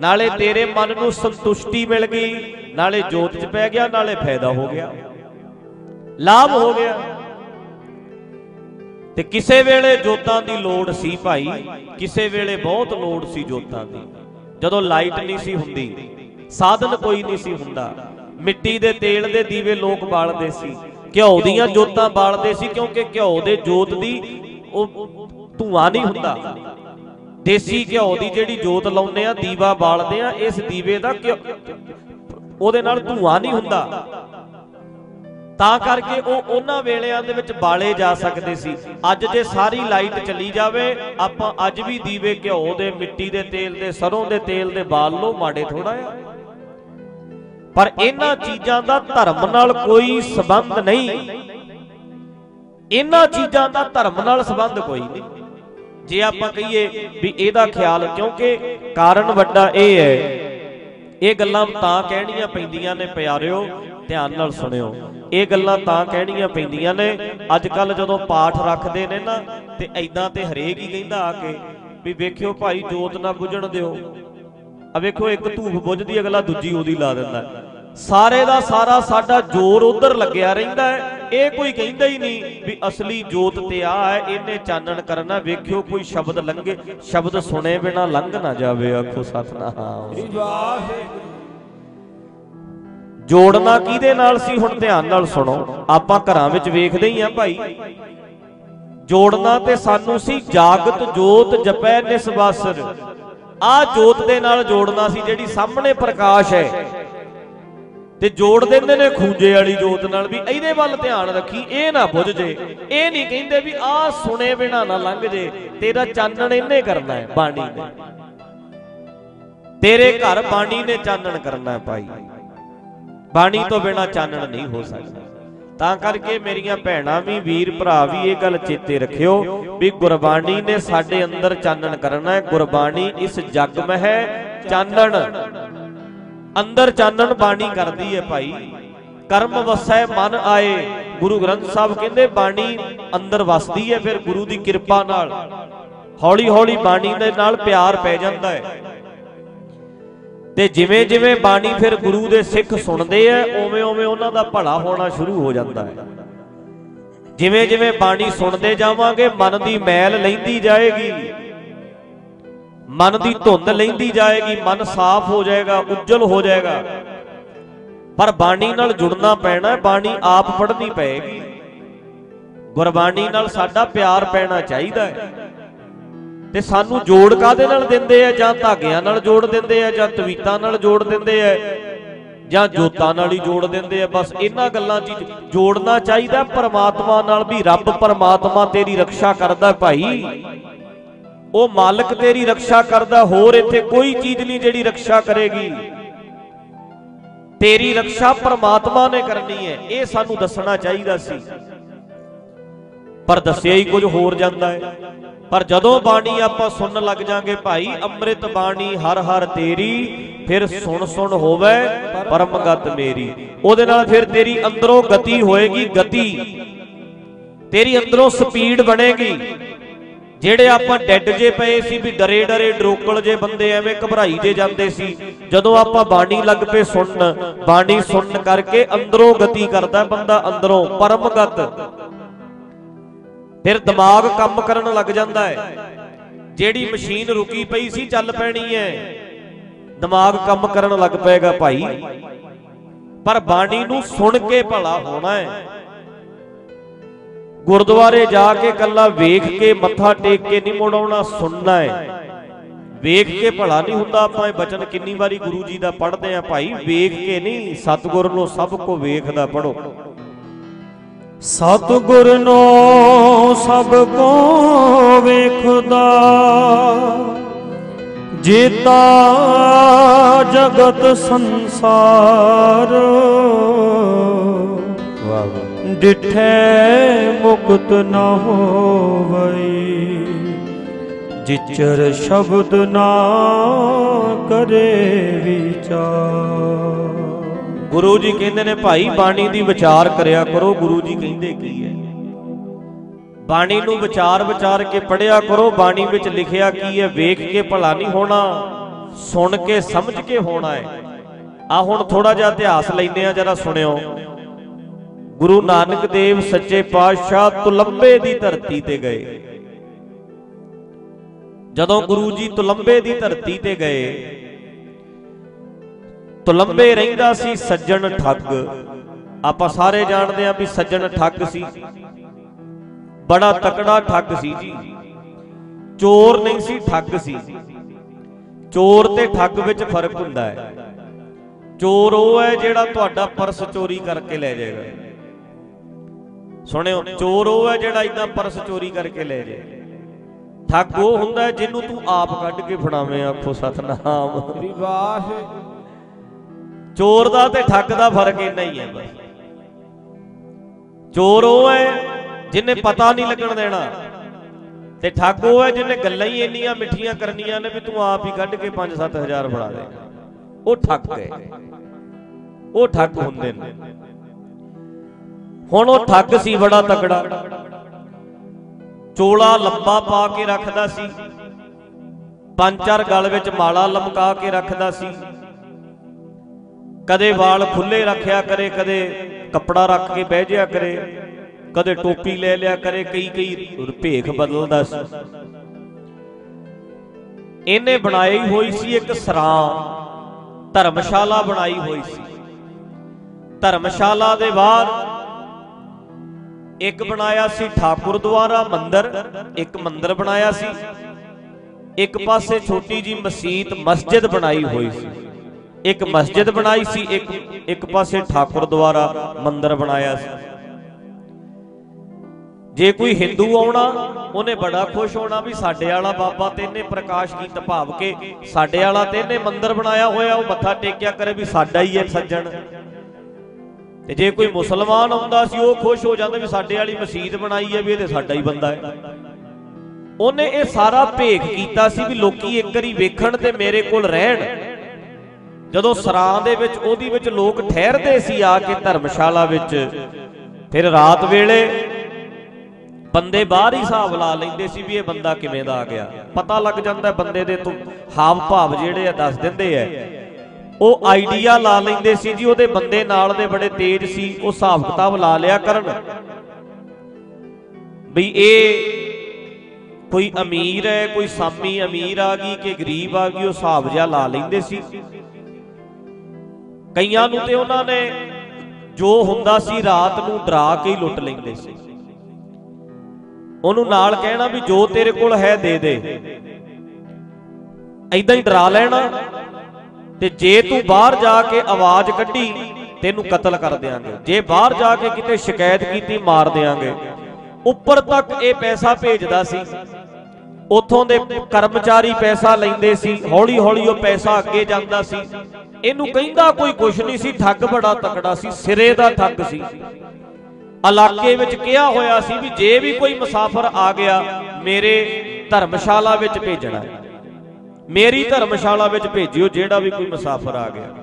ਨਾਲੇ ਤੇਰੇ ਮਨ ਨੂੰ ਸੰਤੁਸ਼ਟੀ ਮਿਲ ਗਈ, ਨਾਲੇ ਜੋਤ 'ਚ ਪੈ ਗਿਆ, ਨਾਲੇ ਫਾਇਦਾ ਹੋ ਗਿਆ। ਲਾਭ ਹੋ ਗਿਆ। ਤੇ ਕਿਸੇ ਵੇਲੇ ਜੋਤਾਂ ਦੀ ਲੋੜ ਸੀ ਭਾਈ, ਕਿਸੇ ਵੇਲੇ ਬਹੁਤ ਲੋੜ ਸੀ ਜੋਤਾਂ ਦੀ। ਜਦੋਂ ਲਾਈਟ ਨਹੀਂ ਸੀ ਹੁੰਦੀ, ਸਾਧਨ ਕੋਈ ਨਹੀਂ ਸੀ ਹੁੰਦਾ। ਮਿੱਟੀ ਦੇ ਤੇਲ ਦੇ ਦੀਵੇ ਲੋਕ ਬਾਲਦੇ ਸੀ। ਘਿਓ ਦੀਆਂ ਜੋਤਾਂ ਬਾਲਦੇ ਸੀ ਕਿਉਂਕਿ ਘਿਓ ਦੇ ਜੋਤ ਦੀ ਉਹ ਧੂਆਂ ਨਹੀਂ ਹੁੰਦਾ। ਦੇਸੀ ਘਿਓ ਦੀ ਜਿਹੜੀ ਜੋਤ ਲਾਉਂਦੇ ਆ, ਦੀਵਾ ਬਾਲਦੇ ਆ, ਇਸ ਦੀਵੇ ਦਾ ਘਿਓ ਉਹਦੇ ਨਾਲ ਧੂਆਂ ਨਹੀਂ ਹੁੰਦਾ। ਤਾਂ ਕਰਕੇ ਉਹ ਉਹਨਾਂ ਵੇਲਿਆਂ ਦੇ ਵਿੱਚ ਬਾਲੇ ਜਾ ਸਕਦੇ ਸੀ। ਅੱਜ ਜੇ ਸਾਰੀ ਲਾਈਟ ਚਲੀ ਜਾਵੇ, ਆਪਾਂ ਅੱਜ ਵੀ ਦੀਵੇ ਘਿਓ ਦੇ, ਮਿੱਟੀ ਦੇ ਤੇਲ ਦੇ, ਸਰੋਂ ਦੇ ਤੇਲ ਦੇ ਬਾਲ ਲੋ ਮਾੜੇ ਥੋੜਾ ਆ। ਪਰ ਇਹਨਾਂ ਚੀਜ਼ਾਂ ਦਾ ਧਰਮ ਨਾਲ ਕੋਈ ਸਬੰਧ ਨਹੀਂ। ਇਹਨਾਂ ਚੀਜ਼ਾਂ ਦਾ ਧਰਮ ਨਾਲ ਸਬੰਧ ਕੋਈ ਨਹੀਂ। ਜੇ ਆਪਾਂ ਕਹੀਏ ਵੀ ਇਹਦਾ ਖਿਆਲ ਕਿਉਂਕਿ ਕਾਰਨ ਵੱਡਾ ਇਹ ਹੈ, ਇਹ ਗੱਲਾਂ ਤਾਂ ਕਹਿਣੀਆਂ ਪੈਂਦੀਆਂ ਨੇ ਪਿਆਰਿਓ, ਧਿਆਨ ਨਾਲ ਸੁਣਿਓ। ਇਹ ਗੱਲਾਂ ਤਾਂ ਕਹਿਣੀਆਂ ਪੈਂਦੀਆਂ ਨੇ ਅੱਜ ਕੱਲ ਜਦੋਂ ਪਾਠ ਰੱਖਦੇ ਨੇ ਨਾ, ਤੇ ਐਦਾਂ ਤੇ ਹਰੇਕ ਹੀ ਕਹਿੰਦਾ ਆ ਕੇ ਵੀ ਵੇਖਿਓ ਭਾਈ ਜੋਤ ਨਾ ਬੁਝਣ ਦਿਓ। ਆ ਵੇਖੋ, ਇੱਕ ਧੂਫ ਬੁਝਦੀ, ਅਗਲਾ ਦੂਜੀ ਉਹਦੀ ਲਾ ਦਿੰਦਾ। ਸਾਰੇ ਦਾ ਸਾਰਾ ਸਾਡਾ ਜ਼ੋਰ ਉਧਰ ਲੱਗਿਆ ਰਹਿੰਦਾ ਹੈ। ਇਹ ਕੋਈ ਕਹਿੰਦਾ ਹੀ ਨਹੀਂ ਵੀ ਅਸਲੀ ਜੋਤ ਤੇ ਆ ਹੈ ਇਹਨੇ ਚਾਨਣ ਕਰਨਾ ਵੇਖਿਓ ਕੋਈ ਸ਼ਬਦ ਲੰਘੇ। ਸ਼ਬਦ ਸੁਣੇ ਬਿਨਾ ਲੰਘ ਨਾ ਜਾਵੇ ਆਖੋ ਸਤਨਾਮ। ਜੋੜਨਾ ਕਿਹਦੇ ਨਾਲ ਸੀ? ਹੁਣ ਧਿਆਨ ਨਾਲ ਸੁਣੋ। ਆਪਾਂ ਘਰਾਂ ਵਿੱਚ ਵੇਖਦੇ ਹੀ ਆ ਭਾਈ। ਜੋੜਨਾ ਤੇ ਸਾਨੂੰ ਸੀ ਜਾਗਤ ਜੋਤ ਜਪੈ ਨਿਸਵਾਸਰ। ਆ ਜੋਤ ਦੇ ਨਾਲ ਜੋੜਨਾ ਸੀ ਜਿਹੜੀ ਸਾਹਮਣੇ ਪ੍ਰਕਾਸ਼ ਹੈ। ਤੇ ਜੋੜ ਦਿੰਦੇ ਨੇ ਖੂੰਜੇ ਵਾਲੀ ਜੋਤ ਨਾਲ ਵੀ ਇਹਦੇ ਵੱਲ ਧਿਆਨ ਰੱਖੀ, ਇਹ ਨਾ ਬੁੱਝ ਜੇ। ਇਹ ਨਹੀਂ ਕਹਿੰਦੇ ਵੀ ਆਹ ਸੁਣੇ ਬਿਨਾ ਨਾ ਲੰਘ ਜੇ, ਤੇਰਾ ਚਾਨਣ ਇਹਨੇ ਕਰਨਾ ਹੈ, ਬਾਣੀ ਨੇ। ਤੇਰੇ ਘਰ ਬਾਣੀ ਨੇ ਚਾਨਣ ਕਰਨਾ ਹੈ ਭਾਈ। ਬਾਣੀ ਤੋਂ ਬਿਨਾ ਚਾਨਣ ਨਹੀਂ ਹੋ ਸਕਦਾ। ਤਾਂ ਕਰਕੇ ਮੇਰੀਆਂ ਭੈਣਾਂ ਵੀ, ਵੀਰ ਭਰਾ ਵੀ ਇਹ ਗੱਲ ਚੇਤੇ ਰੱਖਿਓ ਵੀ ਗੁਰਬਾਣੀ ਨੇ ਸਾਡੇ ਅੰਦਰ ਚਾਨਣ ਕਰਨਾ ਹੈ। ਗੁਰਬਾਣੀ ਇਸ ਜੱਗ ਮਹਿ ਚਾਨਣ। ਅੰਦਰ ਚਾਨਣ ਬਾਣੀ ਕਰਦੀ ਹੈ ਭਾਈ। ਕਰਮ ਵਸੈ ਮਨ ਆਏ। ਗੁਰੂ ਗ੍ਰੰਥ ਸਾਹਿਬ ਕਹਿੰਦੇ, ਬਾਣੀ ਅੰਦਰ ਵਸਦੀ ਹੈ ਫਿਰ ਗੁਰੂ ਦੀ ਕਿਰਪਾ ਨਾਲ। ਹੌਲੀ ਹੌਲੀ ਬਾਣੀ ਦੇ ਨਾਲ ਪਿਆਰ ਪੈ ਜਾਂਦਾ ਹੈ ਤੇ ਜਿਵੇਂ ਜਿਵੇਂ ਬਾਣੀ ਫਿਰ ਗੁਰੂ ਦੇ ਸਿੱਖ ਸੁਣਦੇ ਆ ਓਵੇਂ ਓਵੇਂ ਉਹਨਾਂ ਦਾ ਭਲਾ ਹੋਣਾ ਸ਼ੁਰੂ ਹੋ ਜਾਂਦਾ ਹੈ ਜਿਵੇਂ ਜਿਵੇਂ ਬਾਣੀ ਸੁਣਦੇ ਜਾਵਾਂਗੇ, ਮਨ ਦੀ ਮੈਲ ਲੈਂਦੀ ਜਾਏਗੀ। ਮਨ ਦੀ ਧੁੰਦ ਲੈਂਦੀ ਜਾਏਗੀ, ਮਨ ਸਾਫ਼ ਹੋ ਜਾਏਗਾ, ਉੱਜਲ ਹੋ ਜਾਏਗਾ। ਪਰ ਬਾਣੀ ਨਾਲ ਜੁੜਨਾ ਪੈਣਾ, ਬਾਣੀ ਆਪ ਪੜ੍ਹਨੀ ਪਏਗੀ। ਗੁਰਬਾਣੀ ਨਾਲ ਸਾਡਾ ਪਿਆਰ ਪੈਣਾ ਚਾਹੀਦਾ ਹੈ। ਤੇ ਸਾਨੂੰ ਜੋੜ ਕਾਦੇ ਨਾਲ ਦਿੰਦੇ ਆ? ਜਾਂ ਧਾਗਿਆਂ ਨਾਲ ਜੋੜ ਦਿੰਦੇ ਆ, ਜਾਂ ਤਵੀਤਾਂ ਨਾਲ ਜੋੜ ਦਿੰਦੇ ਆ, ਜਾਂ ਜੋਤਾਂ ਨਾਲ ਹੀ ਜੋੜ ਦਿੰਦੇ ਆ? ਬਸ ਇਹਨਾਂ ਗੱਲਾਂ 'ਚ ਜੋੜਨਾ ਚਾਹੀਦਾ, ਪਰਮਾਤਮਾ ਨਾਲ ਵੀ। ਰੱਬ ਪਰਮਾਤਮਾ ਤੇਰੀ ਰੱਖਿਆ ਕਰਦਾ ਭਾਈ। ਉਹ ਮਾਲਕ ਤੇਰੀ ਰੱਖਿਆ ਕਰਦਾ, ਹੋਰ ਇੱਥੇ ਕੋਈ ਚੀਜ਼ ਨਹੀਂ ਜਿਹੜੀ ਰੱਖਿਆ ਕਰੇਗੀ। ਤੇਰੀ ਰੱਖਿਆ ਪਰਮਾਤਮਾ ਨੇ ਕਰਨੀ ਹੈ, ਇਹ ਸਾਨੂੰ ਦੱਸਣਾ ਚਾਹੀਦਾ ਸੀ। ਪਰ ਦੱਸਿਆ ਹੀ ਕੁਝ ਹੋਰ ਜਾਂਦਾ ਹੈ। ਪਰ ਜਦੋਂ ਬਾਣੀ ਆਪਾਂ ਸੁਣਨ ਲੱਗ ਜਾਾਂਗੇ, ਭਾਈ, ਅੰਮ੍ਰਿਤ ਬਾਣੀ ਹਰ ਹਰ ਤੇਰੀ, ਫਿਰ ਸੁਣ ਸੁਣ ਹੋਵੇ ਪਰਮਗਤ ਮੇਰੀ। ਉਹਦੇ ਨਾਲ ਫਿਰ ਤੇਰੀ ਅੰਦਰੋਂ ਗਤੀ ਹੋਏਗੀ, ਗਤੀ। ਤੇਰੀ ਅੰਦਰੋਂ ਸਪੀਡ ਬਣੇਗੀ। ਜਿਹੜੇ ਆਪਾਂ ਡੈੱਡ ਜੇ ਪਏ ਸੀ ਵੀ ਡਰੇ ਡਰੇ ਡਰੋਕਲ ਜੇ ਬੰਦੇ ਐਵੇਂ ਘਬਰਾਈ ਜੇ ਜਾਂਦੇ ਸੀ, ਜਦੋਂ ਆਪਾਂ ਬਾਣੀ ਲੱਗ ਪਏ ਸੁਣਨ, ਬਾਣੀ ਸੁਣਨ ਕਰਕੇ ਅੰਦਰੋਂ ਗਤੀ ਕਰਦਾ ਬੰਦਾ ਅੰਦਰੋਂ, ਪਰਮਗਤ। ਫਿਰ ਦਿਮਾਗ ਕੰਮ ਕਰਨ ਲੱਗ ਜਾਂਦਾ ਹੈ। ਜਿਹੜੀ ਮਸ਼ੀਨ ਰੁਕੀ ਪਈ ਸੀ, ਚੱਲ ਪੈਣੀ ਹੈ। ਦਿਮਾਗ ਕੰਮ ਕਰਨ ਲੱਗ ਪਏਗਾ ਭਾਈ। ਪਰ ਬਾਣੀ ਨੂੰ ਸੁਣ ਕੇ ਭਲਾ ਹੋਣਾ ਹੈ। ਗੁਰਦੁਆਰੇ ਜਾ ਕੇ ਕੱਲਾ ਵੇਖ ਕੇ ਮੱਥਾ ਟੇਕ ਕੇ ਨਹੀਂ ਮੁੜਾਉਣਾ ਸੁਣਨਾ ਹੈ। ਵੇਖ ਕੇ ਭਲਾ ਨਹੀਂ ਹੁੰਦਾ, ਆਪਾਂ ਇਹ ਬਚਨ ਕਿੰਨੀ ਵਾਰੀ ਗੁਰੂ ਜੀ ਦਾ ਪੜ੍ਹਦੇ ਆ ਭਾਈ, ਵੇਖ ਕੇ ਨਹੀਂ, ਸਤਿਗੁਰ ਨੂੰ ਸਭ ਕੋ ਵੇਖਦਾ ਪੜੋ ਸਤਿਗੁਰ ਨੂੰ ਸਭ ਕੋ ਵੇਖਦਾ, ਜੀਤਾ ਜਗਤ ਸੰਸਾਰ। ਡਿਠੇ ਮੁਕਤ ਨ ਹੋਵਈ। ਜਿਚਰ ਸ਼ਬਦ ਨਾ ਕਰੇ ਵਿਚਾਰ। ਗੁਰੂ ਜੀ ਕਹਿੰਦੇ ਨੇ ਭਾਈ ਬਾਣੀ ਦੀ ਵਿਚਾਰ ਕਰਿਆ ਕਰੋ। ਗੁਰੂ ਜੀ ਕਹਿੰਦੇ ਕੀ ਹੈ? ਬਾਣੀ ਨੂੰ ਵਿਚਾਰ ਵਿਚਾਰ ਕੇ ਪੜਿਆ ਕਰੋ। ਬਾਣੀ ਵਿੱਚ ਲਿਖਿਆ ਕੀ ਹੈ? ਵੇਖ ਕੇ ਭਲਾ ਨਹੀਂ ਹੋਣਾ ਸੁਣ ਕੇ ਸਮਝ ਕੇ ਹੋਣਾ ਹੈ। ਆ ਹੁਣ ਥੋੜਾ ਜਿਹਾ ਇਤਿਹਾਸ ਲੈਨੇ ਆ ਜਰਾ ਸੁਣਿਓ। ਗੁਰੂ ਨਾਨਕ ਦੇਵ ਸੱਚੇ ਪਾਤਸ਼ਾਹ ਤੁਲੰਬੇ ਦੀ ਧਰਤੀ ਤੇ ਗਏ। ਜਦੋਂ ਗੁਰੂ ਜੀ ਤੁਲੰਬੇ ਦੀ ਧਰਤੀ ਤੇ ਗਏ ਤੁਲੰਬੇ ਰਹਿੰਦਾ ਸੀ ਸੱਜਣ ਠੱਗ। ਆਪਾਂ ਸਾਰੇ ਜਾਣਦੇ ਆ ਵੀ ਸੱਜਣ ਠੱਗ ਸੀ। ਬੜਾ ਤਕੜਾ ਠੱਗ ਸੀ ਜੀ। ਚੋਰ ਨਹੀਂ ਸੀ, ਠੱਗ ਸੀ। ਚੋਰ ਤੇ ਠੱਗ ਵਿੱਚ ਫ਼ਰਕ ਹੁੰਦਾ ਹੈ। ਚੋਰ ਉਹ ਹੈ ਜਿਹੜਾ ਤੁਹਾਡਾ ਪਰਸ ਚੋਰੀ ਕਰਕੇ ਲੈ ਜਾਏਗਾ। ਸੁਣਿਓ ਚੋਰ ਉਹ ਹੈ ਜਿਹੜਾ ਇਦਾਂ ਪਰਸ ਚੋਰੀ ਕਰਕੇ ਲੈ ਜਾਏ ਠੱਗ ਉਹ ਹੁੰਦਾ ਜਿਹਨੂੰ ਤੂੰ ਆਪ ਕੱਢ ਕੇ ਫੜਾਵੇਂ ਆਖੋ ਸਤਨਾਮ। ਵਿਵਾਹ ਚੋਰ ਦਾ ਤੇ ਠੱਗ ਦਾ ਫ਼ਰਕ ਇੰਨਾ ਹੀ ਹੈ ਬਸ। ਚੋਰ ਉਹ ਹੈ ਜਿਹਨੇ ਪਤਾ ਨਹੀਂ ਲੱਗਣ ਦੇਣਾ। ਤੇ ਠੱਗ ਉਹ ਹੈ ਜਿਹਨੇ ਗੱਲਾਂ ਹੀ ਇੰਨੀਆਂ ਮਿੱਠੀਆਂ ਕਰਨੀਆਂ ਨੇ ਵੀ ਤੂੰ ਆਪ ਹੀ ਕੱਢ ਕੇ 5-7000 ਫੜਾ ਦੇ। ਉਹ ਠੱਗ ਹੈ। ਉਹ ਠੱਗ ਹੁੰਦੇ ਨੇ। ਹੁਣ ਉਹ ਠੱਗ ਸੀ ਬੜਾ ਤਕੜਾ। ਚੋਲਾ ਲੰਬਾ ਪਾ ਕੇ ਰੱਖਦਾ ਸੀ। ਪੰਜ ਚਾਰ ਗਲ ਵਿੱਚ ਮਾਲਾ ਲਮਕਾ ਕੇ ਰੱਖਦਾ ਸੀ। ਕਦੇ ਵਾਲ ਖੁੱਲੇ ਰੱਖਿਆ ਕਰੇ, ਕਦੇ ਕੱਪੜਾ ਰੱਖ ਕੇ ਬਹਿ ਜਿਆ ਕਰੇ, ਕਦੇ ਟੋਪੀ ਲੈ ਲਿਆ ਕਰੇ, ਕਈ ਕਈ ਭੇਖ ਬਦਲਦਾ ਸੀ। ਇਹਨੇ ਬਣਾਈ ਹੋਈ ਸੀ ਇੱਕ ਸਰਾਂ, ਧਰਮਸ਼ਾਲਾ ਬਣਾਈ ਹੋਈ ਸੀ। ਧਰਮਸ਼ਾਲਾ ਦੇ ਬਾਹਰ ਇੱਕ ਬਣਾਇਆ ਸੀ ਠਾਕੁਰ ਦੁਆਰਾ ਮੰਦਿਰ, ਇੱਕ ਮੰਦਿਰ ਬਣਾਇਆ ਸੀ। ਇੱਕ ਪਾਸੇ ਛੋਟੀ ਜੀ ਮਸਜਿਦ ਮਸਜਿਦ ਬਣਾਈ ਹੋਈ ਸੀ। ਇੱਕ ਮਸਜਿਦ ਬਣਾਈ ਸੀ, ਇੱਕ ਇੱਕ ਪਾਸੇ ਠਾਕੁਰ ਦੁਆਰਾ ਮੰਦਿਰ ਬਣਾਇਆ ਸੀ। ਜੇ ਕੋਈ ਹਿੰਦੂ ਆਉਣਾ, ਉਹਨੇ ਬੜਾ ਖੁਸ਼ ਹੋਣਾ ਵੀ ਸਾਡੇ ਵਾਲਾ ਬਾਬਾ ਤੇ ਇਹਨੇ ਪ੍ਰਕਾਸ਼ ਕੀਤਾ ਭਾਵ ਕੇ ਸਾਡੇ ਵਾਲਾ ਤੇ ਇਹਨੇ ਮੰਦਰ ਬਣਾਇਆ ਹੋਇਆ, ਉਹ ਮੱਥਾ ਟੇਕਿਆ ਕਰੇ ਵੀ ਸਾਡਾ ਹੀ ਹੈ ਸੱਜਣ। ਤੇ ਜੇ ਕੋਈ ਮੁਸਲਮਾਨ ਆਉਂਦਾ ਸੀ, ਉਹ ਖੁਸ਼ ਹੋ ਜਾਂਦਾ ਵੀ ਸਾਡੇ ਵਾਲੀ ਮਸਜਿਦ ਬਣਾਈ ਹੈ ਵੀ ਇਹ ਤੇ ਸਾਡਾ ਹੀ ਬੰਦਾ ਹੈ। ਉਹਨੇ ਇਹ ਸਾਰਾ ਭੇਖ ਕੀਤਾ ਸੀ ਵੀ ਲੋਕੀ ਇੱਕ ਵਾਰੀ ਵੇਖਣ ਤੇ ਮੇਰੇ ਕੋਲ ਰਹਿਣ। ਜਦੋਂ ਸਰਾਂ ਦੇ ਵਿੱਚ, ਉਹਦੀ ਵਿੱਚ ਲੋਕ ਠਹਿਰਦੇ ਸੀ ਆ ਕੇ ਧਰਮਸ਼ਾਲਾ ਵਿੱਚ, ਫਿਰ ਰਾਤ ਵੇਲੇ ਬੰਦੇ ਬਾਹਰ ਹੀ ਹਿਸਾਬ ਲਾ ਲੈਂਦੇ ਸੀ ਵੀ ਇਹ ਬੰਦਾ ਕਿਵੇਂ ਦਾ ਆ ਗਿਆ। ਪਤਾ ਲੱਗ ਜਾਂਦਾ ਬੰਦੇ ਦੇ ਤੋਂ ਹਾਵ ਭਾਵ ਜਿਹੜੇ ਆ ਦੱਸ ਦਿੰਦੇ ਆ। ਉਹ ਆਈਡੀਆ ਲਾ ਲੈਂਦੇ ਸੀ ਜੀ, ਉਹਦੇ ਬੰਦੇ ਨਾਲ ਦੇ ਬੜੇ ਤੇਜ਼ ਸੀ, ਉਹ ਹਿਸਾਬ ਕਿਤਾਬ ਲਾ ਲਿਆ ਕਰਨ। ਵੀ ਇਹ ਕੋਈ ਅਮੀਰ ਹੈ, ਕੋਈ ਸਾਮੀ ਅਮੀਰ ਆ ਗਈ ਕਿ ਗਰੀਬ ਆ ਗਈ, ਉਹ ਹਿਸਾਬ ਜਿਹਾ ਲਾ ਲੈਂਦੇ ਸੀ। ਕਈਆਂ ਨੂੰ ਤੇ ਉਹਨਾਂ ਨੇ ਜੋ ਹੁੰਦਾ ਸੀ ਰਾਤ ਨੂੰ ਡਰਾ ਕੇ ਹੀ ਲੁੱਟ ਲੈਂਦੇ ਸੀ। ਉਹਨੂੰ ਨਾਲ ਕਹਿਣਾ ਵੀ ਜੋ ਤੇਰੇ ਕੋਲ ਹੈ ਦੇ ਦੇ। ਐਦਾਂ ਹੀ ਡਰਾ ਲੈਣਾ। ਤੇ ਜੇ ਤੂੰ ਬਾਹਰ ਜਾ ਕੇ ਆਵਾਜ਼ ਕੱਢੀ ਤੈਨੂੰ ਕਤਲ ਕਰ ਦੇਾਂਗੇ ਜੇ ਬਾਹਰ ਜਾ ਕੇ ਕਿਤੇ ਸ਼ਿਕਾਇਤ ਕੀਤੀ ਮਾਰ ਦੇਾਂਗੇ ਉੱਪਰ ਤੱਕ ਇਹ ਪੈਸਾ ਭੇਜਦਾ ਸੀ। ਉਥੋਂ ਦੇ ਕਰਮਚਾਰੀ ਪੈਸਾ ਲੈਂਦੇ ਸੀ ਹੌਲੀ ਹੌਲੀ ਉਹ ਪੈਸਾ ਅੱਗੇ ਜਾਂਦਾ ਸੀ। ਇਹਨੂੰ ਕਹਿੰਦਾ ਕੋਈ ਕੁਛ ਨਹੀਂ ਸੀ ਠੱਗ ਬੜਾ ਤਕੜਾ ਸੀ ਸਿਰੇ ਦਾ ਠੱਗ ਸੀ। ਇਲਾਕੇ ਵਿੱਚ ਕਿਹਾ ਹੋਇਆ ਸੀ ਵੀ ਜੇ ਵੀ ਕੋਈ ਮੁਸਾਫਰ ਆ ਗਿਆ ਮੇਰੇ ਧਰਮਸ਼ਾਲਾ ਵਿੱਚ ਭੇਜਣਾ। ਮੇਰੀ ਧਰਮਸ਼ਾਲਾ ਵਿੱਚ ਭੇਜਿਓ, ਜਿਹੜਾ ਵੀ ਕੋਈ ਮੁਸਾਫਰ ਆ ਗਿਆ।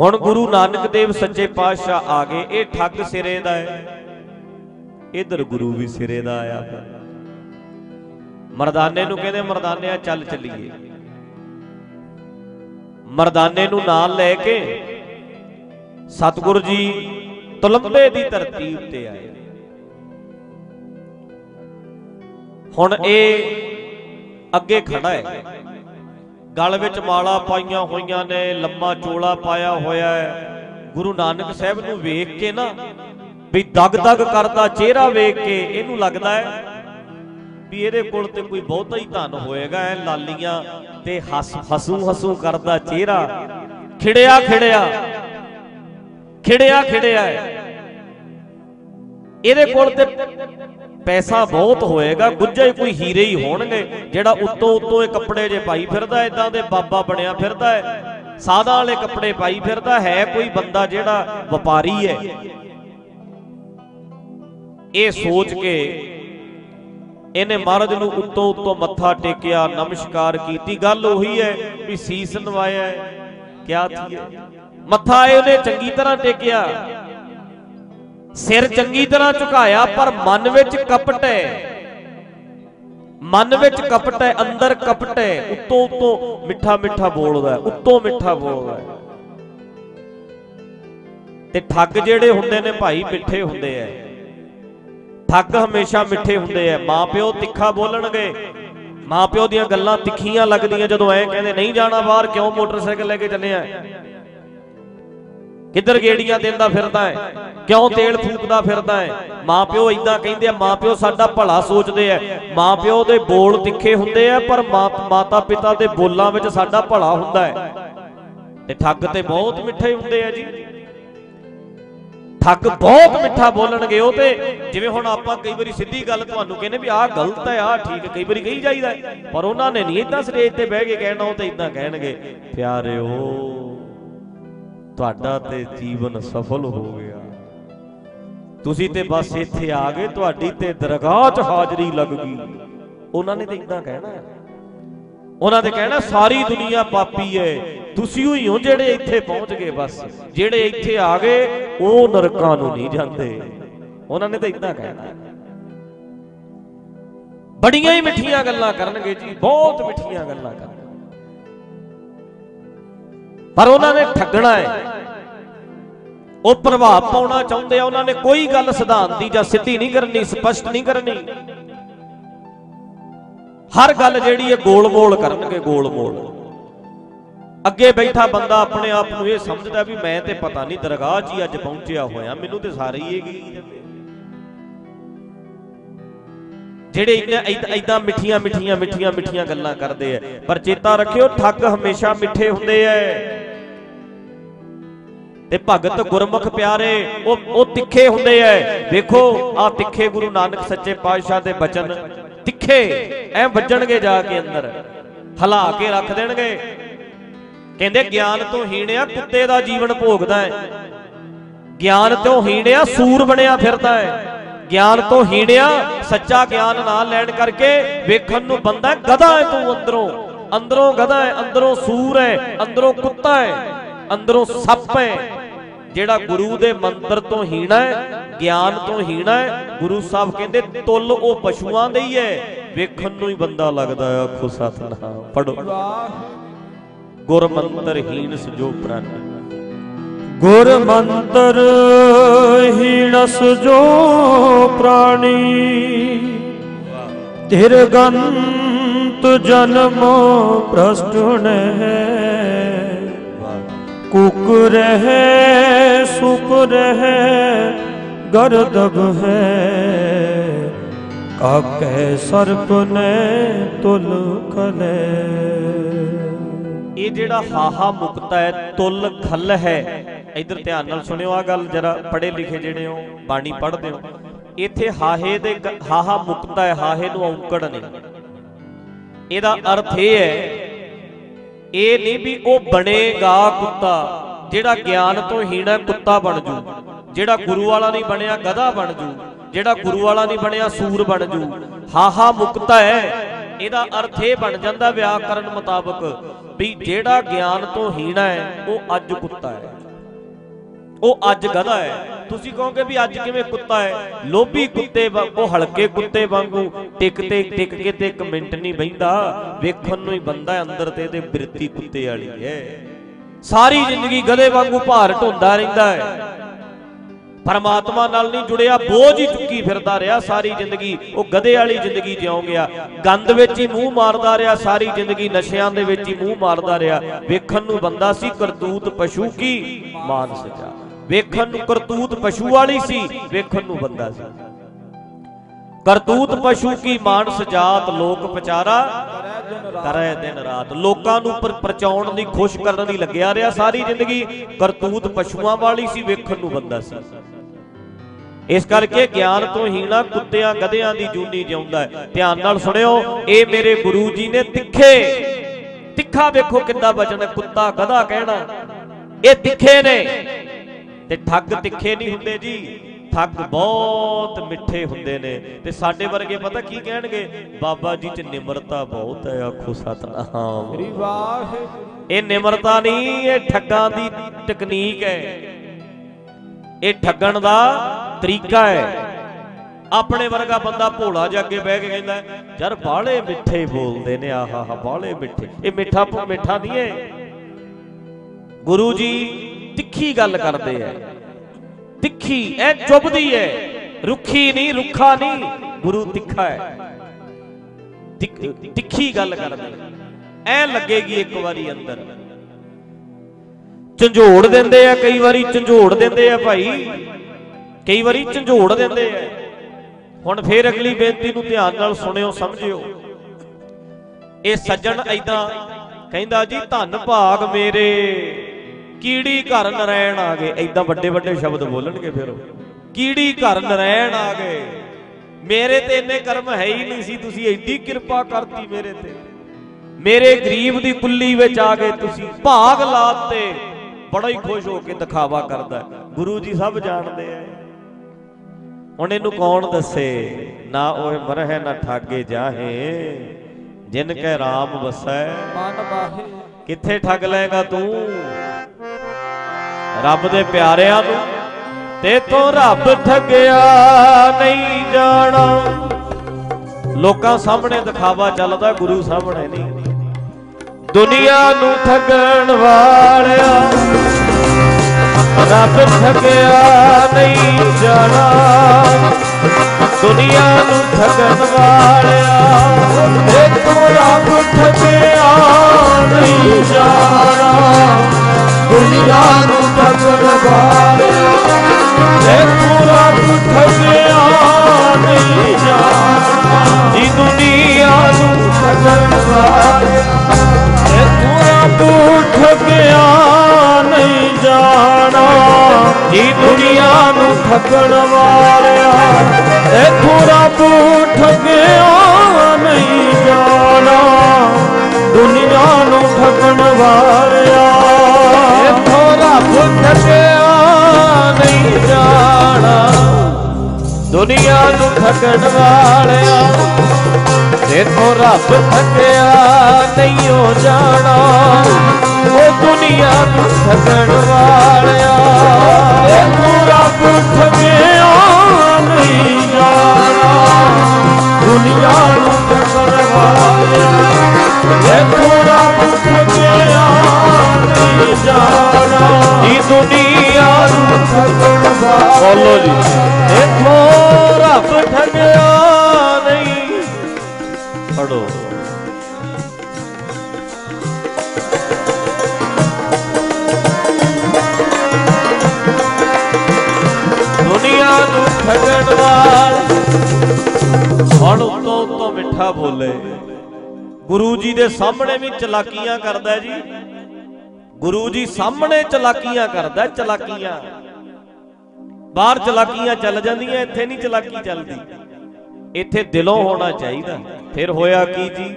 ਹੁਣ ਗੁਰੂ ਨਾਨਕ ਦੇਵ ਸੱਚੇ ਪਾਤਸ਼ਾਹ ਆ ਗਏ, ਇਹ ਠੱਗ ਸਿਰੇ ਦਾ ਹੈ। ਇਧਰ ਗੁਰੂ ਵੀ ਸਿਰੇ ਦਾ ਆਇਆ ਮਰਦਾਨੇ ਨੂੰ ਕਹਿੰਦੇ, ਮਰਦਾਨਿਆ, ਚੱਲ ਚੱਲੀਏ। ਮਰਦਾਨੇ ਨੂੰ ਨਾਲ ਲੈ ਕੇ ਸਤਿਗੁਰੂ ਜੀ ਤੁਲੰਬੇ ਦੀ ਧਰਤੀ ਉੱਤੇ ਆਏ। ਹੁਣ ਇਹ ਅੱਗੇ ਖੜਾ ਹੈ। ਗਲ ਵਿੱਚ ਮਾਲਾ ਪਾਈਆਂ ਹੋਈਆਂ ਨੇ, ਲੰਮਾ ਚੋਲਾ ਪਾਇਆ ਹੋਇਆ ਹੈ। ਗੁਰੂ ਨਾਨਕ ਸਾਹਿਬ ਨੂੰ ਵੇਖ ਕੇ ਨਾ ਵੀ ਦਗ ਦਗ ਕਰਦਾ ਚਿਹਰਾ ਵੇਖ ਕੇ ਇਹਨੂੰ ਲੱਗਦਾ ਹੈ ਵੀ ਇਹਦੇ ਕੋਲ ਤੇ ਕੋਈ ਬਹੁਤਾ ਹੀ ਧਨ ਹੋਏਗਾ। ਐ ਲਾਲੀਆਂ ਤੇ ਹੱਸ ਹਸੂ ਹਸੂ ਕਰਦਾ ਚਿਹਰਾ। ਖਿੜਿਆ ਖਿੜਿਆ ਖਿੜਿਆ ਖਿੜਿਆ ਇਹਦੇ ਕੋਲ ਤੇ ਪੈਸਾ ਬਹੁਤ ਹੋਏਗਾ ਗੁੱਜੇ ਕੋਈ ਹੀਰੇ ਹੀ ਹੋਣਗੇ, ਜਿਹੜਾ ਉੱਤੋਂ ਉੱਤੋਂ ਇਹ ਕੱਪੜੇ ਜੇ ਪਾਈ ਫਿਰਦਾ ਇਦਾਂ ਦੇ ਬਾਬਾ ਬਣਿਆ ਫਿਰਦਾ ਹੈ ਸਾਦਾ ਵਾਲੇ ਕੱਪੜੇ ਪਾਈ ਫਿਰਦਾ, ਹੈ ਕੋਈ ਬੰਦਾ ਜਿਹੜਾ ਵਪਾਰੀ ਹੈ। ਇਹ ਸੋਚ ਕੇ ਇਹਨੇ ਮਹਾਰਾਜ ਨੂੰ ਉੱਤੋਂ ਉੱਤੋਂ ਮੱਥਾ ਟੇਕਿਆ, ਨਮਸਕਾਰ ਕੀਤੀ। ਗੱਲ ਉਹੀ ਹੈ ਵੀ ਸੀਸ ਨਵਾਇਆ ਹੈ, ਕਿਆ ਥੀ ਹੈ। ਮੱਥਾ ਇਹਨੇ ਚੰਗੀ ਤਰ੍ਹਾਂ ਟੇਕਿਆ। ਸਿਰ ਚੰਗੀ ਤਰ੍ਹਾਂ ਝੁਕਾਇਆ, ਪਰ ਮਨ ਵਿੱਚ ਕਪਟ ਹੈ। ਮਨ ਵਿੱਚ ਕਪਟ ਹੈ, ਅੰਦਰ ਕਪਟ ਹੈ। ਉੱਤੋਂ ਉੱਤੋਂ ਮਿੱਠਾ ਮਿੱਠਾ ਬੋਲਦਾ ਹੈ, ਉੱਤੋਂ ਮਿੱਠਾ ਬੋਲਦਾ ਹੈ। ਤੇ ਠੱਗ ਜਿਹੜੇ ਹੁੰਦੇ ਨੇ ਭਾਈ ਮਿੱਠੇ ਹੁੰਦੇ ਐ। ਠੱਗ ਹਮੇਸ਼ਾ ਮਿੱਠੇ ਹੁੰਦੇ ਐ। ਮਾਪਿਓ ਤਿੱਖਾ ਬੋਲਣਗੇ। ਮਾਪਿਓ ਦੀਆਂ ਗੱਲਾਂ ਤਿੱਖੀਆਂ ਲੱਗਦੀਆਂ ਜਦੋਂ ਐ ਕਹਿੰਦੇ, ਨਹੀਂ ਜਾਣਾ ਬਾਹਰ, ਕਿਉਂ ਮੋਟਰਸਾਈਕਲ ਲੈ ਕੇ ਚੱਲੇ ਆ? ਕਿੱਧਰ ਗੇੜੀਆਂ ਦਿੰਦਾ ਫਿਰਦਾ ਹੈ? ਕਿਉਂ ਤੇਲ ਫੂਕਦਾ ਫਿਰਦਾ ਹੈ? ਮਾਪਿਓ ਇਦਾਂ ਕਹਿੰਦੇ ਆ, ਮਾਪਿਓ ਸਾਡਾ ਭਲਾ ਸੋਚਦੇ ਆ। ਮਾਪਿਓ ਦੇ ਬੋਲ ਤਿੱਖੇ ਹੁੰਦੇ ਆ, ਪਰ ਮਾਤਾ ਪਿਤਾ ਦੇ ਬੋਲਾਂ ਵਿੱਚ ਸਾਡਾ ਭਲਾ ਹੁੰਦਾ ਹੈ। ਤੇ ਠੱਗ ਤੇ ਬਹੁਤ ਮਿੱਠੇ ਹੁੰਦੇ ਆ ਜੀ। ਠੱਗ ਬਹੁਤ ਮਿੱਠਾ ਬੋਲਣਗੇ ਉਹ ਤੇ। ਜਿਵੇਂ ਹੁਣ ਆਪਾਂ ਕਈ ਵਾਰੀ ਸਿੱਧੀ ਗੱਲ ਤੁਹਾਨੂੰ ਕਹਿੰਦੇ ਵੀ ਆਹ ਗਲਤ ਹੈ, ਆਹ ਠੀਕ ਹੈ, ਕਈ ਵਾਰੀ ਕਹੀ ਜਾਈਦਾ ਪਰ ਉਹਨਾਂ ਨੇ ਨਹੀਂ ਇਦਾਂ ਸਟੇਜ ਤੇ ਬਹਿ ਕੇ ਕਹਿਣਾ, ਉਹ ਤੇ ਇਦਾਂ ਕਹਿਣਗੇ, ਪਿਆਰਿਓ ਤੁਹਾਡਾ ਤੇ ਜੀਵਨ ਸਫਲ ਹੋ ਗਿਆ। ਤੁਸੀਂ ਤੇ ਬਸ ਇੱਥੇ ਆ ਗਏ, ਤੁਹਾਡੀ ਤੇ ਦਰਗਾਹ 'ਚ ਹਾਜ਼ਰੀ ਲੱਗ ਗਈ। ਉਹਨਾਂ ਨੇ ਤੇ ਇਦਾਂ ਕਹਿਣਾ ਉਹਨਾਂ ਦੇ ਕਹਿਣਾ, ਸਾਰੀ ਦੁਨੀਆ ਪਾਪੀ ਹੈ। ਤੁਸੀਂ ਹੀ ਹੋ ਜਿਹੜੇ ਇੱਥੇ ਪਹੁੰਚ ਗਏ ਬਸ। ਜਿਹੜੇ ਇੱਥੇ ਆ ਗਏ, ਉਹ ਨਰਕਾਂ ਨੂੰ ਨਹੀਂ ਜਾਂਦੇ। ਉਹਨਾਂ ਨੇ ਤਾਂ ਇਦਾਂ ਕਹਿਣਾ ਬੜੀਆਂ ਹੀ ਮਿੱਠੀਆਂ ਗੱਲਾਂ ਕਰਨਗੇ ਜੀ, ਬਹੁਤ ਮਿੱਠੀਆਂ ਗੱਲਾਂ ਕਰਨ ਪਰ ਉਹਨਾਂ ਨੇ ਠੱਗਣਾ ਹੈ। ਉਹ ਪ੍ਰਭਾਵ ਪਾਉਣਾ ਚਾਹੁੰਦੇ ਆ, ਉਹਨਾਂ ਨੇ ਕੋਈ ਗੱਲ ਸਿਧਾਂਤ ਦੀ ਜਾਂ ਸਿੱਧੀ ਨਹੀਂ ਕਰਨੀ, ਸਪਸ਼ਟ ਨਹੀਂ ਕਰਨੀ। ਹਰ ਗੱਲ ਜਿਹੜੀ ਹੈ ਗੋਲ-ਮੋਲ ਕਰਨਗੇ, ਗੋਲ-ਮੋਲ। ਅੱਗੇ ਬੈਠਾ ਬੰਦਾ ਆਪਣੇ ਆਪ ਨੂੰ ਇਹ ਸਮਝਦਾ ਵੀ ਮੈਂ ਤੇ ਪਤਾ ਨਹੀਂ ਦਰਗਾਹ 'ਚ ਹੀ ਅੱਜ ਪਹੁੰਚਿਆ ਹੋਇਆ, ਮੈਨੂੰ ਤੇ ਸਾਰੇ ਹੀ ਇਹ ਜਿਹੜੇ ਜਾਂਦੇ ਜਿਹੜੇ ਇਦਾਂ ਮਿੱਠੀਆਂ ਮਿੱਠੀਆਂ ਮਿੱਠੀਆਂ ਮਿੱਠੀਆਂ ਗੱਲਾਂ ਕਰਦੇ ਆ, ਪਰ ਚੇਤਾ ਰੱਖਿਓ, ਠੱਗ ਹਮੇਸ਼ਾ ਮਿੱਠੇ ਹੁੰਦੇ ਐ। ਤੇ ਭਗਤ ਗੁਰਮੁਖ ਪਿਆਰੇ, ਉਹ ਉਹ ਤਿੱਖੇ ਹੁੰਦੇ ਐ। ਵੇਖੋ ਆ ਤਿੱਖੇ ਗੁਰੂ ਨਾਨਕ ਸੱਚੇ ਪਾਤਸ਼ਾਹ ਦੇ ਬਚਨ ਤਿੱਖੇ, ਐ ਵੱਜਣਗੇ ਜਾ ਕੇ ਅੰਦਰ। ਹਲਾ ਕੇ ਰੱਖ ਦੇਣਗੇ। ਕਹਿੰਦੇ, ਗਿਆਨ ਤੋਂ ਹੀਣਿਆ ਕੁੱਤੇ ਦਾ ਜੀਵਨ ਭੋਗਦਾ ਹੈ ਗਿਆਨ ਤੋਂ ਹੀਣਿਆ ਸੂਰ ਬਣਿਆ ਫਿਰਦਾ ਹੈ ਗਿਆਨ ਤੋਂ ਹੀਣਿਆ ਸੱਚਾ ਗਿਆਨ ਨਾ ਲੈਣ ਕਰਕੇ ਵੇਖਣ ਨੂੰ ਬੰਦਾ ਗਧਾ ਹੈ ਤੂੰ ਅੰਦਰੋਂ। ਅੰਦਰੋਂ ਗਧਾ ਹੈ ਅੰਦਰੋਂ ਸੂਰ ਹੈ ਅੰਦਰੋਂ ਕੁੱਤਾ ਹੈ ਅੰਦਰੋਂ ਸੱਪ ਹੈ, ਜਿਹੜਾ ਗੁਰੂ ਦੇ ਮੰਤਰ ਤੋਂ ਹੀਣਾ ਹੈ, ਗਿਆਨ ਤੋਂ ਹੀਣਾ ਹੈ। ਗੁਰੂ ਸਾਹਿਬ ਕਹਿੰਦੇ, ਤੁੱਲ ਉਹ ਪਸ਼ੂਆਂ ਦੇ ਹੀ ਹੈ। ਵੇਖਣ ਨੂੰ ਹੀ ਬੰਦਾ ਲੱਗਦਾ ਹੈ, ਆਖੋ ਸਤਨਾਮ। ਪੜੋ ਗੁਰ ਮੰਤਰ ਹੀਣ ਸਜੋ ਪ੍ਰਾਨੀ ਗੁਰ ਮੰਤਰ ਹੀਣਸ ਜੋ ਪ੍ਰਾਣੀ। ਧਿਰ ਗੰਤ ਜਨਮ ਪ੍ਰਸਟ ਹੈ ਕੁਕ ਰਹੇ ਸੁਖ ਰਹੇ, ਗਰਦਬ ਹੈ। ਕਾਕੈ ਸਰਪ ਨੇ ਤੁਲ ਖਲੇ। ਇਹ ਜਿਹੜਾ ਹਾਹਾ ਮੁਕਤਾ ਹੈ, ਤੁਲ ਖਲ ਹੈ। ਇਧਰ ਧਿਆਨ ਨਾਲ ਸੁਣਿਓ ਆ ਗੱਲ, ਜਰਾ ਪੜੇ ਲਿਖੇ ਜਿਹੜੇ ਹੋ, ਬਾਣੀ ਪੜ੍ਹਦੇ ਹੋ। ਇੱਥੇ ਹਾਹੇ ਦੇ ਹਾਹਾ ਮੁਕਤਾ ਹੈ, ਹਾਹੇ ਨੂੰ ਔਂਕੜ ਨਹੀਂ। ਇਹਦਾ ਅਰਥ ਇਹ ਹੈ ਇਹ ਨਹੀਂ ਵੀ ਉਹ ਬਣੇਗਾ ਕੁੱਤਾ, ਜਿਹੜਾ ਗਿਆਨ ਤੋਂ ਹੀਣਾ ਕੁੱਤਾ ਬਣ ਜੂ, ਜਿਹੜਾ ਗੁਰੂ ਵਾਲਾ ਨਹੀਂ ਬਣਿਆ ਗਧਾ ਬਣ ਜੂ, ਜਿਹੜਾ ਗੁਰੂ ਵਾਲਾ ਨਹੀਂ ਬਣਿਆ ਸੂਰ ਬਣ ਜੂ। ਹਾਹਾ ਮੁਕਤਾ ਹੈ। ਇਹਦਾ ਅਰਥ ਇਹ ਬਣ ਜਾਂਦਾ ਵਿਆਕਰਨ ਮੁਤਾਬਕ ਵੀ ਜਿਹੜਾ ਗਿਆਨ ਤੋਂ ਹੀਣਾ ਹੈ, ਉਹ ਅੱਜ ਕੁੱਤਾ ਹੈ। ਉਹ ਅੱਜ ਗਧਾ ਹੈ। ਤੁਸੀਂ ਕਹੋਗੇ ਵੀ ਅੱਜ ਕਿਵੇਂ ਕੁੱਤਾ ਹੈ? ਲੋਭੀ ਕੁੱਤੇ ਉਹ ਹਲਕੇ ਕੁੱਤੇ ਵਾਂਗੂ, ਟਿਕ ਤੇ ਟਿਕ ਕੇ ਤੇ ਇੱਕ ਮਿੰਟ ਨਹੀਂ ਬੈਂਦਾ ਵੇਖਣ ਨੂੰ ਹੀ ਬੰਦਾ ਅੰਦਰ ਤੇ ਇਹਦੇ ਬਿਰਤੀ ਕੁੱਤੇ ਵਾਲੀ ਹੈ। ਸਾਰੀ ਜ਼ਿੰਦਗੀ ਗਧੇ ਵਾਂਗੂ ਭਾਰ ਢੋਂਦਾ ਰਹਿੰਦਾ ਹੈ। ਪਰਮਾਤਮਾ ਨਾਲ ਨਹੀਂ ਜੁੜਿਆ, ਬੋਝ ਹੀ ਚੁੱਕੀ ਫਿਰਦਾ ਰਿਹਾ ਸਾਰੀ ਜ਼ਿੰਦਗੀ। ਉਹ ਗਧੇ ਵਾਲੀ ਜ਼ਿੰਦਗੀ ਜਿਉਂ ਗਿਆ। ਗੰਦ ਵਿੱਚ ਹੀ ਮੂੰਹ ਮਾਰਦਾ ਰਿਹਾ, ਸਾਰੀ ਜ਼ਿੰਦਗੀ ਨਸ਼ਿਆਂ ਦੇ ਵਿੱਚ ਹੀ ਮੂੰਹ ਮਾਰਦਾ ਰਿਹਾ। ਵੇਖਣ ਨੂੰ ਬੰਦਾ ਸੀ ਕਰਤੂਤ ਪਸ਼ੂ ਕੀ? ਮਾਨ ਸਜਾ ਵੇਖਣ ਨੂੰ ਕਰਤੂਤ ਪਸ਼ੂ ਵਾਲੀ ਸੀ, ਵੇਖਣ ਨੂੰ ਬੰਦਾ ਸੀ। ਕਰਤੂਤ ਪਸ਼ੂ ਕੀ ਮਾਨਸ ਜਾਤ, ਲੋਕ ਪਚਾਰਾ ਕਰੇ ਦਿਨ ਰਾਤ। ਲੋਕਾਂ ਨੂੰ ਪਰਚਾਉਣ ਦੀ ਖੁਸ਼ ਕਰਨ ਦੀ ਲੱਗਿਆ ਰਿਹਾ ਸਾਰੀ ਜ਼ਿੰਦਗੀ। ਕਰਤੂਤ ਪਸ਼ੂਆਂ ਵਾਲੀ ਸੀ, ਵੇਖਣ ਨੂੰ ਬੰਦਾ ਸੀ। ਇਸ ਕਰਕੇ ਗਿਆਨ ਤੋਂ ਹੀਣਾ ਕੁੱਤਿਆਂ ਗਧਿਆਂ ਦੀ ਜੂਨੀ ਜਿਉਂਦਾ ਹੈ। ਧਿਆਨ ਨਾਲ ਸੁਣਿਓ, ਇਹ ਮੇਰੇ ਗੁਰੂ ਜੀ ਨੇ ਤਿੱਖੇ। ਤਿੱਖਾ ਵੇਖੋ ਕਿੱਦਾਂ ਬਚਨ ਕੁੱਤਾ ਗਧਾ ਕਹਿਣਾ। ਇਹ ਤਿੱਖੇ ਨੇ। ਤੇ ਠੱਗ ਤਿੱਖੇ ਨਹੀਂ ਹੁੰਦੇ ਜੀ। ਠੱਗ ਬਹੁਤ ਮਿੱਠੇ ਹੁੰਦੇ ਨੇ। ਤੇ ਸਾਡੇ ਵਰਗੇ ਪਤਾ ਕੀ ਕਹਿਣਗੇ? ਬਾਬਾ ਜੀ ਚ ਨਿਮਰਤਾ ਬਹੁਤ ਹੈ ਆਖੋ ਸਤਨਾਮ। ਸ੍ਰੀ ਵਾਹਿਗੁਰੂ। ਇਹ ਨਿਮਰਤਾ ਨਹੀਂ ਇਹ ਠੱਗਾਂ ਦੀ ਟੈਕਨੀਕ ਹੈ। ਇਹ ਠੱਗਣ ਦਾ ਤਰੀਕਾ ਹੈ। ਆਪਣੇ ਵਰਗਾ ਬੰਦਾ ਭੋਲਾ ਜਿਹਾ ਅੱਗੇ ਬਹਿ ਕੇ ਕਹਿੰਦਾ ਯਾਰ ਬਾਹਲੇ ਮਿੱਠੇ ਬੋਲਦੇ ਨੇ ਆਹਾ ਹਾ ਬਾਹਲੇ ਮਿੱਠੇ। ਇਹ ਮਿੱਠਾ ਮਿੱਠਾ ਨਹੀਂ ਹੈ। ਗੁਰੂ ਜੀ ਤਿੱਖੀ ਗੱਲ ਕਰਦੇ ਐ। ਤਿੱਖੀ, ਐ ਚੁੱਭਦੀ ਐ। ਰੁੱਖੀ ਨਹੀਂ ਰੁੱਖਾ ਨਹੀਂ ਗੁਰੂ ਤਿੱਖਾ ਹੈ ਤਿੱਖੀ ਗੱਲ ਕਰਦੇ। ਐ ਲੱਗੇਗੀ ਇੱਕ ਵਾਰੀ ਅੰਦਰ। ਝੰਝੋੜ ਦਿੰਦੇ ਆ, ਕਈ ਵਾਰੀ ਝੰਝੋੜ ਦਿੰਦੇ ਆ ਭਾਈ। ਕਈ ਵਾਰੀ ਝੰਝੋੜ ਦਿੰਦੇ ਆ। ਹੁਣ ਫੇਰ ਅਗਲੀ ਬੇਨਤੀ ਨੂੰ ਧਿਆਨ ਨਾਲ ਸੁਣਿਓ, ਸਮਝਿਓ। ਇਹ ਸੱਜਣ ਐਦਾਂ ਕਹਿੰਦਾ ਜੀ, ਧੰਨ ਭਾਗ ਮੇਰੇ ਕੀੜੀ ਘਰ ਨਰੈਣ ਆ ਗਏ। ਐਦਾਂ ਵੱਡੇ ਵੱਡੇ ਸ਼ਬਦ ਬੋਲਣਗੇ ਫਿਰ ਕੀੜੀ ਘਰ ਨਰੈਣ ਆ ਗਏ। ਮੇਰੇ ਤੇ ਇੰਨੇ ਕਰਮ ਹੈ ਹੀ ਨਹੀਂ ਸੀ, ਤੁਸੀਂ ਐਡੀ ਕਿਰਪਾ ਕਰਤੀ ਮੇਰੇ ਤੇ। ਮੇਰੇ ਗਰੀਬ ਦੀ ਕੁੱਲੀ ਵਿੱਚ ਆ ਗਏ, ਤੁਸੀਂ ਭਾਗ ਲਾਤੇ। ਬੜਾ ਹੀ ਖੁਸ਼ ਹੋ ਕੇ ਦਿਖਾਵਾ ਕਰਦਾ ਗੁਰੂ ਜੀ ਸਭ ਜਾਣਦੇ ਆ। ਹੁਣ ਇਹਨੂੰ ਕੌਣ ਦੱਸੇ? ਨਾ ਉਹ ਮਰਹਿ ਨਾ ਠਾਗੇ ਜਾਹੇ। ਜਿਨ ਕੈ ਰਾਮ ਵਸੈ। ਮਨ ਬਾਹੇ ਕਿੱਥੇ ਠੱਗ ਲਏਗਾ ਤੂੰ? ਰੱਬ ਦੇ ਪਿਆਰਿਆਂ ਨੂੰ ਤੇ ਤੋਂ ਰੱਬ ਠੱਗਿਆ ਨਹੀਂ ਜਾਣਾ। ਲੋਕਾਂ ਸਾਹਮਣੇ ਦਿਖਾਵਾ ਚੱਲਦਾ, ਗੁਰੂ ਸਾਹਮਣੇ ਨਹੀਂ। ਦੁਨੀਆ ਨੂੰ ਠੱਗਣ ਵਾਲਿਆ, ਰੱਬ ਠੱਗਿਆ ਨਹੀਂ ਜਾਣਾ। ਦੁਨੀਆ ਨੂੰ ਠੱਗਣ ਵਾਲਿਆ। ਦੇਖੋ ਰੱਬ ਠੱਗਿਆ ਨਹੀਂ ਜਾਣਾ। ਦੁਨੀਆ ਨੂੰ ਠੱਗਣ ਵਾਲਿਆ। ਦੇਖੋ ਰੱਬ ਠੱਗਿਆ ਨਹੀਂ ਜਾਣਾ। ਜੀ ਦੁਨੀਆ ਨੂੰ ਠੱਗਣ ਵਾਲਿਆ। ਦੇਖੋ ਰੱਬ ਠੱਗਿਆ ਨਹੀਂ ਜਾਣਾ। ਜੀ ਦੁਨੀਆ ਨੂੰ ਠੱਗਣ ਵਾਲਿਆ। ਦੇਖੋ ਰੱਬ ਠੱਗਿਆ ਨਹੀਂ ਜਾਣਾ। ਦੁਨੀਆ ਨੂੰ ਠੱਗਣ ਵਾਲਿਆ। ਦੇਖੋ ਰੱਬ ਠੱਗਿਆ ਨਹੀਂ ਜਾਣਾ। ਦੁਨੀਆ ਨੂੰ ਠੱਗਣ ਵਾਲਿਆ। ਦੇਖੋ ਰੱਬ ਠੱਗਿਆ ਨਹੀਂ ਹੋ ਜਾਣਾ। ਦੁਨੀਆ ਨੂੰ ਵਾਲਿਆ। ਨਹੀਂ ਜਾਣਾ ਦੁਨੀਆ ਵਾਲਿਆ। ਨਹੀਂ ਜਾਣਾ ਇਹ ਦੁਨੀਆ ਨੂੰ ਵਾਲਿਆ। ਬੋਲੋ ਜੀ। ਠੱਗਿਆ ਨਹੀਂ। ਪੜੋ ਦੁਨੀਆ ਨੂੰ ਠੱਗਣ ਵਾਲ। ਹੁਣ ਉਤੋਂ ਉਤੋਂ ਮਿੱਠਾ ਬੋਲੇ। ਗੁਰੂ ਜੀ ਦੇ ਸਾਹਮਣੇ ਵੀ ਚਲਾਕੀਆਂ ਕਰਦਾ ਜੀ। ਗੁਰੂ ਜੀ ਸਾਹਮਣੇ ਚਲਾਕੀਆਂ ਕਰਦਾ, ਚਲਾਕੀਆਂ। ਬਾਹਰ ਚਲਾਕੀਆਂ ਚੱਲ ਜਾਂਦੀਆਂ, ਇੱਥੇ ਨਹੀਂ ਚਲਾਕੀ ਚੱਲਦੀ। ਇੱਥੇ ਦਿਲੋਂ ਹੋਣਾ ਚਾਹੀਦਾ। ਫਿਰ ਹੋਇਆ ਕੀ ਜੀ?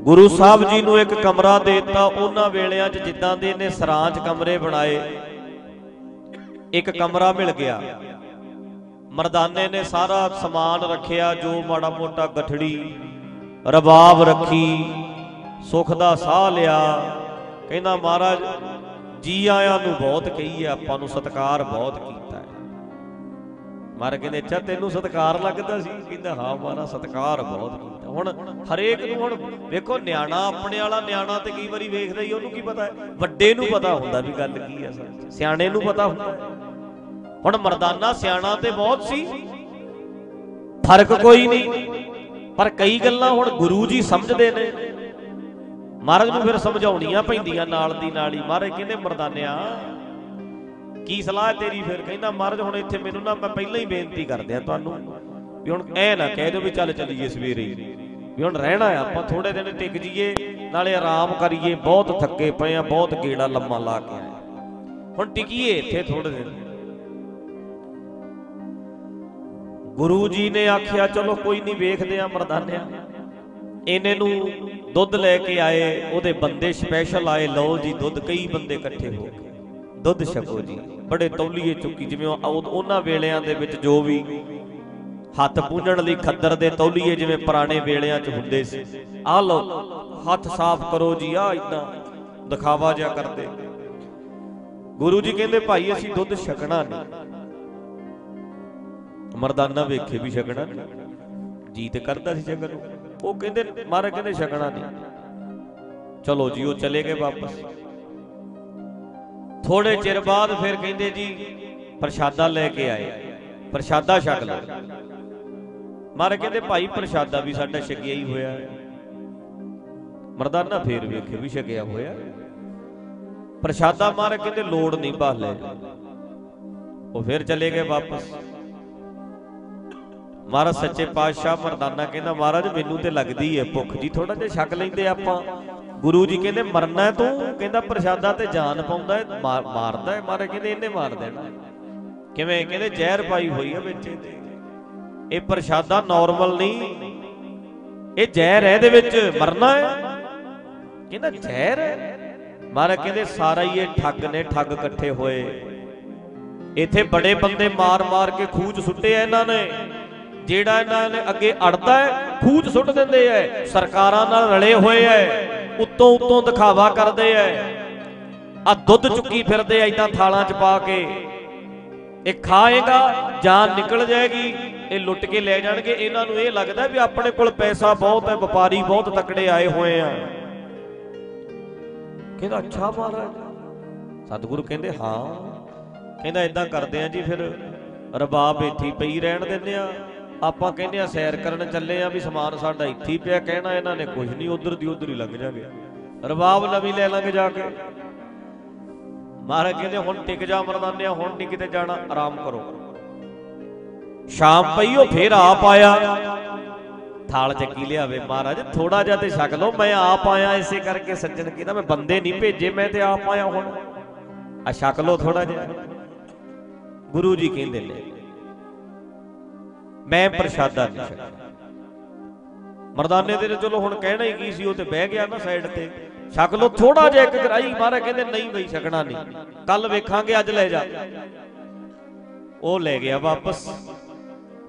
ਗੁਰੂ ਸਾਹਿਬ ਜੀ ਨੂੰ ਇੱਕ ਕਮਰਾ ਦੇ ਦਿੱਤਾ। ਉਹਨਾਂ ਵੇਲਿਆਂ 'ਚ ਜਿੱਦਾਂ ਦੇ ਨੇ ਸਰਾਂ 'ਚ ਕਮਰੇ ਬਣਾਏ। ਇੱਕ ਕਮਰਾ ਮਿਲ ਗਿਆ। ਮਰਦਾਨੇ ਨੇ ਸਾਰਾ ਸਮਾਨ ਰੱਖਿਆ, ਜੋ ਮਾੜਾ ਮੋਟਾ ਗਠੜੀ, ਰਬਾਬ ਰੱਖੀ, ਸੁਖ ਦਾ ਸਾਹ ਲਿਆ। ਕਹਿੰਦਾ, ਮਹਾਰਾਜ, ਜੀ ਆਇਆਂ ਨੂੰ ਬਹੁਤ ਕਹੀ ਹੈ, ਆਪਾਂ ਨੂੰ ਸਤਕਾਰ ਬਹੁਤ ਕੀਤਾ ਹੈ। ਮਹਾਰਾਜ ਕਹਿੰਦੇ, ਅੱਛਾ, ਤੈਨੂੰ ਸਤਕਾਰ ਲੱਗਦਾ ਸੀ? ਕਹਿੰਦਾ, ਹਾਂ ਮਹਾਰਾਜ, ਸਤਕਾਰ ਬਹੁਤ ਕੀਤਾ ਹੁਣ ਹਰੇਕ ਨੂੰ ਹੁਣ ਵੇਖੋ, ਨਿਆਣਾ ਆਪਣੇ ਵਾਲਾ ਨਿਆਣਾ ਤੇ ਕਈ ਵਾਰੀ ਵੇਖਦਾ ਹੀ, ਉਹਨੂੰ ਕੀ ਪਤਾ ਹੈ? ਵੱਡੇ ਨੂੰ ਪਤਾ ਹੁੰਦਾ ਵੀ ਗੱਲ ਕੀ ਹੈ ਸੱਚ ਸਿਆਣੇ ਨੂੰ ਪਤਾ ਹੁੰਦਾ। ਹੁਣ ਮਰਦਾਨਾ ਸਿਆਣਾ ਤੇ ਬਹੁਤ ਸੀ। ਫ਼ਰਕ ਕੋਈ ਨਹੀਂ। ਪਰ ਕਈ ਗੱਲਾਂ ਹੁਣ ਗੁਰੂ ਜੀ ਸਮਝਦੇ ਨੇ। ਮਹਾਰਾਜ ਨੂੰ ਫਿਰ ਸਮਝਾਉਣੀਆਂ ਪੈਂਦੀਆਂ ਨਾਲ ਦੀ ਨਾਲ ਹੀ। ਮਹਾਰਾਜ ਕਹਿੰਦੇ, ਮਰਦਾਨਿਆ, ਕੀ ਸਲਾਹ ਤੇਰੀ? ਫਿਰ ਕਹਿੰਦਾ, ਮਹਾਰਾਜ, ਹੁਣ ਇੱਥੇ ਮੈਨੂੰ ਨਾ ਮੈਂ ਪਹਿਲਾਂ ਹੀ ਬੇਨਤੀ ਕਰਦੇ ਆ ਤੁਹਾਨੂੰ। ਵੀ ਹੁਣ ਐ ਨਾ ਕਹਿ ਦਿਓ ਵੀ ਚੱਲ ਚੱਲੀਏ ਸਵੇਰੇ ਹੀ। ਵੀ ਹੁਣ ਰਹਿਣਾ ਆ, ਆਪਾਂ ਥੋੜੇ ਦਿਨ ਟਿਕ ਜੀਏ ਨਾਲੇ ਆਰਾਮ ਕਰੀਏ, ਬਹੁਤ ਥੱਕੇ ਪਏ ਆ, ਬਹੁਤ ਗੇੜਾ ਲੰਮਾ ਲਾ ਕੇ ਆਏ ਹੁਣ ਟਿਕੀਏ ਇੱਥੇ ਥੋੜੇ ਦਿਨ। ਗੁਰੂ ਜੀ ਨੇ ਆਖਿਆ, ਚਲੋ ਕੋਈ ਨਹੀਂ ਵੇਖਦੇ ਆ ਮਰਦਾਨਿਆ। ਇਹਨੇ ਨੂੰ ਦੁੱਧ ਲੈ ਕੇ ਆਏ, ਉਹਦੇ ਬੰਦੇ ਸਪੈਸ਼ਲ ਆਏ, ਲਓ ਜੀ, ਦੁੱਧ, ਕਈ ਬੰਦੇ ਇਕੱਠੇ ਹੋ ਕੇ ਦੁੱਧ ਛਕੋ ਜੀ। ਬੜੇ ਤੌਲੀਏ ਚੁੱਕੀ, ਜਿਵੇਂ ਉਹਨਾਂ ਵੇਲਿਆਂ ਦੇ ਵਿੱਚ ਜੋ ਵੀ ਹੱਥ ਪੂੰਝਣ ਲਈ ਖੱਦਰ ਦੇ ਤੌਲੀਏ ਜਿਵੇਂ ਪੁਰਾਣੇ ਵੇਲਿਆਂ 'ਚ ਹੁੰਦੇ ਸੀ। ਆਹ ਲਓ, ਹੱਥ ਸਾਫ਼ ਕਰੋ ਜੀ ਆ ਇਦਾਂ ਦਿਖਾਵਾ ਜਿਹਾ ਕਰਦੇ। ਗੁਰੂ ਜੀ ਕਹਿੰਦੇ, ਭਾਈ, ਅਸੀਂ ਦੁੱਧ ਛਕਣਾ ਨਹੀਂ। ਮਰਦਾਨਾ ਵੇਖੇ ਵੀ ਛਕਣਾ ਨਹੀਂ। ਜੀ ਤੇ ਕਰਦਾ ਸੀ ਛਕਣ ਨੂੰ। ਉਹ ਕਹਿੰਦੇ, ਮਹਾਰਾਜ ਕਹਿੰਦੇ, ਛਕਣਾ ਨਹੀਂ। ਚਲੋ ਜੀ, ਉਹ ਚਲੇ ਗਏ ਵਾਪਸ। ਥੋੜੇ ਚਿਰ ਬਾਅਦ ਫਿਰ ਕਹਿੰਦੇ ਜੀ, ਪ੍ਰਸ਼ਾਦਾ ਲੈ ਕੇ ਆਏ। ਪ੍ਰਸ਼ਾਦਾ ਛਕ ਲਓ ਮਹਾਰਾਜ ਕਹਿੰਦੇ ਭਾਈ ਪ੍ਰਸ਼ਾਦਾ ਵੀ ਸਾਡਾ ਛਕਿਆ ਹੀ ਹੋਇਆ। ਮਰਦਾਨਾ ਫੇਰ ਵੇਖੇ ਵੀ ਛਕਿਆ ਹੋਇਆ। ਪ੍ਰਸ਼ਾਦਾ ਮਹਾਰਾਜ ਕਹਿੰਦੇ ਲੋੜ ਨਹੀਂ ਬਾਹ ਉਹ ਫਿਰ ਚਲੇ ਗਏ ਵਾਪਸ। ਮਹਾਰਾਜ ਸੱਚੇ ਪਾਤਸ਼ਾਹ ਮਰਦਾਨਾ ਕਹਿੰਦਾ, ਮਹਾਰਾਜ, ਮੈਨੂੰ ਤੇ ਲੱਗਦੀ ਹੈ ਭੁੱਖ ਜੀ ਥੋੜਾ ਜਿਹਾ ਛਕ ਲੈਂਦੇ ਆਪਾਂ। ਗੁਰੂ ਜੀ ਕਹਿੰਦੇ, ਮਰਨਾ ਹੈ ਤੂੰ? ਕਹਿੰਦਾ, ਪ੍ਰਸ਼ਾਦਾ ਤੇ ਜਾਨ ਪਾਉਂਦਾ ਹੈ ਮਾਰ- ਮਾਰਦਾ ਹੈ ਮਹਾਰਾਜ ਕਹਿੰਦੇ, ਇਹਨੇ ਮਾਰ ਦੇਣਾ। ਕਿਵੇਂ? ਕਹਿੰਦੇ, ਜ਼ਹਿਰ ਪਾਈ ਹੋਈ ਹੈ ਵਿੱਚ। ਇਹਦੇ ਇਹ ਪ੍ਰਸ਼ਾਦਾ ਨਾਰਮਲ ਨਹੀਂ। ਇਹ ਜ਼ਹਿਰ ਹੈ ਇਹਦੇ ਵਿੱਚ, ਮਰਨਾ ਹੈ। ਕਹਿੰਦਾ ਜ਼ਹਿਰ ਹੈ। ਕਹਿੰਦੇ ਸਾਰਾ ਹੀ ਇਹ ਠੱਗ ਨੇ, ਠੱਗ ਇਕੱਠੇ ਹੋਏ। ਇੱਥੇ ਬੜੇ ਬੰਦੇ ਮਾਰ-ਮਾਰ ਕੇ ਖੂਜ ਸੁੱਟੇ ਆ ਇਹਨਾਂ ਨੇ। ਜਿਹੜਾ ਇਹਨਾਂ ਨੇ ਅੱਗੇ ਅੜਦਾ ਹੈ ਖੂਚ ਸੁੱਟ ਦਿੰਦੇ ਐ ਸਰਕਾਰਾਂ ਨਾਲ ਰਲੇ ਹੋਏ ਐ ਉੱਤੋਂ ਉੱਤੋਂ ਦਿਖਾਵਾ ਕਰਦੇ ਐ ਆ ਦੁੱਧ ਚੁੱਕੀ ਫਿਰਦੇ ਐ ਇਦਾਂ ਥਾਲਾਂ 'ਚ ਪਾ ਕੇ। ਇਹ ਖਾਏਗਾ, ਜਾਨ ਨਿਕਲ ਜਾਏਗੀ। ਇਹ ਲੁੱਟ ਕੇ ਲੈ ਜਾਣਗੇ। ਇਹਨਾਂ ਨੂੰ ਇਹ ਲੱਗਦਾ ਵੀ ਆਪਣੇ ਕੋਲ ਪੈਸਾ ਬਹੁਤ ਹੈ, ਵਪਾਰੀ ਬਹੁਤ ਤਕੜੇ ਆਏ ਹੋਏ ਆ। ਕਹਿੰਦਾ, ਅੱਛਾ ਮਹਾਰਾਜ। ਸਤਿਗੁਰੂ ਕਹਿੰਦੇ, ਹਾਂ। ਕਹਿੰਦਾ ਇਦਾਂ ਕਰਦੇ ਆ ਜੀ, ਫਿਰ ਰਬਾਬ ਇੱਥੇ ਪਈ ਰਹਿਣ ਦਿੰਦੇ ਆ। ਆਪਾਂ ਕਹਿੰਦੇ ਆ, ਸੈਰ ਕਰਨ ਚੱਲੇ ਆ ਵੀ ਸਮਾਨ ਸਾਡਾ ਇੱਥੇ ਹੀ ਪਿਆ ਕਹਿਣਾ, ਇਹਨਾਂ ਨੇ ਕੁਝ ਨਹੀਂ, ਉਧਰ ਦੀ ਉਧਰ ਹੀ ਲੱਗ ਜਾਗੇ। ਰਬਾਬ ਨਵੀਂ ਲੈ ਲਾਂਗੇ ਜਾ ਕੇ। ਮਹਾਰਾਜ ਕਹਿੰਦੇ, ਹੁਣ ਟਿਕ ਜਾ ਮਰਦਾਨਿਆ, ਹੁਣ ਨਹੀਂ ਕਿਤੇ ਜਾਣਾ, ਆਰਾਮ ਕਰੋ। ਸ਼ਾਮ ਪਈ ਉਹ ਫੇਰ ਆਪ ਆਇਆ। ਥਾਲ ਚੱਕੀ ਲਿਆਵੇ ਮਹਾਰਾਜ? ਥੋੜਾ ਜਿਹਾ ਤੇ ਛਕ ਲਓ, ਮੈਂ ਆਪ ਆਇਆ ਇਸੇ ਕਰਕੇ ਸੱਜਣ ਕਹਿੰਦਾ, ਮੈਂ ਬੰਦੇ ਨਹੀਂ ਭੇਜੇ, ਮੈਂ ਤੇ ਆਪ ਆਇਆ ਹੁਣ। ਆ ਛਕ ਲਓ ਥੋੜਾ ਜਿਹਾ। ਗੁਰੂ ਜੀ ਕਹਿੰਦੇ ਨੇ, ਮੈਂ ਪ੍ਰਸ਼ਾਦਾ ਨਹੀਂ ਛਕਦਾ ਮਰਦਾਨੇ ਦੇ ਤੇ ਚਲੋ ਹੁਣ ਕਹਿਣਾ ਹੀ ਕੀ ਸੀ, ਉਹ ਤੇ ਬਹਿ ਗਿਆ ਨਾ ਸਾਈਡ ਤੇ। ਛਕ ਲਓ ਥੋੜਾ ਜਿਹਾ ਇੱਕ ਗਰਾਈ ਮਹਾਰਾਜ ਕਹਿੰਦੇ, ਨਹੀਂ ਬਈ, ਛਕਣਾ ਨਹੀਂ। ਕੱਲ ਵੇਖਾਂਗੇ, ਅੱਜ ਲੈ ਜਾ। ਉਹ ਲੈ ਗਿਆ ਵਾਪਸ।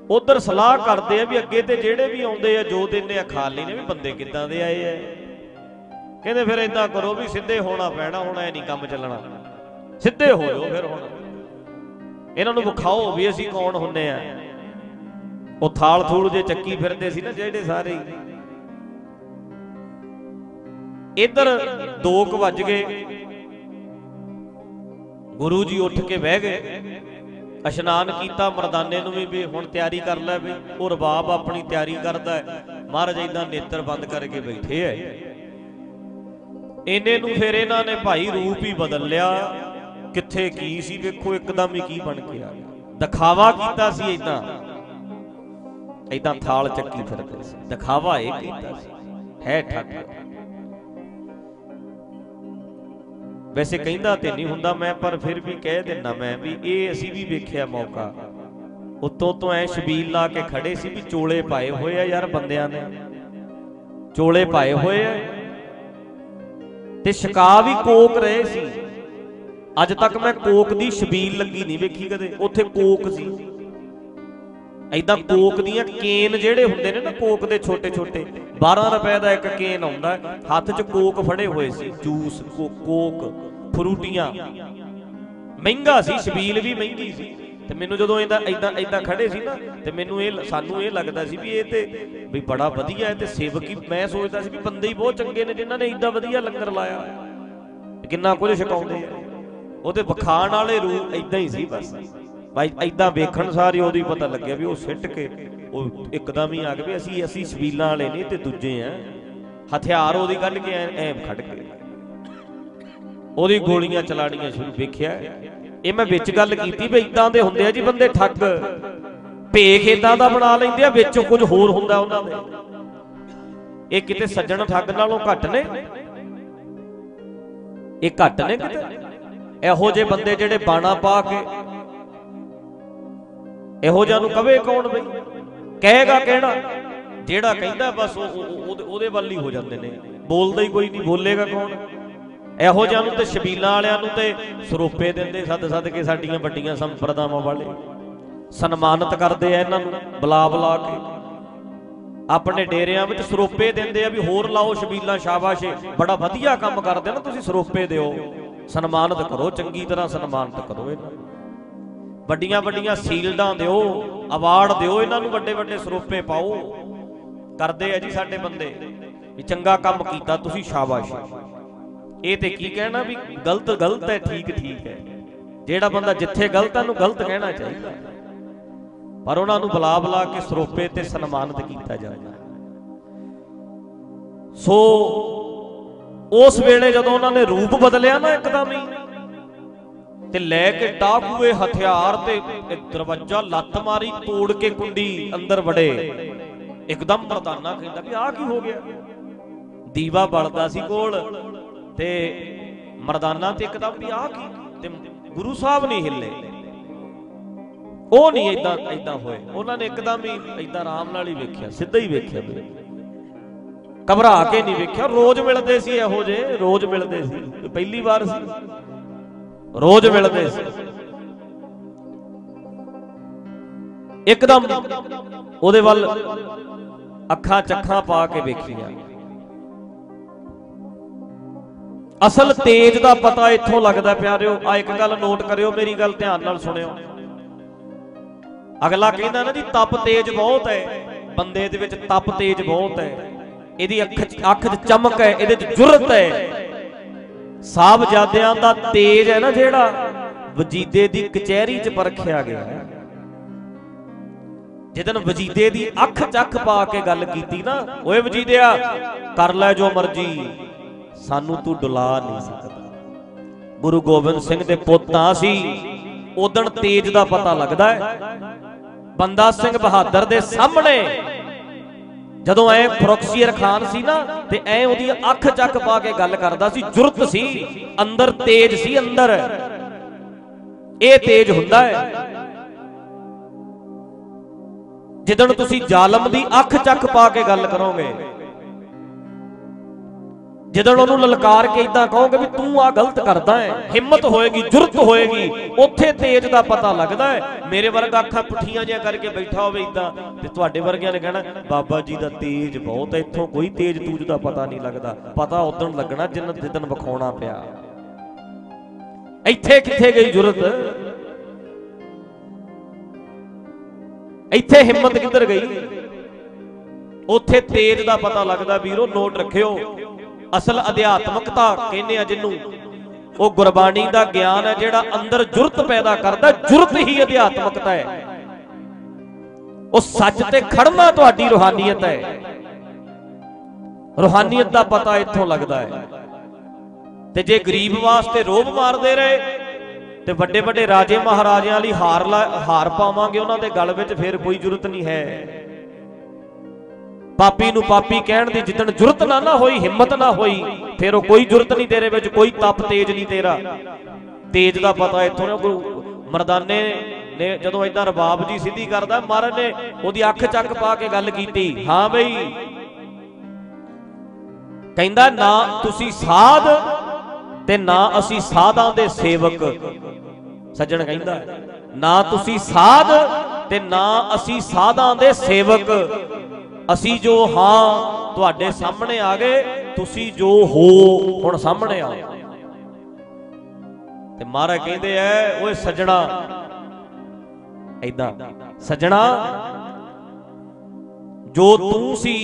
ਉਧਰ ਸਲਾਹ ਕਰਦੇ ਆ ਵੀ ਅੱਗੇ ਤੇ ਜਿਹੜੇ ਵੀ ਆਉਂਦੇ ਆ, ਜੋ ਦਿੰਦੇ ਆ ਖਾਲੀ ਨੇ ਵੀ ਬੰਦੇ ਕਿੱਦਾਂ ਦੇ ਆਏ ਆ। ਕਹਿੰਦੇ ਫਿਰ ਇਦਾਂ ਕਰੋ ਵੀ ਸਿੱਧੇ ਹੋਣਾ ਪੈਣਾ, ਹੁਣ ਐ ਨਹੀਂ ਕੰਮ ਚੱਲਣਾ। ਸਿੱਧੇ ਹੋ ਜਾਓ ਫਿਰ ਹੁਣ। ਇਹਨਾਂ ਨੂੰ ਵਿਖਾਓ ਵੀ ਅਸੀਂ ਕੌਣ ਹੁੰਨੇ ਆ। ਉਹ ਥਾਲ ਥੂਲ ਜੇ ਚੱਕੀ ਫਿਰਦੇ ਸੀ ਨਾ ਜਿਹੜੇ ਸਾਰੇ। ਇੱਧਰ 2 ਵੱਜ ਗਏ। ਗੁਰੂ ਜੀ ਉੱਠ ਕੇ ਬਹਿ ਗਏ। ਇਸ਼ਨਾਨ ਕੀਤਾ, ਮਰਦਾਨੇ ਨੂੰ ਵੀ ਵੀ ਹੁਣ ਤਿਆਰੀ ਕਰ ਲੈ ਵੀ, ਉਹ ਰਬਾਬ ਆਪਣੀ ਤਿਆਰੀ ਕਰਦਾ ਹੈ। ਮਹਾਰਾਜ ਇਦਾਂ ਨੇਤਰ ਬੰਦ ਕਰਕੇ ਬੈਠੇ ਐ। ਇਹਨੇ ਨੂੰ ਫਿਰ ਇਹਨਾਂ ਨੇ ਭਾਈ ਰੂਪ ਹੀ ਬਦਲ ਲਿਆ। ਕਿੱਥੇ ਕੀ ਸੀ ਵੇਖੋ, ਇੱਕਦਮ ਹੀ ਕੀ ਬਣ ਗਿਆ। ਦਿਖਾਵਾ ਕੀਤਾ ਸੀ ਇਦਾਂ ਇਦਾਂ ਥਾਲ ਚੱਕੀ ਫਿਰਦੇ ਸੀ। ਦਿਖਾਵਾ ਇਹ ਕੀਤਾ ਸੀ। ਹੈ ਠੱਗ। ਵੈਸੇ ਕਹਿੰਦਾ ਤੇ ਨਹੀਂ ਹੁੰਦਾ ਮੈਂ, ਪਰ ਫਿਰ ਵੀ ਕਹਿ ਦਿੰਦਾ ਮੈਂ ਵੀ ਇਹ ਅਸੀਂ ਵੀ ਵੇਖਿਆ ਮੌਕਾ। ਉੱਤੋਂ ਤੋਂ ਐ ਸ਼ਬੀਲ ਲਾ ਕੇ ਖੜੇ ਸੀ ਵੀ ਚੋਲੇ ਪਾਏ ਹੋਏ ਆ ਯਾਰ ਬੰਦਿਆਂ ਨੇ ਚੋਲੇ ਪਾਏ ਹੋਏ ਆ। ਤੇ ਸ਼ਿਕਾ ਵੀ ਕੋਕ ਰਹੇ ਸੀ। ਅੱਜ ਤੱਕ ਮੈਂ ਕੋਕ ਦੀ ਸ਼ਬੀਲ ਲੱਗੀ ਨਹੀਂ ਵੇਖੀ ਕਦੇ। ਉੱਥੇ ਕੋਕ ਸੀ। ਐਦਾਂ ਕੋਕ ਦੀਆਂ ਕੇਨ ਜਿਹੜੇ ਹੁੰਦੇ ਨੇ ਨਾ ਕੋਕ ਦੇ ਛੋਟੇ ਛੋਟੇ 12 ਰੁਪਏ ਦਾ ਇੱਕ ਕੇਨ ਆਉਂਦਾ, ਹੱਥ 'ਚ ਕੋਕ ਫੜੇ ਹੋਏ ਸੀ, ਜੂਸ ਕੋਕ, ਫਰੂਟੀਆਂ। ਮਹਿੰਗਾ ਸੀ, ਸ਼ਬੀਲ ਵੀ ਮਹਿੰਗੀ ਸੀ। ਤੇ ਮੈਨੂੰ ਜਦੋਂ ਇਹਦਾ ਐਦਾਂ ਐਦਾਂ ਖੜੇ ਸੀ ਨਾ, ਤੇ ਮੈਨੂੰ ਇਹ, ਸਾਨੂੰ ਇਹ ਲੱਗਦਾ ਸੀ ਵੀ ਇਹ ਤੇ ਵੀ ਬੜਾ ਵਧੀਆ ਹੈ ਤੇ ਸੇਵਕ ਹੀ, ਮੈਂ ਸੋਚਦਾ ਸੀ ਵੀ ਬੰਦੇ ਹੀ ਬਹੁਤ ਚੰਗੇ ਨੇ ਜਿਨ੍ਹਾਂ ਨੇ ਐਡਾ ਵਧੀਆ ਲੰਗਰ ਲਾਇਆ। ਕਿੰਨਾ ਕੁਝ ਛਕਾਉਂਦੇ ਆ। ਉਹਦੇ ਵਿਖਾਣ ਵਾਲੇ ਰੂਪ ਐਦਾਂ ਹੀ ਸੀ ਬਸ। ਬਾਈ ਐਦਾਂ ਵੇਖਣ ਸਾਰੀ ਉਹਦੀ ਪਤਾ ਲੱਗਿਆ ਵੀ ਉਹ ਸਿੱਟ ਕੇ ਉਹ ਇੱਕਦਮ ਹੀ ਆ ਗਏ ਅਸੀਂ ਅਸੀਂ ਸ਼ਬੀਲਾਂ ਵਾਲੇ ਨਹੀਂ ਤੇ ਦੂਜੇ ਆ। ਹਥਿਆਰ ਉਹਦੀ ਕੱਢ ਕੇ ਐ ਖੜ ਕੇ ਉਹਦੀ ਗੋਲੀਆਂ ਚਲਾਣੀਆਂ ਸ਼ੁਰੂ, ਵੇਖਿਆ? ਇਹ ਮੈਂ ਵਿੱਚ ਗੱਲ ਕੀਤੀ ਵੀ ਇਦਾਂ ਦੇ ਹੁੰਦੇ ਆ ਜੀ ਬੰਦੇ ਠੱਗ। ਭੇਖ ਇਦਾਂ ਦਾ ਬਣਾ ਲੈਂਦੇ ਆ, ਵਿੱਚ ਕੁਝ ਹੋਰ ਹੁੰਦਾ ਉਹਨਾਂ ਦੇ। ਇਹ ਕਿਤੇ ਸੱਜਣ ਠੱਗ ਨਾਲੋਂ ਘੱਟ ਨੇ? ਇਹ ਘੱਟ ਨੇ ਕਿਤੇ? ਇਹੋ ਜਿਹੇ ਬੰਦੇ ਜਿਹੜੇ ਬਾਣਾ ਪਾ ਕੇ ਇਹੋ ਜਿਹਾ ਨੂੰ ਕਵੇ ਕੌਣ ਬਈ? ਕਹੇਗਾ ਕਿਹੜਾ ਜਿਹੜਾ ਕਹਿੰਦਾ ਬਸ ਉਹ- ਉਹਦੇ- ਵੱਲ ਹੀ ਹੋ ਜਾਂਦੇ ਨੇ। ਬੋਲਦਾ ਹੀ ਕੋਈ ਨਹੀਂ, ਬੋਲੇਗਾ ਕੌਣ? ਇਹੋ ਜਿਹਾ ਨੂੰ ਤੇ ਸ਼ਬੀਲਾਂ ਵਾਲਿਆਂ ਨੂੰ ਤੇ ਸਰੋਪੇ ਦਿੰਦੇ, ਸੱਦ ਸੱਦ ਕੇ ਸਾਡੀਆਂ ਵੱਡੀਆਂ ਸੰਪਰਦਾਵਾਂ ਵਾਲੇ। ਸਨਮਾਨਿਤ ਕਰਦੇ ਆ ਇਹਨਾਂ ਨੂੰ, ਬੁਲਾ ਬੁਲਾ ਕੇ। ਆਪਣੇ ਡੇਰਿਆਂ ਵਿੱਚ ਸਰੋਪੇ ਦਿੰਦੇ ਆ ਵੀ ਹੋਰ ਲਾਓ ਸ਼ਬੀਲਾਂ ਸ਼ਾਬਾਸ਼, ਬੜਾ ਵਧੀਆ ਕੰਮ ਕਰਦੇ ਨਾ ਤੁਸੀਂ ਸਰੋਪੇ ਦਿਓ। ਸਨਮਾਨਿਤ ਕਰੋ, ਚੰਗੀ ਤਰ੍ਹਾਂ ਸਨਮਾਨਿਤ ਕਰੋ ਇਹਨਾਂ। ਵੱਡੀਆਂ ਵੱਡੀਆਂ ਸੀਲਡਾਂ ਦਿਓ ਅਵਾਰਡ ਦਿਓ, ਇਹਨਾਂ ਨੂੰ ਵੱਡੇ ਵੱਡੇ ਸਰੋਪੇ ਪਾਓ। ਕਰਦੇ ਆ ਜੀ ਸਾਡੇ ਬੰਦੇ ਵੀ ਚੰਗਾ ਕੰਮ ਕੀਤਾ, ਤੁਸੀਂ ਸ਼ਾਬਾਸ਼। ਇਹ ਤੇ ਕੀ ਕਹਿਣਾ ਵੀ ਗਲਤ ਗਲਤ ਹੈ, ਠੀਕ ਠੀਕ ਹੈ। ਜਿਹੜਾ ਬੰਦਾ ਜਿੱਥੇ ਗਲਤ ਹੈ ਨੂੰ ਗਲਤ ਕਹਿਣਾ ਚਾਹੀਦਾ। ਪਰ ਉਹਨਾਂ ਨੂੰ ਬੁਲਾ ਬੁਲਾ ਕੇ ਸਰੋਪੇ ਤੇ ਸਨਮਾਨਿਤ ਕੀਤਾ ਜਾਂਦਾ। ਸੋ, ਉਸ ਵੇਲੇ ਜਦੋਂ ਉਹਨਾਂ ਨੇ ਰੂਪ ਬਦਲਿਆ ਨਾ ਇੱਕਦਮ ਹੀ ਤੇ ਲੈ ਕੇ ਟਾਕੂਏ ਹਥਿਆਰ ਤੇ ਦਰਵਾਜ਼ਾ ਲੱਤ ਮਾਰੀ, ਤੋੜ ਕੇ ਕੁੰਡੀ ਅੰਦਰ ਵੜੇ। ਇੱਕਦਮ ਪ੍ਰਧਾਨਾ ਕਹਿੰਦਾ ਵੀ ਆਹ ਕੀ ਹੋ ਗਿਆ? ਦੀਵਾ ਬਲਦਾ ਸੀ ਕੋਲ ਤੇ ਮਰਦਾਨਾ ਤੇ ਇੱਕਦਮ ਵੀ ਆਹ ਕੀ? ਤੇ ਗੁਰੂ ਸਾਹਿਬ ਨਹੀਂ ਹਿੱਲੇ। ਉਹ ਨਹੀਂ ਇਦਾਂ ਇਦਾਂ ਹੋਏ। ਉਹਨਾਂ ਨੇ ਇੱਕਦਮ ਹੀ ਇਦਾਂ ਆਰਾਮ ਨਾਲ ਹੀ ਵੇਖਿਆ, ਸਿੱਧਾ ਹੀ ਵੇਖਿਆ ਵੀ ਘਬਰਾ ਕੇ ਨਹੀਂ ਵੇਖਿਆ। ਰੋਜ਼ ਮਿਲਦੇ ਸੀ ਇਹੋ ਜੇ ਰੋਜ਼ ਮਿਲਦੇ ਸੀ। ਪਹਿਲੀ ਵਾਰ ਸੀ। ਰੋਜ਼ ਮਿਲਦੇ ਸੀ। ਇੱਕਦਮ ਉਹਦੇ ਵੱਲ ਅੱਖਾਂ ਚੱਖਾਂ ਪਾ ਕੇ ਵੇਖੀਆਂ। ਅਸਲ ਤੇਜ ਦਾ ਪਤਾ ਇੱਥੋਂ ਲੱਗਦਾ ਪਿਆਰਿਓ ਆ ਇੱਕ ਗੱਲ ਨੋਟ ਕਰਿਓ, ਮੇਰੀ ਗੱਲ ਧਿਆਨ ਨਾਲ ਸੁਣਿਓ। ਅਗਲਾ ਕਹਿੰਦਾ ਨਾ ਜੀ, ਤਪ ਤੇਜ ਬਹੁਤ ਹੈ। ਬੰਦੇ ਦੇ ਵਿੱਚ ਤਪ ਤੇਜ ਬਹੁਤ ਹੈ। ਇਹਦੀ ਅੱਖ ਅੱਖ 'ਚ ਚਮਕ ਹੈ, ਇਹਦੇ 'ਚ ਜੁਰਤ ਹੈ। ਸਾਹਿਬਜ਼ਾਦਿਆਂ ਦਾ ਤੇਜ ਹੈ ਨਾ ਜਿਹੜਾ, ਵਜੀਦੇ ਦੀ ਕਚਹਿਰੀ 'ਚ ਪਰਖਿਆ ਗਿਆ ਜਿੱਦਨ ਵਜੀਦੇ ਦੀ ਅੱਖ ਚੱਖ ਪਾ ਕੇ ਗੱਲ ਕੀਤੀ ਨਾ, ਓਏ ਵਜੀਦਿਆ, ਕਰ ਲੈ ਜੋ ਮਰਜ਼ੀ, ਸਾਨੂੰ ਤੂੰ ਡੁਲਾ ਨਹੀਂ ਸਕਦਾ। ਗੁਰੂ ਗੋਬਿੰਦ ਸਿੰਘ ਦੇ ਪੁੱਤਾਂ ਸੀ ਉਦਣ ਤੇਜ ਦਾ ਪਤਾ ਲੱਗਦਾ ਹੈ। ਬੰਦਾ ਸਿੰਘ ਬਹਾਦਰ ਦੇ ਸਾਹਮਣੇ ਜਦੋਂ ਐ ਫਰੋਕਸੀਰ ਖਾਨ ਸੀ ਨਾ, ਤੇ ਐ ਉਹਦੀ ਅੱਖ ਚੱਕ ਪਾ ਕੇ ਗੱਲ ਕਰਦਾ ਸੀ, ਜੁਰਤ ਸੀ, ਅੰਦਰ ਤੇਜ ਸੀ ਅੰਦਰ। ਇਹ ਤੇਜ ਹੁੰਦਾ ਹੈ। ਜਿੱਦਣ ਤੁਸੀਂ ਜ਼ਾਲਮ ਦੀ ਅੱਖ ਚੱਕ ਪਾ ਕੇ ਗੱਲ ਕਰੋਗੇ ਜਦੋਂ ਉਹਨੂੰ ਲਲਕਾਰ ਕੇ ਇਦਾਂ ਕਹੋਗੇ ਵੀ ਤੂੰ ਆ ਗਲਤ ਕਰਦਾ ਹੈ, ਹਿੰਮਤ ਹੋਏਗੀ, ਜੁਰਤ ਹੋਏਗੀ, ਉੱਥੇ ਤੇਜ ਦਾ ਪਤਾ ਲੱਗਦਾ ਹੈ। ਮੇਰੇ ਵਰਗਾ ਅੱਖਾਂ ਪੁੱਠੀਆਂ ਜਿਹਾ ਕਰਕੇ ਬੈਠਾ ਹੋਵੇ ਇਦਾਂ ਤੇ ਤੁਹਾਡੇ ਵਰਗਿਆਂ ਨੇ ਕਹਿਣਾ, ਬਾਬਾ ਜੀ ਦਾ ਤੇਜ ਬਹੁਤ ਹੈ, ਇੱਥੋਂ ਕੋਈ ਤੇਜ ਤੂਜ ਦਾ ਪਤਾ ਨਹੀਂ ਲੱਗਦਾ। ਪਤਾ ਉਦੋਂ ਲੱਗਣਾ ਜਿੰਨ ਜਿੱਦਨ ਵਿਖਾਉਣਾ ਪਿਆ। ਇੱਥੇ ਕਿੱਥੇ ਗਈ ਜੁਰਤ? ਇੱਥੇ ਹਿੰਮਤ ਕਿੱਧਰ ਗਈ? ਉੱਥੇ ਤੇਜ ਦਾ ਪਤਾ ਲੱਗਦਾ, ਵੀਰੋ, ਨੋਟ ਰੱਖਿਓ। ਅਸਲ ਅਧਿਆਤਮਕਤਾ ਕਹਿੰਦੇ ਆ ਜਿਹਨੂੰ। ਉਹ ਗੁਰਬਾਣੀ ਦਾ ਗਿਆਨ ਹੈ ਜਿਹੜਾ ਅੰਦਰ ਜੁਰਤ ਪੈਦਾ ਕਰਦਾ, ਜੁਰਤ ਹੀ ਅਧਿਆਤਮਕਤਾ ਹੈ। ਉਹ ਸੱਚ ਤੇ ਖੜਨਾ ਤੁਹਾਡੀ ਰੋਹਾਨੀਅਤ ਹੈ। ਰੋਹਾਨੀਅਤ ਦਾ ਪਤਾ ਇੱਥੋਂ ਲੱਗਦਾ ਹੈ। ਤੇ ਜੇ ਗਰੀਬ ਵਾਸਤੇ ਰੋਬ ਮਾਰਦੇ ਰਹੇ, ਤੇ ਵੱਡੇ ਵੱਡੇ ਰਾਜੇ ਮਹਾਰਾਜਿਆਂ ਲਈ ਹਾਰ ਹਾਰ ਪਾਵਾਂਗੇ ਉਹਨਾਂ ਦੇ ਗਲ ਵਿੱਚ, ਫਿਰ ਕੋਈ ਜ਼ਰੂਰਤ ਨਹੀਂ ਹੈ। ਪਾਪੀ ਨੂੰ ਪਾਪੀ ਕਹਿਣ ਦੀ ਜਿੱਦਣ ਜੁਰਤ ਨਾ ਨਾ ਹੋਈ, ਹਿੰਮਤ ਨਾ ਹੋਈ, ਫਿਰ ਉਹ ਕੋਈ ਜੁਰਤ ਨਹੀਂ ਤੇਰੇ ਵਿੱਚ, ਕੋਈ ਤਪ ਤੇਜ ਨਹੀਂ ਤੇਰਾ। ਤੇਜ ਦਾ ਪਤਾ ਇੱਥੋਂ ਨਾ ਗੁਰੂ ਮਰਦਾਨੇ ਨੇ ਜਦੋਂ ਇਦਾਂ ਰਬਾਬ ਜੀ ਸਿੱਧੀ ਕਰਦਾ, ਮਹਾਰਾਜ ਨੇ ਉਹਦੀ ਅੱਖ ਚੱਕ ਪਾ ਕੇ ਗੱਲ ਕੀਤੀ, ਹਾਂ ਬਈ। ਕਹਿੰਦਾ, ਨਾ ਤੁਸੀਂ ਸਾਧ ਤੇ ਨਾ ਅਸੀਂ ਸਾਧਾਂ ਦੇ ਸੇਵਕ। ਸੱਜਣ ਕਹਿੰਦਾ, ਨਾ ਤੁਸੀਂ ਸਾਧ ਤੇ ਨਾ ਅਸੀਂ ਸਾਧਾਂ ਦੇ ਸੇਵਕ। ਅਸੀਂ ਜੋ ਹਾਂ ਤੁਹਾਡੇ ਸਾਹਮਣੇ ਆ ਗਏ, ਤੁਸੀਂ ਜੋ ਹੋ ਹੁਣ ਸਾਹਮਣੇ ਆਓ। ਤੇ ਮਹਾਰਾਜ ਕਹਿੰਦੇ ਐ, ਓਏ ਸੱਜਣਾ ਐਦਾਂ ਸੱਜਣਾ, ਜੋ ਤੂੰ ਸੀ,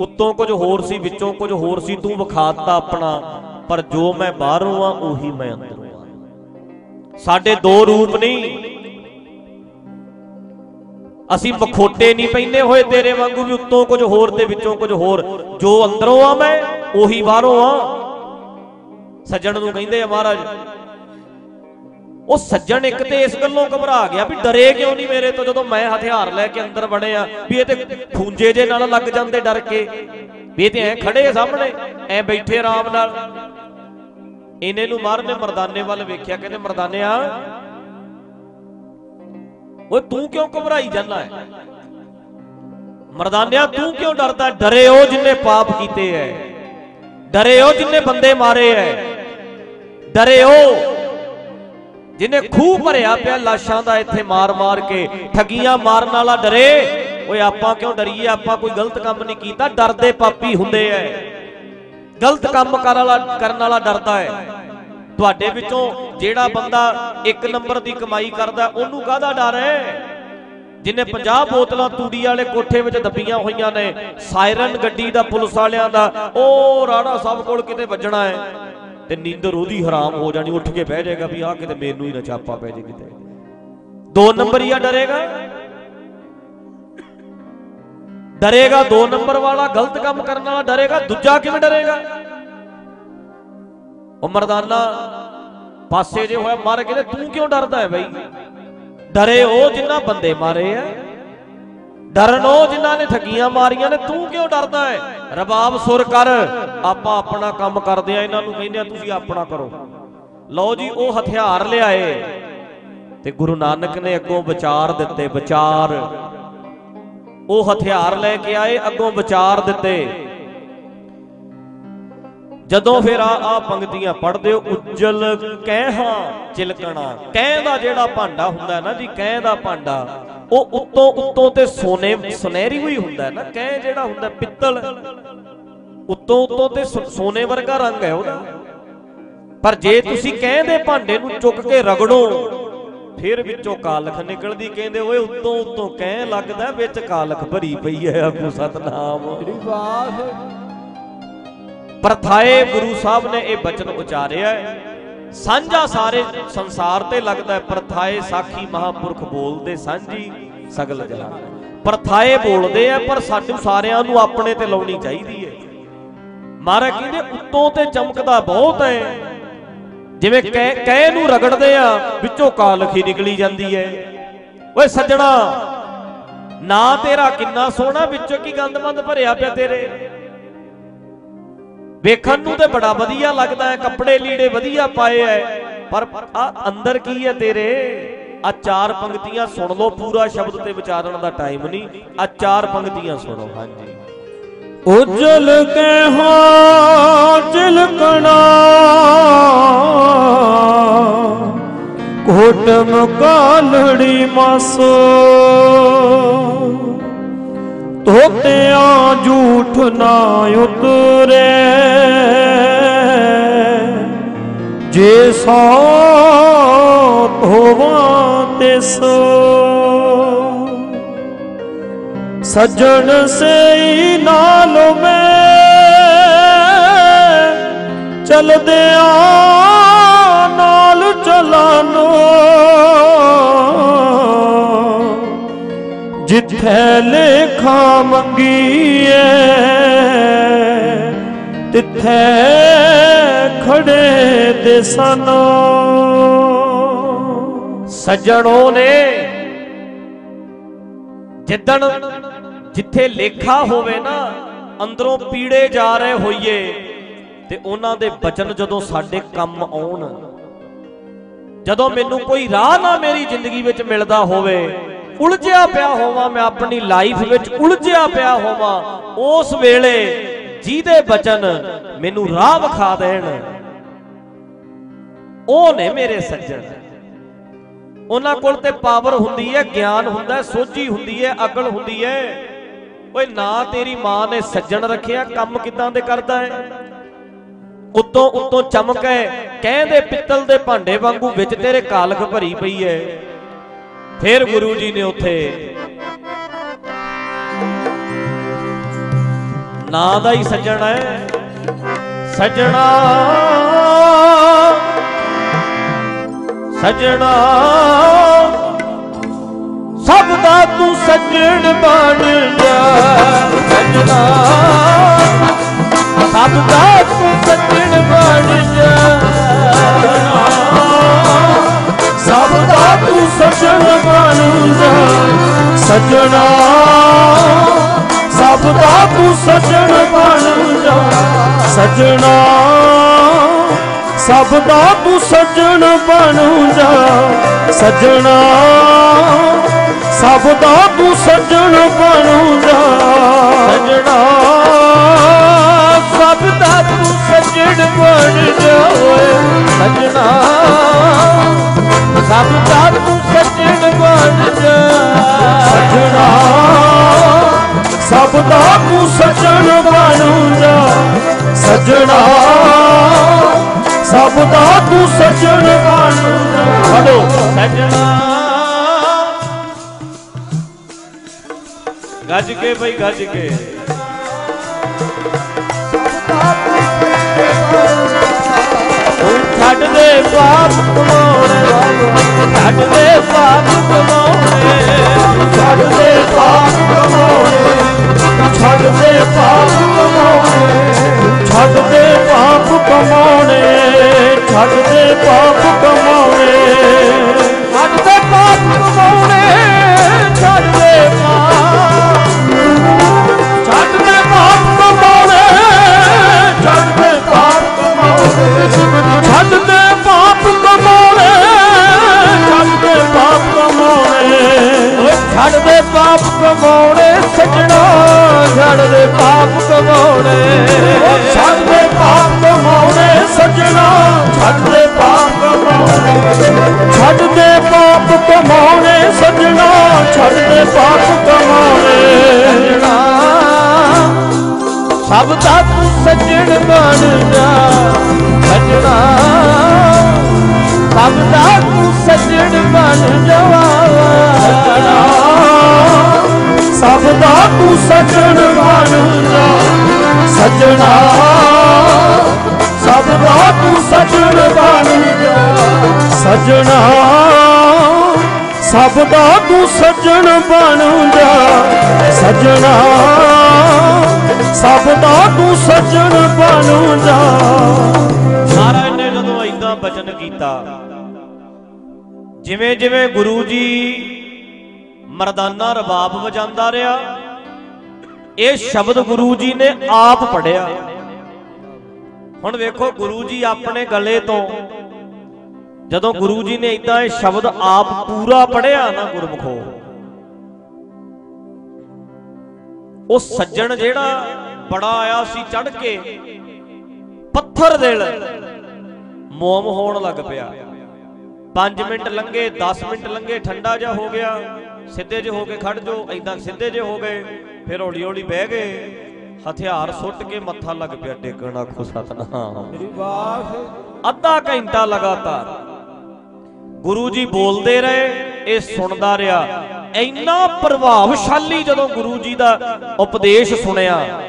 ਉੱਤੋਂ ਕੁਝ ਹੋਰ ਸੀ, ਵਿੱਚੋਂ ਕੁਝ ਹੋਰ ਸੀ, ਤੂੰ ਵਿਖਾਤਾ ਆਪਣਾ, ਪਰ ਜੋ ਮੈਂ ਬਾਹਰੋਂ ਆ, ਉਹੀ ਮੈਂ ਅੰਦਰੋਂ ਆ। ਸਾਡੇ ਦੋ ਰੂਪ ਨਹੀਂ ਅਸੀਂ ਮਖੋਟੇ ਨਹੀਂ ਪੈਨੇ ਹੋਏ ਤੇਰੇ ਵਾਂਗੂ ਵੀ ਉੱਤੋਂ ਕੁਝ ਹੋਰ ਤੇ ਵਿੱਚੋਂ ਕੁਝ ਹੋਰ। ਜੋ ਅੰਦਰੋਂ ਆ ਮੈਂ, ਉਹੀ ਬਾਹਰੋਂ ਆ। ਸੱਜਣ ਨੂੰ ਕਹਿੰਦੇ ਆ ਮਹਾਰਾਜ, ਉਹ ਸੱਜਣ ਇੱਕ ਤੇ ਇਸ ਗੱਲੋਂ ਘਬਰਾ ਗਿਆ ਵੀ ਡਰੇ ਕਿਉਂ ਨਹੀਂ ਮੇਰੇ ਤੋਂ ਜਦੋਂ ਮੈਂ ਹਥਿਆਰ ਲੈ ਕੇ ਅੰਦਰ ਵੜਿਆ, ਵੀ ਇਹ ਤੇ ਖੂੰਜੇ ਜੇ ਨਾਲ ਲੱਗ ਜਾਂਦੇ ਡਰ ਕੇ। ਵੀ ਇਹ ਤੇ ਐ ਖੜੇ ਸਾਹਮਣੇ, ਐ ਬੈਠੇ ਆਰਾਮ ਨਾਲ। ਇਹਨੇ ਨੂੰ ਮਾਰ ਨੇ ਮਰਦਾਨੇ ਵੱਲ ਵੇਖਿਆ, ਕਹਿੰਦੇ ਮਰਦਾਨਿਆ ਓਏ ਤੂੰ ਕਿਉਂ ਘਬਰਾਈ ਜਾਂਦਾ ਹੈ? ਮਰਦਾਨਿਆ, ਤੂੰ ਕਿਉਂ ਡਰਦਾ ਡਰੇ ਉਹ ਜਿੰਨੇ ਪਾਪ ਕੀਤੇ ਐ। ਡਰੇ ਉਹ ਜਿੰਨੇ ਬੰਦੇ ਮਾਰੇ ਐ। ਡਰੇ ਉਹ ਜਿਨੇ ਖੂਹ ਭਰਿਆ ਪਿਆ ਲਾਸ਼ਾਂ ਦਾ ਇੱਥੇ ਮਾਰ-ਮਾਰ ਕੇ, ਠੱਗੀਆਂ ਮਾਰਨ ਵਾਲਾ ਡਰੇ। ਓਏ ਆਪਾਂ ਕਿਉਂ ਡਰੀਏ? ਆਪਾਂ ਕੋਈ ਗਲਤ ਕੰਮ ਨਹੀਂ ਕੀਤਾ। ਡਰਦੇ ਪਾਪੀ ਹੁੰਦੇ ਐ। ਗਲਤ ਕੰਮ ਕਰਨ ਵਾਲਾ ਕਰਨ ਵਾਲਾ ਡਰਦਾ ਹੈ ਤੁਹਾਡੇ ਵਿੱਚੋਂ ਜਿਹੜਾ ਬੰਦਾ ਇੱਕ ਨੰਬਰ ਦੀ ਕਮਾਈ ਕਰਦਾ, ਉਹਨੂੰ ਕਾਹਦਾ ਡਰ ਹੈ? ਜਿਨੇ 50 ਬੋਤਲਾਂ ਤੂੜੀ ਵਾਲੇ ਕੋਠੇ ਵਿੱਚ ਦੱਬੀਆਂ ਹੋਈਆਂ ਨੇ, ਸਾਇਰਨ ਗੱਡੀ ਦਾ, ਪੁਲਿਸ ਵਾਲਿਆਂ ਦਾ, ਉਹ ਰਾਣਾ ਸਭ ਕੋਲ ਕਿਤੇ ਵੱਜਣਾ ਹੈ? ਤੇ ਨੀਂਦਰ ਉਹਦੀ ਹਰਾਮ ਹੋ ਜਾਣੀ, ਉੱਠ ਕੇ ਬਹਿ ਜਾਏਗਾ ਵੀ ਆਹ ਕਿਤੇ ਮੈਨੂੰ ਹੀ ਨਾ ਛਾਪਾ ਪੈ ਜੇ ਕਿਤੇ। ਦੋ ਨੰਬਰ ਹੀ ਆ, ਡਰੇਗਾ? ਡਰੇਗਾ ਦੋ ਨੰਬਰ ਵਾਲਾ, ਗਲਤ ਕੰਮ ਕਰਨ ਵਾਲਾ ਡਰੇਗਾ, ਦੂਜਾ ਕਿਵੇਂ ਡਰੇਗਾ? ਉਹ ਮਰਦਾਨਾ ਪਾਸੇ ਜੇ ਹੋਇਆ ਮਰ ਕੇ ਤੇ ਤੂੰ ਕਿਉਂ ਡਰਦਾ ਹੈ ਬਈ? ਡਰੇ ਉਹ ਜਿਨ੍ਹਾਂ ਬੰਦੇ ਮਾਰੇ ਆ। ਡਰਨ ਉਹ ਜਿਨ੍ਹਾਂ ਨੇ ਠੱਗੀਆਂ ਮਾਰੀਆਂ ਨੇ, ਤੂੰ ਕਿਉਂ ਡਰਦਾ ਹੈ? ਰਬਾਬ, ਸੁਰ ਕਰ। ਆਪਾਂ ਆਪਣਾ ਕੰਮ ਕਰਦੇ ਆ, ਇਹਨਾਂ ਨੂੰ ਕਹਿੰਦੇ ਆ, ਤੁਸੀਂ ਆਪਣਾ ਕਰੋ। ਲਓ ਜੀ, ਉਹ ਹਥਿਆਰ ਲਿਆਏ ਤੇ ਗੁਰੂ ਨਾਨਕ ਨੇ ਅੱਗੋਂ ਵਿਚਾਰ ਦਿੱਤੇ, ਵਿਚਾਰ। ਉਹ ਹਥਿਆਰ ਲੈ ਕੇ ਆਏ, ਅੱਗੋਂ ਵਿਚਾਰ ਦਿੱਤੇ। ਜਦੋਂ ਫਿਰ ਆ ਆ ਪੰਕਤੀਆਂ ਪੜ੍ਹਦੇ ਹੋ, ਉੱਜਲ ਕਹਿਹਾਂ ਚਿਲਕਣਾ। ਕਹਿ ਦਾ ਜਿਹੜਾ ਭਾਂਡਾ ਹੁੰਦਾ ਨਾ ਜੀ, ਕਹਿ ਦਾ ਭਾਂਡਾ, ਉਹ ਉੱਤੋਂ ਉੱਤੋਂ ਤੇ ਸੋਨੇ, ਸੁਨਹਿਰੀ ਹੋਈ ਹੁੰਦਾ ਨਾ, ਕਹਿ ਜਿਹੜਾ ਹੁੰਦਾ ਪਿੱਤਲ, ਉੱਤੋਂ ਉੱਤੋਂ ਤੇ ਸੋਨੇ ਵਰਗਾ ਰੰਗ ਹੈ ਉਹਦਾ। ਪਰ ਜੇ ਤੁਸੀਂ ਕਹਿ ਦੇ ਭਾਂਡੇ ਨੂੰ ਚੁੱਕ ਕੇ ਰਗੜੋ, ਫਿਰ ਵਿੱਚੋਂ ਕਾਲਖ ਨਿਕਲਦੀ, ਕਹਿੰਦੇ ਓਏ ਉੱਤੋਂ ਉੱਤੋਂ ਕਹਿ ਲੱਗਦਾ, ਵਿੱਚ ਕਾਲਖ ਭਰੀ ਪਈ ਹੈ, ਆਪੂ ਸਤਨਾਮ। ਮੇਰੀ ਪ੍ਰਥਾਏ ਗੁਰੂ ਸਾਹਿਬ ਨੇ ਇਹ ਬਚਨ ਉਚਾਰਿਆ ਹੈ। ਸਾਂਝਾ ਸਾਰੇ ਸੰਸਾਰ ਤੇ ਲੱਗਦਾ ਹੈ। ਪ੍ਰਥਾਏ ਸਾਖੀ ਮਹਾਪੁਰਖ ਬੋਲਦੇ ਸਾਂਝੀ ਸਗਲ ਜਹਾਨ ਪ੍ਰਥਾਏ ਬੋਲਦੇ ਆ, ਪਰ ਸਾਨੂੰ ਸਾਰਿਆਂ ਨੂੰ ਆਪਣੇ ਤੇ ਲਾਉਣੀ ਚਾਹੀਦੀ ਹੈ। ਮਹਾਰਾਜ ਕਹਿੰਦੇ ਉੱਤੋਂ ਤੇ ਚਮਕਦਾ ਬਹੁਤ ਹੈ। ਜਿਵੇਂ ਕਹਿ ਕਹਿ ਨੂੰ ਰਗੜਦੇ ਆ, ਵਿੱਚੋਂ ਕਾਲਖੀ ਨਿਕਲੀ ਜਾਂਦੀ ਹੈ। ਓਏ ਸੱਜਣਾ, ਨਾ ਤੇਰਾ ਕਿੰਨਾ ਸੋਹਣਾ, ਵਿੱਚੋਂ ਕੀ ਗੰਦਮੰਦ ਭਰਿਆ ਪਿਆ ਤੇਰੇ? ਵੇਖਣ ਨੂੰ ਤੇ ਬੜਾ ਵਧੀਆ ਲੱਗਦਾ ਹੈ, ਕੱਪੜੇ ਲੀੜੇ ਵਧੀਆ ਪਾਏ ਐ ਪਰ ਆ ਅੰਦਰ ਕੀ ਹੈ ਤੇਰੇ? ਆ ਚਾਰ ਪੰਕਤੀਆਂ ਸੁਣ ਲਓ, ਪੂਰਾ ਸ਼ਬਦ ਤੇ ਵਿਚਾਰਨ ਦਾ ਟਾਈਮ ਨਹੀਂ। ਆ ਚਾਰ ਪੰਕਤੀਆਂ ਸੁਣੋ, ਹਾਂਜੀ। ਉਜਲ ਕੇ ਚਿਲਕਣਾ ਕੋਟਮ ਕਾਲੜੀ ਮਾਸੋ। ਤੋਤਿਆਂ ਝੂਠ ਨਾ ਉਤਰੇ। ਜੇ ਸੋ ਹੋਵਾਂ ਤੇ ਸੋ ਸੱਜਣ ਸੇ ਨਾਲ ਮੈਂ ਚਲਦੇ ਨਾਲ ਚਲਾਨੋ ਜਿੱਥੇ ਲੇਖਾ ਮੰਗੀਏ ਤਿੱਥੇ ਖੜੇ ਦੇ ਸਨੋ। ਸੱਜਣੋਂ ਨੇ ਜਿੱਦਣ ਜਿੱਥੇ ਲੇਖਾ ਹੋਵੇ ਨਾ, ਅੰਦਰੋਂ ਪੀੜੇ ਜਾ ਰਹੇ ਹੋਈਏ ਤੇ ਉਹਨਾਂ ਦੇ ਬਚਨ ਜਦੋਂ ਸਾਡੇ ਕੰਮ ਆਉਣ, ਜਦੋਂ ਮੈਨੂੰ ਕੋਈ ਰਾਹ ਨਾ ਮੇਰੀ ਜ਼ਿੰਦਗੀ ਵਿੱਚ ਮਿਲਦਾ ਹੋਵੇ ਉਲਝਿਆ ਪਿਆ ਹੋਵਾਂ, ਮੈਂ ਆਪਣੀ ਲਾਈਫ ਵਿੱਚ ਉਲਝਿਆ ਪਿਆ ਹੋਵਾਂ। ਉਸ ਵੇਲੇ ਜਿਹਦੇ ਬਚਨ ਮੈਨੂੰ ਰਾਹ ਵਿਖਾ ਦੇਣ, ਉਹ ਨੇ ਮੇਰੇ ਸੱਜਣ। ਉਹਨਾਂ ਕੋਲ ਤੇ ਪਾਵਰ ਹੁੰਦੀ ਹੈ, ਗਿਆਨ ਹੁੰਦਾ ਹੈ, ਸੋਝੀ ਹੁੰਦੀ ਹੈ, ਅਕਲ ਹੁੰਦੀ ਹੈ। ਓਏ, ਨਾ ਤੇਰੀ ਮਾਂ ਨੇ ਸੱਜਣ ਰੱਖਿਆ, ਕੰਮ ਕਿਦਾਂ ਦੇ ਕਰਦਾ ਹੈ? ਉੱਤੋਂ ਉੱਤੋਂ ਚਮਕ ਹੈ, ਕਹਿੰਦੇ ਪਿੱਤਲ ਦੇ ਭਾਂਡੇ ਵਾਂਗੂ ਵਿੱਚ ਤੇਰੇ ਕਾਲਖ ਭਰੀ ਪਈ ਹੈ। ਫਿਰ ਗੁਰੂ ਜੀ ਨੇ ਉੱਥੇ ਨਾਂ ਦਾ ਹੀ ਸੱਜਣ ਹੈ। ਸੱਜਣਾ। ਸੱਜਣਾ। ਸਭ ਦਾ ਤੂੰ ਸੱਜਣ ਬਣ ਜਾ। ਸੱਜਣਾ। ਸਭ ਦਾ ਤੂੰ ਸੱਜਣ ਬਣ ਜਾ। ਸਜਣਾ, ਸਭ ਦਾ ਤੂੰ ਸਜਣ ਬਣ ਜਾ। ਸਜਣਾ, ਸਭ ਦਾ ਤੂੰ ਸਜਣ ਬਣ ਜਾ। ਸਜਣਾ, ਸਭ ਦਾ ਤੂੰ ਸੱਜਣ ਬਣ ਜਾ। ਸਜਣਾ, ਸਭ ਦਾ ਤੂੰ ਸੱਜਣ ਬਣ ਜਾ ਓਏ। ਸਜਣਾ, ਸਭ ਦਾ ਤੂੰ ਸੱਜਣ ਬਣ ਜਾ। ਸੱਜਣਾ। ਸਭ ਦਾ ਤੂੰ ਸੱਜਣ ਬਣ ਜਾ ਸੱਜਣਾ। ਸਭ ਦਾ ਤੂੰ ਸੱਜਣ ਬਣ ਜਾ ਹਲੋ ਸਜਣਾ। ਗੱਜ ਕੇ ਬਈ ਗੱਜ ਕੇ। ਛੱਡ ਦੇ ਪਾਪ ਕਮਾਉਣੇ ਛੱਡ ਦੇ ਪਾਪ ਕਮਾਉਣੇ ਛੱਡਦੇ ਪਾਪ ਕਮਾਉਣੇ, ਛੱਡਦੇ ਪਾਪ ਕਮਾਉਣੇ, ਛੱਡਦੇ ਪਾਪ ਕਮਾਉਣੇ, ਛੱਡਦੇ ਪਾਪ ਕਮਾਉਣੇ। ਛੱਡਦੇ ਪਾਪ ਕਮਾਉਣੇ, ਛੱਡਦੇ ਪਾਪ ਛੱਡ ਦੇ ਪਾਪ ਕਮਾਉਣੇ ਸੱਜਣਾ ਛੱਡ ਦੇ ਪਾਪ ਕਮਾਉਣੇ। ਛੱਡ ਦੇ ਪਾਪ ਕਮਾਉਣੇ ਸੱਜਣਾ ਛੱਡ ਦੇ ਪਾਪ ਕਮਾਉਣੇ। ਛੱਡ ਦੇ ਪਾਪ ਕਮਾਉਣੇ ਸੱਜਣਾ ਛੱਡ ਦੇ ਪਾਪ ਕਮਾਉਣੇ। ਸਭ ਦਾ ਤੂੰ ਸੱਜਣ ਬਣ ਜਾ ਸੱਜਣਾ। ਸਭ ਦਾ ਤੂੰ ਸੱਜਣ ਬਣ ਜਾ। ਸੱਜਣਾ ਸਭ ਦਾ ਤੂੰ ਸੱਜਣ ਬਣ ਜਾ। ਸਭ ਦਾ ਤੂੰ ਸੱਜਣ ਬਣ ਜਾ। ਸੱਜਣਾ, ਸਭ ਦਾ ਤੂੰ ਸੱਜਣ ਬਣ ਜਾ। ਸੱਜਣਾ, ਸਭ ਦਾ ਤੂੰ ਸੱਜਣ ਬਣ ਜਾ। ਮਹਾਰਾਜ ਨੇ ਜਦੋਂ ਇਦਾਂ ਬਚਨ ਕੀਤਾ ਜਿਵੇਂ ਜਿਵੇਂ ਗੁਰੂ ਜੀ ਮਰਦਾਨਾ ਰਬਾਬ ਵਜਾਉਂਦਾ ਰਿਹਾ। ਇਹ ਸ਼ਬਦ ਗੁਰੂ ਜੀ ਨੇ ਆਪ ਪੜਿਆ ਹੁਣ ਵੇਖੋ, ਗੁਰੂ ਜੀ ਆਪਣੇ ਗਲੇ ਤੋਂ ਜਦੋਂ ਗੁਰੂ ਜੀ ਨੇ ਇਦਾਂ ਇਹ ਸ਼ਬਦ ਆਪ ਪੂਰਾ ਪੜਿਆ ਨਾ ਗੁਰਮੁਖੋ ਉਹ। ਸੱਜਣ ਜਿਹੜਾ ਬੜਾ ਆਇਆ ਸੀ ਚੜ ਕੇ, ਪੱਥਰ ਦਿਲ ਮੋਮ ਹੋਣ ਲੱਗ ਪਿਆ। 5 ਮਿੰਟ ਲੰਘੇ 10 ਮਿੰਟ ਲੰਘੇ, ਠੰਡਾ ਜਿਹਾ ਹੋ ਗਿਆ। ਸਿੱਧੇ ਜਿਹੇ ਹੋ ਕੇ ਖੜ ਜੋ ਐਦਾਂ ਸਿੱਧੇ ਜਿਹੇ ਹੋ ਗਏ ਫਿਰ ਹੌਲੀ ਹੌਲੀ ਬਹਿ ਗਏ ਹਥਿਆਰ ਸੁੱਟ ਕੇ ਮੱਥਾ ਲੱਗ ਪਿਆ ਟੇਕਣ ਆਖੋ ਸਤਨਾਮ। ਅੱਧਾ ਘੰਟਾ ਲਗਾਤਾਰ। ਗੁਰੂ ਜੀ ਬੋਲਦੇ ਰਹੇ ਇਹ ਸੁਣਦਾ ਰਿਹਾ। ਇੰਨਾ ਪ੍ਰਭਾਵਸ਼ਾਲੀ ਜਦੋਂ ਗੁਰੂ ਜੀ ਦਾ ਉਪਦੇਸ਼ ਸੁਣਿਆ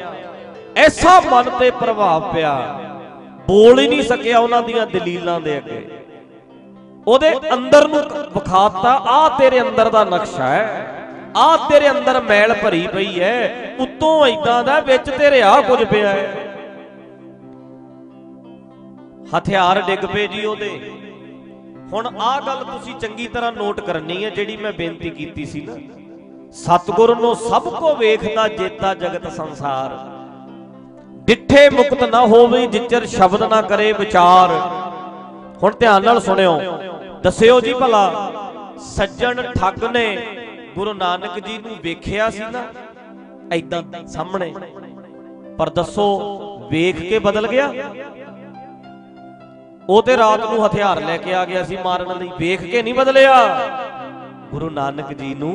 ਐਸਾ ਮਨ ਤੇ ਪ੍ਰਭਾਵ ਪਿਆ। ਬੋਲ ਹੀ ਨਹੀਂ ਸਕਿਆ ਉਹਨਾਂ ਦੀਆਂ ਦਲੀਲਾਂ ਦੇ ਅੱਗੇ। ਉਹਦੇ ਅੰਦਰ ਨੂੰ ਵਿਖਾਤਾ ਆ ਤੇਰੇ ਅੰਦਰ ਦਾ ਨਕਸ਼ਾ ਹੈ ਆ ਤੇਰੇ ਅੰਦਰ ਮੈਲ ਭਰੀ ਪਈ ਹੈ, ਉੱਤੋਂ ਐਦਾਂ ਦਾ ਵਿੱਚ ਤੇਰੇ ਆ ਕੁਝ ਪਿਆ ਹੈ। ਹਥਿਆਰ ਡਿੱਗ ਪਏ ਜੀ ਉਹਦੇ। ਹੁਣ ਆਹ ਗੱਲ ਤੁਸੀਂ ਚੰਗੀ ਤਰ੍ਹਾਂ ਨੋਟ ਕਰਨੀ ਹੈ, ਜਿਹੜੀ ਮੈਂ ਬੇਨਤੀ ਕੀਤੀ ਸੀ ਨਾ। ਸਤਿਗੁਰ ਨੂੰ ਸਭ ਕੋ ਵੇਖਦਾ ਜੇਤਾ ਜਗਤ ਸੰਸਾਰ। ਡਿੱਠੇ ਮੁਕਤ ਨਾ ਹੋਵੇ, ਜਿਚਰ ਸ਼ਬਦ ਨਾ ਕਰੇ ਵਿਚਾਰ। ਹੁਣ ਧਿਆਨ ਨਾਲ ਸੁਣਿਓ। ਦੱਸਿਓ ਜੀ ਭਲਾ, ਸੱਜਣ ਠੱਗ ਨੇ ਗੁਰੂ ਨਾਨਕ ਜੀ ਨੂੰ ਵੇਖਿਆ ਸੀ ਨਾ ਐਦਾਂ ਸਾਹਮਣੇ। ਪਰ ਦੱਸੋ, ਵੇਖ ਕੇ ਬਦਲ ਗਿਆ? ਉਹ ਤੇ ਰਾਤ ਨੂੰ ਹਥਿਆਰ ਲੈ ਕੇ ਆ ਗਿਆ ਸੀ ਮਾਰਨ ਲਈ, ਵੇਖ ਕੇ ਨਹੀਂ ਬਦਲਿਆ? ਗੁਰੂ ਨਾਨਕ ਜੀ ਨੂੰ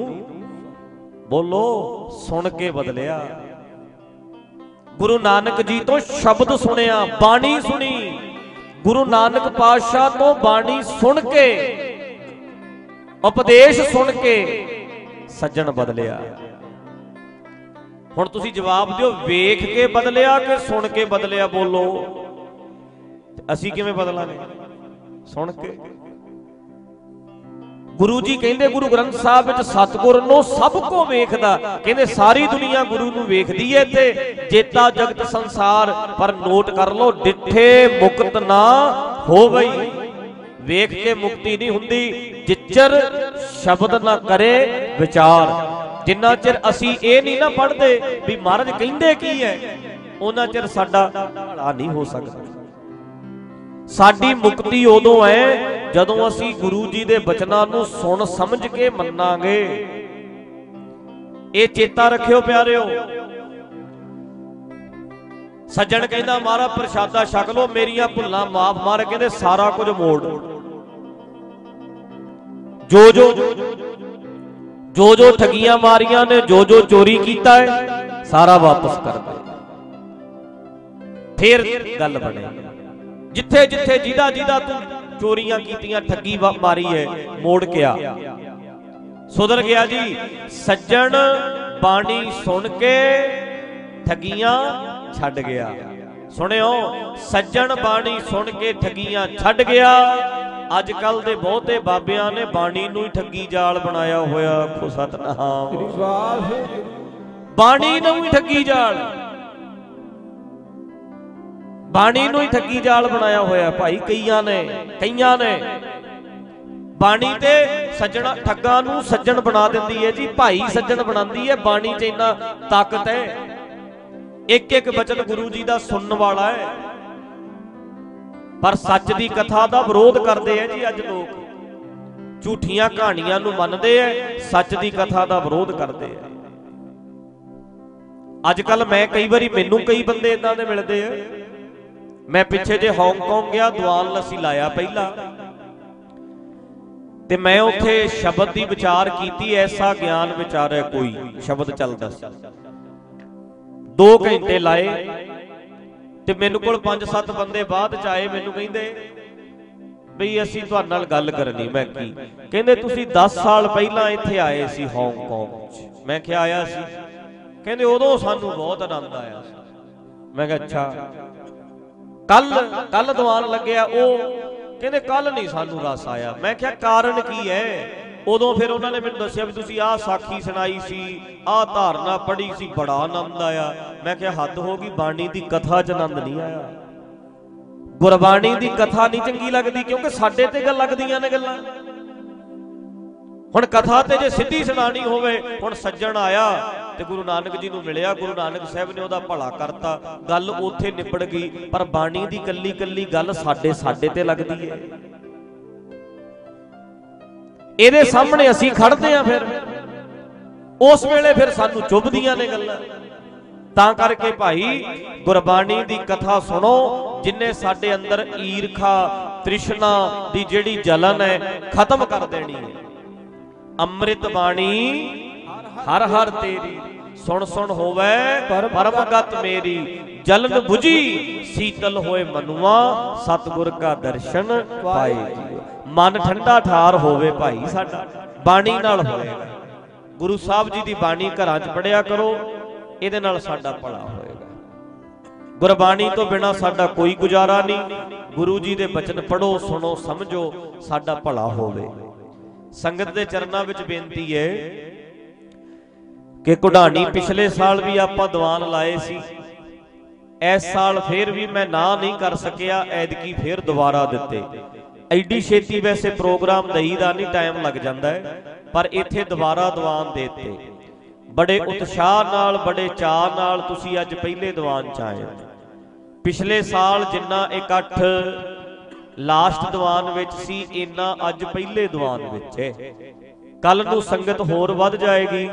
ਬੋਲੋ, ਸੁਣ ਕੇ ਬਦਲਿਆ। ਗੁਰੂ ਨਾਨਕ ਜੀ ਤੋਂ ਸ਼ਬਦ ਸੁਣਿਆ, ਬਾਣੀ ਸੁਣੀ। ਗੁਰੂ ਨਾਨਕ ਪਾਤਸ਼ਾਹ ਤੋਂ ਬਾਣੀ ਸੁਣ ਕੇ, ਉਪਦੇਸ਼ ਸੁਣ ਕੇ ਸੱਜਣ ਬਦਲਿਆ। ਹੁਣ ਤੁਸੀਂ ਜਵਾਬ ਦਿਓ, ਵੇਖ ਕੇ ਬਦਲਿਆ ਕਿ ਸੁਣ ਕੇ ਬਦਲਿਆ ਬੋਲੋ? ਅਸੀਂ ਕਿਵੇਂ ਬਦਲਾਂਗੇ? ਸੁਣ ਕੇ। ਗੁਰੂ ਜੀ ਕਹਿੰਦੇ, ਗੁਰੂ ਗ੍ਰੰਥ ਸਾਹਿਬ ਵਿੱਚ ਸਤਿਗੁਰ ਨੂੰ ਸਭ ਕੋ ਵੇਖਦਾ। ਕਹਿੰਦੇ, ਸਾਰੀ ਦੁਨੀਆ ਗੁਰੂ ਨੂੰ ਵੇਖਦੀ ਏ ਤੇ ਜੇਤਾ ਜਗਤ ਸੰਸਾਰ, ਪਰ ਨੋਟ ਕਰ ਲਓ, ਡਿੱਠੇ ਮੁਕਤ ਨਾ ਹੋਵਈ। ਵੇਖ ਕੇ ਮੁਕਤੀ ਨਹੀਂ ਹੁੰਦੀ। ਜਿੱਚਰ ਸ਼ਬਦ ਨਾ ਕਰੇ ਵਿਚਾਰ। ਜਿੰਨਾ ਚਿਰ ਅਸੀਂ ਇਹ ਨਹੀਂ ਨਾ ਪੜ੍ਹਦੇ ਵੀ ਮਹਾਰਾਜ ਕਹਿੰਦੇ ਕੀ ਹੈ, ਉਹਨਾਂ ਚਿਰ ਸਾਡਾ ਭਲਾ ਨਹੀਂ ਹੋ ਸਕਦਾ। ਸਾਡੀ ਮੁਕਤੀ ਉਦੋਂ ਹੈ ਜਦੋਂ ਅਸੀਂ ਗੁਰੂ ਜੀ ਦੇ ਬਚਨਾਂ ਨੂੰ ਸੁਣ ਸਮਝ ਕੇ ਮੰਨਾਂਗੇ। ਇਹ ਚੇਤਾ ਰੱਖਿਓ ਪਿਆਰਿਓ। ਸੱਜਣ ਕਹਿੰਦਾ ਮਾਰਾ ਪ੍ਰਸ਼ਾਦਾ ਛਕ ਲੋ ਮੇਰੀਆਂ ਭੁੱਲਾਂ ਮਾਫ ਮਾਰ ਕਹਿੰਦੇ ਸਾਰਾ ਕੁਝ ਮੋੜ। ਜੋ ਜੋ ਜੋ ਜੋ ਠਗੀਆਂ ਮਾਰੀਆਂ ਨੇ ਜੋ ਜੋ ਚੋਰੀ ਕੀਤਾ ਹੈ, ਸਾਰਾ ਵਾਪਸ ਕਰ ਦੇ। ਫੇਰ ਗੱਲ ਬਣੇ। ਜਿੱਥੇ ਜਿੱਥੇ ਜਿਹਦਾ ਜਿਹਦਾ ਤੂੰ ਚੋਰੀਆਂ ਕੀਤੀਆਂ ਠੱਗੀ ਮਾਰੀ ਹੈ ਮੋੜ ਕੇ ਆ। ਸੁਧਰ ਗਿਆ ਜੀ। ਸੱਜਣ ਬਾਣੀ ਸੁਣ ਕੇ ਠੱਗੀਆਂ ਛੱਡ ਗਿਆ। ਸੁਣਿਓ ਸੱਜਣ ਬਾਣੀ ਸੁਣ ਕੇ ਠੱਗੀਆਂ ਛੱਡ ਗਿਆ। ਅੱਜ ਕੱਲ ਦੇ ਬਹੁਤੇ ਬਾਬਿਆਂ ਨੇ ਬਾਣੀ ਨੂੰ ਹੀ ਠੱਗੀ ਜਾਲ ਬਣਾਇਆ ਹੋਇਆ। ਆਖੋ ਸਤਨਾਮ। ਬਾਣੀ ਨੂੰ ਹੀ ਠੱਗੀ ਜਾਲ। ਬਾਣੀ ਨੂੰ ਹੀ ਠੱਗੀ ਜਾਲ ਬਣਾਇਆ ਹੋਇਆ ਭਾਈ, ਕਈਆਂ ਨੇ ਕਈਆਂ ਨੇ। ਬਾਣੀ ਤੇ ਸੱਜਣ, ਠੱਗਾਂ ਨੂੰ ਸੱਜਣ ਬਣਾ ਦਿੰਦੀ ਹੈ ਜੀ, ਭਾਈ ਸੱਜਣ ਬਣਾਉਂਦੀ ਹੈ, ਬਾਣੀ 'ਚ ਇੰਨਾ ਤਾਕਤ ਹੈ। ਇੱਕ ਇੱਕ ਬਚਨ ਗੁਰੂ ਜੀ ਦਾ ਸੁਣਨ ਵਾਲਾ ਹੈ। ਪਰ ਸੱਚ ਦੀ ਕਥਾ ਦਾ ਵਿਰੋਧ ਕਰਦੇ ਆ ਜੀ ਅੱਜ ਲੋਕ। ਝੂਠੀਆਂ ਕਹਾਣੀਆਂ ਨੂੰ ਮੰਨਦੇ ਐ ਸੱਚ ਦੀ ਕਥਾ ਦਾ ਵਿਰੋਧ ਕਰਦੇ ਐ ਅੱਜ ਕੱਲ ਮੈਂ ਕਈ ਵਾਰੀ, ਮੈਨੂੰ ਕਈ ਬੰਦੇ ਇਦਾਂ ਦੇ ਮਿਲਦੇ ਆ। ਮੈਂ ਪਿੱਛੇ ਜੇ ਹਾਂਗਕਾਂਗ ਗਿਆ ਦੁਆਨ ਲੱਸੀ ਲਾਇਆ ਪਹਿਲਾਂ। ਤੇ ਮੈਂ ਉੱਥੇ ਸ਼ਬਦ ਦੀ ਵਿਚਾਰ ਕੀਤੀ, ਐਸਾ ਗਿਆਨ ਵਿਚਾਰ ਕੋਈ, ਸ਼ਬਦ ਚੱਲਦਾ। ਸੀ 2 ਘੰਟੇ ਲਾਏ, ਤੇ ਮੈਨੂੰ ਕੋਲ 5-7 ਬੰਦੇ ਬਾਅਦ ਚ ਆਏ, ਮੈਨੂੰ ਕਹਿੰਦੇ, ਬਈ ਅਸੀਂ ਤੁਹਾਡੇ ਨਾਲ ਗੱਲ ਕਰਨੀ, ਮੈਂ ਕੀ? ਕਹਿੰਦੇ, ਤੁਸੀਂ 10 ਸਾਲ ਪਹਿਲਾਂ ਇੱਥੇ ਆਏ ਸੀ ਹਾਂਗਕਾਂਗ 'ਚ। ਮੈਂ ਕਿਹਾ, ਆਇਆ ਸੀ। ਕਹਿੰਦੇ, ਉਦੋਂ ਸਾਨੂੰ ਬਹੁਤ ਆਨੰਦ ਆਇਆ। ਮੈਂ ਕਿਹਾ, ਅੱਛਾ। ਕੱਲ ਕੱਲ ਦੀਵਾਨ ਲੱਗਿਆ, ਉਹ ਕਹਿੰਦੇ ਕੱਲ ਨਹੀਂ ਸਾਨੂੰ ਰਸ ਆਇਆ। ਮੈਂ ਕਿਹਾ, ਕਾਰਨ ਕੀ ਹੈ? ਉਦੋਂ ਫਿਰ ਉਹਨਾਂ ਨੇ ਮੈਨੂੰ ਦੱਸਿਆ ਵੀ ਤੁਸੀਂ ਆਹ ਸਾਖੀ ਸੁਣਾਈ ਸੀ, ਆਹ ਧਾਰਨਾ ਪੜ੍ਹੀ ਸੀ, ਬੜਾ ਆਨੰਦ ਆਇਆ। ਮੈਂ ਕਿਹਾ, ਹੱਦ ਹੋ ਗਈ, ਬਾਣੀ ਦੀ ਕਥਾ 'ਚ ਆਨੰਦ ਨਹੀਂ ਆਇਆ। ਗੁਰਬਾਣੀ ਦੀ ਕਥਾ ਨਹੀਂ ਚੰਗੀ ਲੱਗਦੀ, ਕਿਉਂਕਿ ਸਾਡੇ ਤੇ ਗੱਲ ਲੱਗਦੀਆਂ ਨੇ ਗੱਲਾਂ। ਹੁਣ ਕਥਾ ਤੇ ਜੇ ਸਿੱਧੀ ਸੁਣਾਣੀ ਹੋਵੇ, ਹੁਣ ਸੱਜਣ ਆਇਆ ਤੇ ਗੁਰੂ ਨਾਨਕ ਜੀ ਨੂੰ ਮਿਲਿਆ, ਗੁਰੂ ਨਾਨਕ ਸਾਹਿਬ ਨੇ ਉਹਦਾ ਭਲਾ ਕਰਤਾ। ਗੱਲ ਉੱਥੇ ਨਿਪੜ ਗਈ, ਪਰ ਬਾਣੀ ਦੀ ਕੱਲੀ ਕੱਲੀ ਗੱਲ ਸਾਡੇ ਸਾਡੇ ਤੇ ਲੱਗਦੀ ਹੈ ਇਹਦੇ ਸਾਹਮਣੇ ਅਸੀਂ ਖੜਦੇ ਆ ਫਿਰ। ਉਸ ਵੇਲੇ ਫਿਰ ਸਾਨੂੰ ਚੁੱਭਦੀਆਂ ਨੇ ਗੱਲਾਂ। ਤਾਂ ਕਰਕੇ ਭਾਈ, ਗੁਰਬਾਣੀ ਦੀ ਕਥਾ ਸੁਣੋ, ਜਿਨੇ ਸਾਡੇ ਅੰਦਰ ਈਰਖਾ, ਤ੍ਰਿਸ਼ਨਾ ਦੀ ਜਿਹੜੀ ਜਲਨ ਹੈ, ਖਤਮ ਕਰ ਦੇਣੀ ਹੈ ਅੰਮ੍ਰਿਤ ਬਾਣੀ, ਹਰ ਹਰ ਤੇਰੀ, ਸੁਣ ਸੁਣ ਹੋਵੇ, ਪਰਮਗਤ ਮੇਰੀ, ਜਲਨ 부ਜੀ ਸੀਤਲ ਹੋਏ ਮਨੁਆ, ਸਤਿਗੁਰ ਕਾ ਦਰਸ਼ਨ ਪਾਏ ਜੀ ਮਨ ਠੰਡਾ ਠਾਰ ਹੋਵੇ ਭਾਈ ਸਾਡਾ, ਬਾਣੀ ਨਾਲ ਹੋਏਗਾ ਗੁਰੂ ਸਾਹਿਬ ਜੀ ਦੀ ਬਾਣੀ ਘਰਾਂ 'ਚ ਪੜਿਆ ਕਰੋ, ਇਹਦੇ ਨਾਲ ਸਾਡਾ ਭਲਾ ਹੋਏਗਾ ਗੁਰਬਾਣੀ ਤੋਂ ਬਿਨਾ ਸਾਡਾ ਕੋਈ ਗੁਜ਼ਾਰਾ ਨਹੀਂ। ਗੁਰੂ ਜੀ ਦੇ ਬਚਨ ਪੜੋ ਸੁਣੋ, ਸਮਝੋ, ਸਾਡਾ ਭਲਾ ਹੋਵੇ। ਸੰਗਤ ਦੇ ਚਰਨਾਂ ਵਿੱਚ ਬੇਨਤੀ ਹੈ ਕਿ ਕੁਢਾਣੀ ਪਿਛਲੇ ਸਾਲ ਵੀ ਆਪਾਂ ਦੀਵਾਨ ਲਾਏ ਸੀ। ਇਸ ਸਾਲ ਫੇਰ ਵੀ ਮੈਂ ਨਾ ਨਹੀਂ ਕਰ ਸਕਿਆ ਐਦਕੀ ਫੇਰ ਦੁਬਾਰਾ ਦਿੱਤੇ। ਐਡੀ ਛੇਤੀ ਵੈਸੇ ਪ੍ਰੋਗਰਾਮ ਦਈਦਾ ਨਹੀਂ ਟਾਈਮ ਲੱਗ ਜਾਂਦਾ ਹੈ ਪਰ ਇੱਥੇ ਦੁਬਾਰਾ ਦੀਵਾਨ ਦੇਤੇ। ਬੜੇ ਉਤਸ਼ਾਹ ਨਾਲ ਬੜੇ ਚਾਅ ਨਾਲ ਤੁਸੀਂ ਅੱਜ ਪਹਿਲੇ ਦੀਵਾਨ ਚ ਆਏ ਪਿਛਲੇ ਸਾਲ ਜਿੰਨਾ ਇਕੱਠ ਲਾਸਟ ਦੀਵਾਨ ਵਿੱਚ ਸੀ, ਇੰਨਾ ਅੱਜ ਪਹਿਲੇ ਦੀਵਾਨ ਵਿੱਚ ਹੈ। ਕੱਲ ਨੂੰ ਸੰਗਤ ਹੋਰ ਵੱਧ ਜਾਏਗੀ।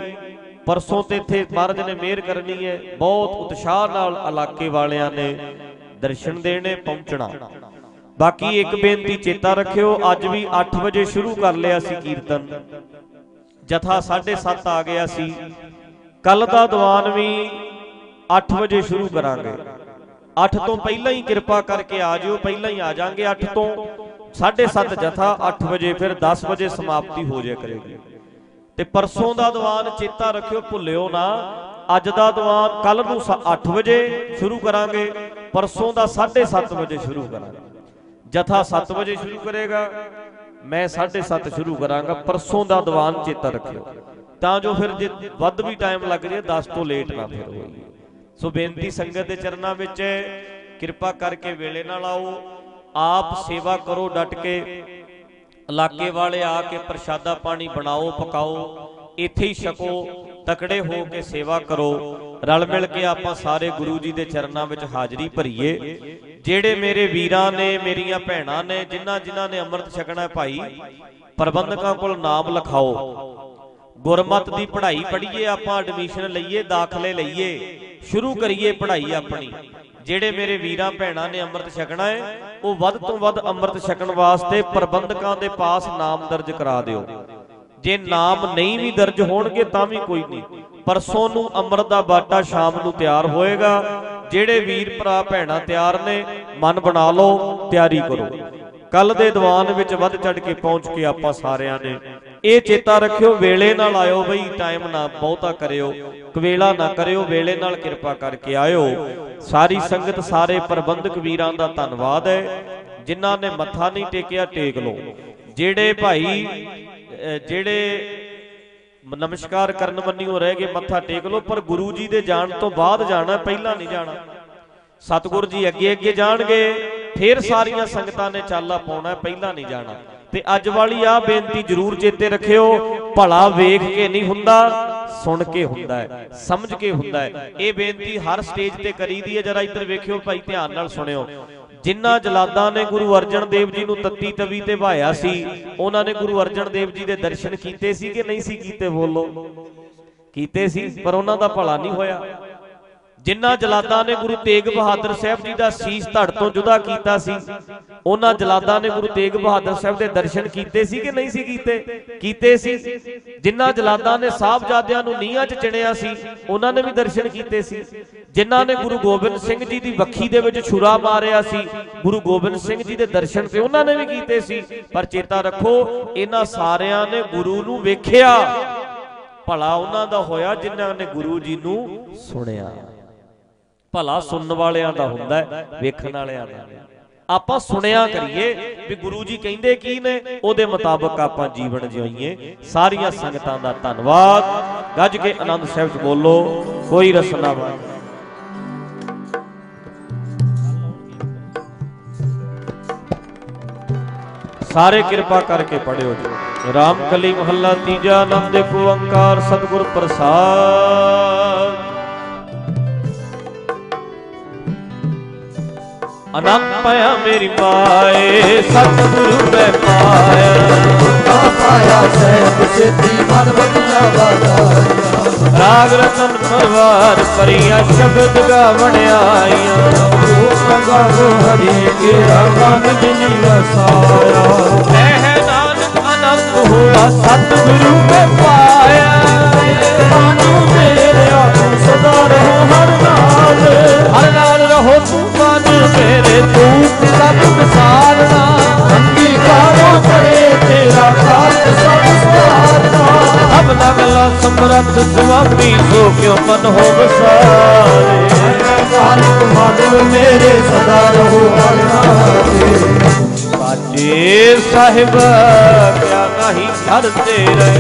ਪਰਸੋਂ ਤੇ ਇੱਥੇ ਮਹਾਰਾਜ ਨੇ ਮਿਹਰ ਕਰਨੀ ਹੈ। ਬਹੁਤ ਉਤਸ਼ਾਹ ਨਾਲ ਇਲਾਕੇ ਵਾਲਿਆਂ ਨੇ ਦਰਸ਼ਨ ਦੇਣੇ, ਪਹੁੰਚਣਾ। ਬਾਕੀ ਇੱਕ ਬੇਨਤੀ, ਚੇਤਾ ਰੱਖਿਓ, ਅੱਜ ਵੀ 8 ਵਜੇ ਸ਼ੁਰੂ ਕਰ ਲਿਆ ਸੀ ਕੀਰਤਨ। ਜਥਾ 7:30 ਆ ਗਿਆ ਸੀ। ਕੱਲ ਦਾ ਦੀਵਾਨ ਵੀ 8 ਵਜੇ ਸ਼ੁਰੂ ਕਰਾਂਗੇ। 8 ਤੋਂ ਪਹਿਲਾਂ ਹੀ ਕਿਰਪਾ ਕਰਕੇ ਆ ਜਿਓ, ਪਹਿਲਾਂ ਹੀ ਆ ਜਾਾਂਗੇ 8 ਤੋਂ। 7:30 ਜਥਾ 8 ਵਜੇ, ਫਿਰ 10 ਵਜੇ ਸਮਾਪਤੀ ਹੋ ਜਾਇਆ ਕਰੇਗੀ। ਤੇ ਪਰਸੋਂ ਦਾ ਦੀਵਾਨ ਚੇਤਾ ਰੱਖਿਓ, ਭੁੱਲਿਓ ਨਾ। ਅੱਜ ਦਾ ਦੀਵਾਨ ਕੱਲ ਨੂੰ 8 ਵਜੇ ਸ਼ੁਰੂ ਕਰਾਂਗੇ। ਪਰਸੋਂ ਦਾ 7:30 ਵਜੇ ਸ਼ੁਰੂ ਕਰਾਂਗੇ। ਜਥਾ 7 ਵਜੇ ਸ਼ੁਰੂ ਕਰੇਗਾ। ਮੈਂ 7:30 ਸ਼ੁਰੂ ਕਰਾਂਗਾ। ਪਰਸੋਂ ਦਾ ਦੀਵਾਨ ਚੇਤਾ ਰੱਖਿਓ। ਤਾਂ ਜੋ ਫਿਰ ਜੇ ਵੱਧ ਵੀ ਟਾਈਮ ਲੱਗ ਜੇ 10 ਤੋਂ ਲੇਟ ਨਾ ਫਿਰ ਹੋਈਏ। ਸੋ ਬੇਨਤੀ ਸੰਗਤ ਦੇ ਚਰਨਾਂ ਵਿੱਚ ਕਿਰਪਾ ਕਰਕੇ ਵੇਲੇ ਨਾਲ ਆਓ ਆਪ ਸੇਵਾ ਕਰੋ ਡਟ ਕੇ। ਇਲਾਕੇ ਵਾਲੇ ਆ ਕੇ ਪ੍ਰਸ਼ਾਦਾ ਪਾਣੀ ਬਣਾਓ, ਪਕਾਓ। ਇੱਥੇ ਹੀ ਛਕੋ, ਤਕੜੇ ਹੋ ਕੇ ਸੇਵਾ ਕਰੋ। ਰਲ ਮਿਲ ਕੇ ਆਪਾਂ ਸਾਰੇ ਗੁਰੂ ਜੀ ਦੇ ਚਰਨਾਂ ਵਿੱਚ ਹਾਜ਼ਰੀ ਭਰੀਏ। ਜਿਹੜੇ ਮੇਰੇ ਵੀਰਾਂ ਨੇ, ਮੇਰੀਆਂ ਭੈਣਾਂ ਨੇ, ਜਿਨ੍ਹਾਂ ਜਿਨ੍ਹਾਂ ਨੇ ਅੰਮ੍ਰਿਤ ਛਕਣਾ ਹੈ ਭਾਈ, ਪ੍ਰਬੰਧਕਾਂ ਕੋਲ ਨਾਮ ਲਿਖਾਓ। ਗੁਰਮਤ ਦੀ ਪੜ੍ਹਾਈ ਪੜ੍ਹੀਏ, ਆਪਾਂ ਐਡਮਿਸ਼ਨ ਲਈਏ, ਦਾਖਲੇ ਲਈਏ। ਸ਼ੁਰੂ ਕਰੀਏ ਪੜ੍ਹਾਈ ਆਪਣੀ। ਜਿਹੜੇ ਮੇਰੇ ਵੀਰਾਂ ਭੈਣਾਂ ਨੇ ਅੰਮ੍ਰਿਤ ਛਕਣਾ ਹੈ ਉਹ ਵੱਧ ਤੋਂ ਵੱਧ ਅੰਮ੍ਰਿਤ ਛਕਣ ਵਾਸਤੇ ਪ੍ਰਬੰਧਕਾਂ ਦੇ ਪਾਸ ਨਾਮ ਦਰਜ ਕਰਾ ਦਿਓ। ਜੇ ਨਾਮ ਨਹੀਂ ਵੀ ਦਰਜ ਹੋਣਗੇ ਤਾਂ ਵੀ ਕੋਈ ਨਹੀਂ। ਪਰਸੋਂ ਨੂੰ ਅੰਮ੍ਰਿਤ ਦਾ ਬਾਟਾ ਸ਼ਾਮ ਨੂੰ ਤਿਆਰ ਹੋਏਗਾ। ਜਿਹੜੇ ਵੀਰ ਭਰਾ ਭੈਣਾਂ ਤਿਆਰ ਨੇ, ਮਨ ਬਣਾ ਲਓ, ਤਿਆਰੀ ਕਰੋ। ਕੱਲ ਦੇ ਦੀਵਾਨ ਵਿੱਚ ਵੱਧ ਚੜ ਕੇ ਪਹੁੰਚ ਕੇ ਆਪਾਂ ਸਾਰਿਆਂ ਨੇ ਇਹ ਚੇਤਾ ਰੱਖਿਓ, ਵੇਲੇ ਨਾਲ ਆਇਓ ਬਈ ਟਾਈਮ ਨਾ ਬਹੁਤਾ ਕਰਿਓ, ਕਵੇਲਾ ਨਾ ਕਰਿਓ, ਵੇਲੇ ਨਾਲ ਕਿਰਪਾ ਕਰਕੇ ਆਇਓ। ਸਾਰੀ ਸੰਗਤ, ਸਾਰੇ ਪ੍ਰਬੰਧਕ ਵੀਰਾਂ ਦਾ ਧੰਨਵਾਦ ਹੈ। ਜਿਨ੍ਹਾਂ ਨੇ ਮੱਥਾ ਨਹੀਂ ਟੇਕਿਆ, ਟੇਕ ਲਓ। ਜਿਹੜੇ ਭਾਈ ਜਿਹੜੇ ਨਮਸਕਾਰ ਕਰਨ ਮੰਨਿਓ ਰਹਿ ਗਏ, ਮੱਥਾ ਟੇਕ ਲਓ, ਪਰ ਗੁਰੂ ਜੀ ਦੇ ਜਾਣ ਤੋਂ ਬਾਅਦ ਜਾਣਾ, ਪਹਿਲਾਂ ਨਹੀਂ ਜਾਣਾ। ਸਤਿਗੁਰ ਜੀ ਅੱਗੇ ਅੱਗੇ ਜਾਣਗੇ, ਫੇਰ ਸਾਰੀਆਂ ਸੰਗਤਾਂ ਨੇ ਚਾਲਾ ਪਾਉਣਾ, ਪਹਿਲਾਂ ਨਹੀਂ ਜਾਣਾ। ਤੇ ਅੱਜ ਵਾਲੀ ਆ ਬੇਨਤੀ ਜ਼ਰੂਰ ਚੇਤੇ ਰੱਖਿਓ, ਭਲਾ ਵੇਖ ਕੇ ਨਹੀਂ ਹੁੰਦਾ, ਸੁਣ ਕੇ ਹੁੰਦਾ ਹੈ, ਸਮਝ ਕੇ ਹੁੰਦਾ ਹੈ। ਇਹ ਬੇਨਤੀ ਹਰ ਸਟੇਜ ਤੇ ਕਰੀਦੀ ਹੈ, ਜਰਾ ਇੱਧਰ ਵੇਖਿਓ ਭਾਈ, ਧਿਆਨ ਨਾਲ ਸੁਣਿਓ। ਜਿਨ੍ਹਾਂ ਜਲਾਦਾਂ ਨੇ ਗੁਰੂ ਅਰਜਨ ਦੇਵ ਜੀ ਨੂੰ ਤੱਤੀ ਤਵੀ ਤੇ ਭਾਇਆ ਸੀ, ਉਹਨਾਂ ਨੇ ਗੁਰੂ ਅਰਜਨ ਦੇਵ ਜੀ ਦੇ ਦਰਸ਼ਨ ਕੀਤੇ ਸੀ ਕਿ ਨਹੀਂ ਸੀ ਕੀਤੇ ਬੋਲੋ? ਕੀਤੇ ਸੀ, ਪਰ ਉਹਨਾਂ ਦਾ ਭਲਾ ਨਹੀਂ ਹੋਇਆ। ਜਿਨ੍ਹਾਂ ਜਲਾਦਾਂ ਨੇ ਗੁਰੂ ਤੇਗ ਬਹਾਦਰ ਸਾਹਿਬ ਜੀ ਦਾ ਸੀਸ ਧੜ ਤੋਂ ਜੁਦਾ ਕੀਤਾ ਸੀ, ਉਹਨਾਂ ਜਲਾਦਾਂ ਨੇ ਗੁਰੂ ਤੇਗ ਬਹਾਦਰ ਸਾਹਿਬ ਦੇ ਦਰਸ਼ਨ ਕੀਤੇ ਸੀ ਕਿ ਨਹੀਂ ਸੀ ਕੀਤੇ? ਕੀਤੇ ਸੀ। ਜਿਨ੍ਹਾਂ ਜਲਾਦਾਂ ਨੇ ਸਾਹਿਬਜ਼ਾਦਿਆਂ ਨੂੰ ਨੀਹਾਂ 'ਚ ਚਿਣਿਆ ਸੀ, ਉਹਨਾਂ ਨੇ ਵੀ ਦਰਸ਼ਨ ਕੀਤੇ ਸੀ। ਜਿਨ੍ਹਾਂ ਨੇ ਗੁਰੂ ਗੋਬਿੰਦ ਸਿੰਘ ਜੀ ਦੀ ਵੱਖੀ ਦੇ ਵਿੱਚ ਛੁਰਾ ਮਾਰਿਆ ਸੀ, ਗੁਰੂ ਗੋਬਿੰਦ ਸਿੰਘ ਜੀ ਦੇ ਦਰਸ਼ਨ ਤੇ ਉਹਨਾਂ ਨੇ ਵੀ ਕੀਤੇ ਸੀ। ਪਰ ਚੇਤਾ ਰੱਖੋ, ਇਹਨਾਂ ਸਾਰਿਆਂ ਨੇ ਗੁਰੂ ਨੂੰ ਵੇਖਿਆ। ਭਲਾ ਉਹਨਾਂ ਦਾ ਹੋਇਆ ਜਿਨ੍ਹਾਂ ਨੇ ਗੁਰੂ ਜੀ ਨੂੰ ਸੁਣਿਆ। ਭਲਾ ਸੁਣਨ ਵਾਲਿਆਂ ਦਾ ਹੁੰਦਾ ਹੈ, ਵੇਖਣ ਵਾਲਿਆਂ ਦਾ। ਆਪਾਂ ਸੁਣਿਆ ਕਰੀਏ ਵੀ ਗੁਰੂ ਜੀ ਕਹਿੰਦੇ ਕੀ ਨੇ, ਉਹਦੇ ਮੁਤਾਬਕ ਆਪਾਂ ਜੀਵਨ ਜਿਉਈਏ। ਸਾਰੀਆਂ ਸੰਗਤਾਂ ਦਾ ਧੰਨਵਾਦ। ਗੱਜ ਕੇ ਆਨੰਦ ਸਾਹਿਬ ਚ ਬੋਲੋ, ਕੋਈ ਰਸਨਾ ਵਾ। ਸਾਰੇ ਕਿਰਪਾ ਕਰਕੇ ਪੜਿਓ ਜੀ। ਰਾਮ ਕਲੀ ਮਹੱਲਾ ਤੀਜਾ ਆਨੰਦ ਇੱਕ ਓੰਕਾਰ ਸਤਿਗੁਰ ਪ੍ਰਸਾਦ। ਅਨੰਦ ਪਾਇਆ ਮੇਰੀ ਮਾਏ ਸਤਿਗੁਰੂ ਮੈਂ ਪਾਇਆ। ਪਾਇਆ ਸਹਿਬ ਸਿੱਧੀ ਮਨ ਬਦਲਾ ਵਾਦਾਇਆ ਰਾਗ ਰਤਨ ਪਰਵਾਰ ਪਰੀਆ ਸ਼ਬਦ ਗਾਵਣ ਆਈਆਂ। ਸੰਗਾ ਹਰੀ ਕੇ ਰਾਗਨ ਜਿਨੀ ਵਸਾਇਆ ਕਹਿ ਨਾਨਕ ਆਨੰਦ ਹੋਆ ਸਤਿਗੁਰੂ ਮੈਂ ਪਾਇਆ। ਮਾਨੂ ਮੇਰੇ ਆਪ ਸਦਾ ਰਹੋ ਹਰ ਨਾਲ। ਹਰ ਨਾਲ ਰਹੋ ਤੂੰ ਮੇਰੇ ਤੂੰ ਸਭ ਵਿਸਾਰਨਾ ਅੰਗੀਕਾਰੋ ਕਰੇ ਤੇਰਾ ਖਾਤ ਸਭ ਸਤਾਰਨਾ ਸਭ ਲਗਲਾ ਸਮਰੱਥ ਸੁਆਮੀ ਸੋ ਕਿਉ ਮਨ ਹੋ ਵਸਾਰੇ ਨਾਨਕ ਮਾਨਵ ਮੇਰੇ ਸਦਾ ਰਹੋ ਨਾਲ ਸਾਚੇ ਸਾਹਿਬ ਕਿਆ ਨਹੀਂ ਘਰ ਤੇਰੇ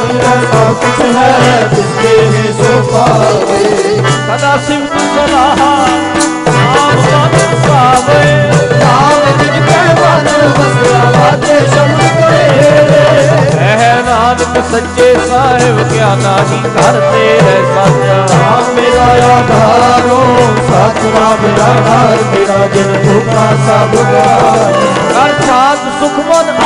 ਮੇਰਾ ਸਭ ਕੁਛ ਹੈ ਜਿਸਕੇ ਹੈ ਸੋ ਪਾਵੇ। ਸਦਾ ਸਿਮਤ ਸਲਾਹ। ਸੱਚੇ ਸਾਹਿਬ ਕਿਆ ਨਹੀਂ ਘਰ ਤੇਰੇ ਸਾਚਾ ਨਾਮ ਮੇਰਾ ਆਧਾਰੋ ਸਤ ਆਧਾਰ ਮੇਰਾ ਜਨ ਭੁਖਾ ਸਭ ਕਰ ਸਾਧ ਸੁਖ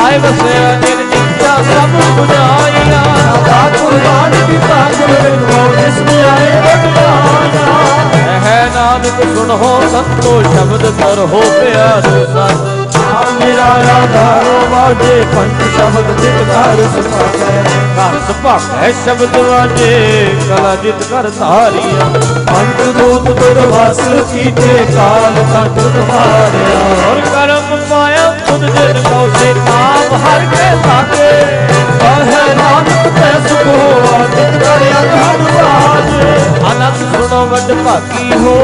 ਆਏ ਵਸਿਆ ਨਿਰ ਇੱਛਾ ਸਭ ਬੁਝਾਈਆ ਸਦਾ ਕੁਰਬਾਨ ਕੀਤਾ ਗੁਰ ਕੋ ਜਿਸ ਨੇ ਆਏ ਵਡਿਆਇਆ ਨਾਨਕ ਸੁਣੋ ਸੰਤੋ ਸ਼ਬਦ ਕਰੋ ਪਿਆਰ ਸਤ ਨਾਮ ਮੇਰਾ ਆਧਾਰੋ ਵਾਜੇ ਪੰਜ ਸ਼ਬਦ ਜਿਤ ਘਰ ਸੁਭਾਗੈ। ਘਰ ਸੁਭਾਗੈ ਸ਼ਬਦ ਵਾਜੇ ਕਲਾ ਜਿਤ ਕਰ ਧਾਰੀਆ ਪੰਜ ਦੂਤ ਤੁਰ ਵਸ ਕੀਤੇ ਕਾਲ ਕੰਟ ਤੁਮਾਰਿਆ ਔਰ ਕਰਮ ਪਾਇਆ ਤੁਧ ਜਿਨ ਕਉ ਸੇ ਨਾਮ ਹਰ ਕੇ ਸਾਕੇ ਕਹੇ ਨਾਨਕ ਤੇ ਸੁਖ ਹੋਆ ਕਰਿਆ ਧਨ ਰਾਜੇ ਆਨੰਦ ਸੁਣੋ ਵੱਡ ਭਾਗੀ ਹੋ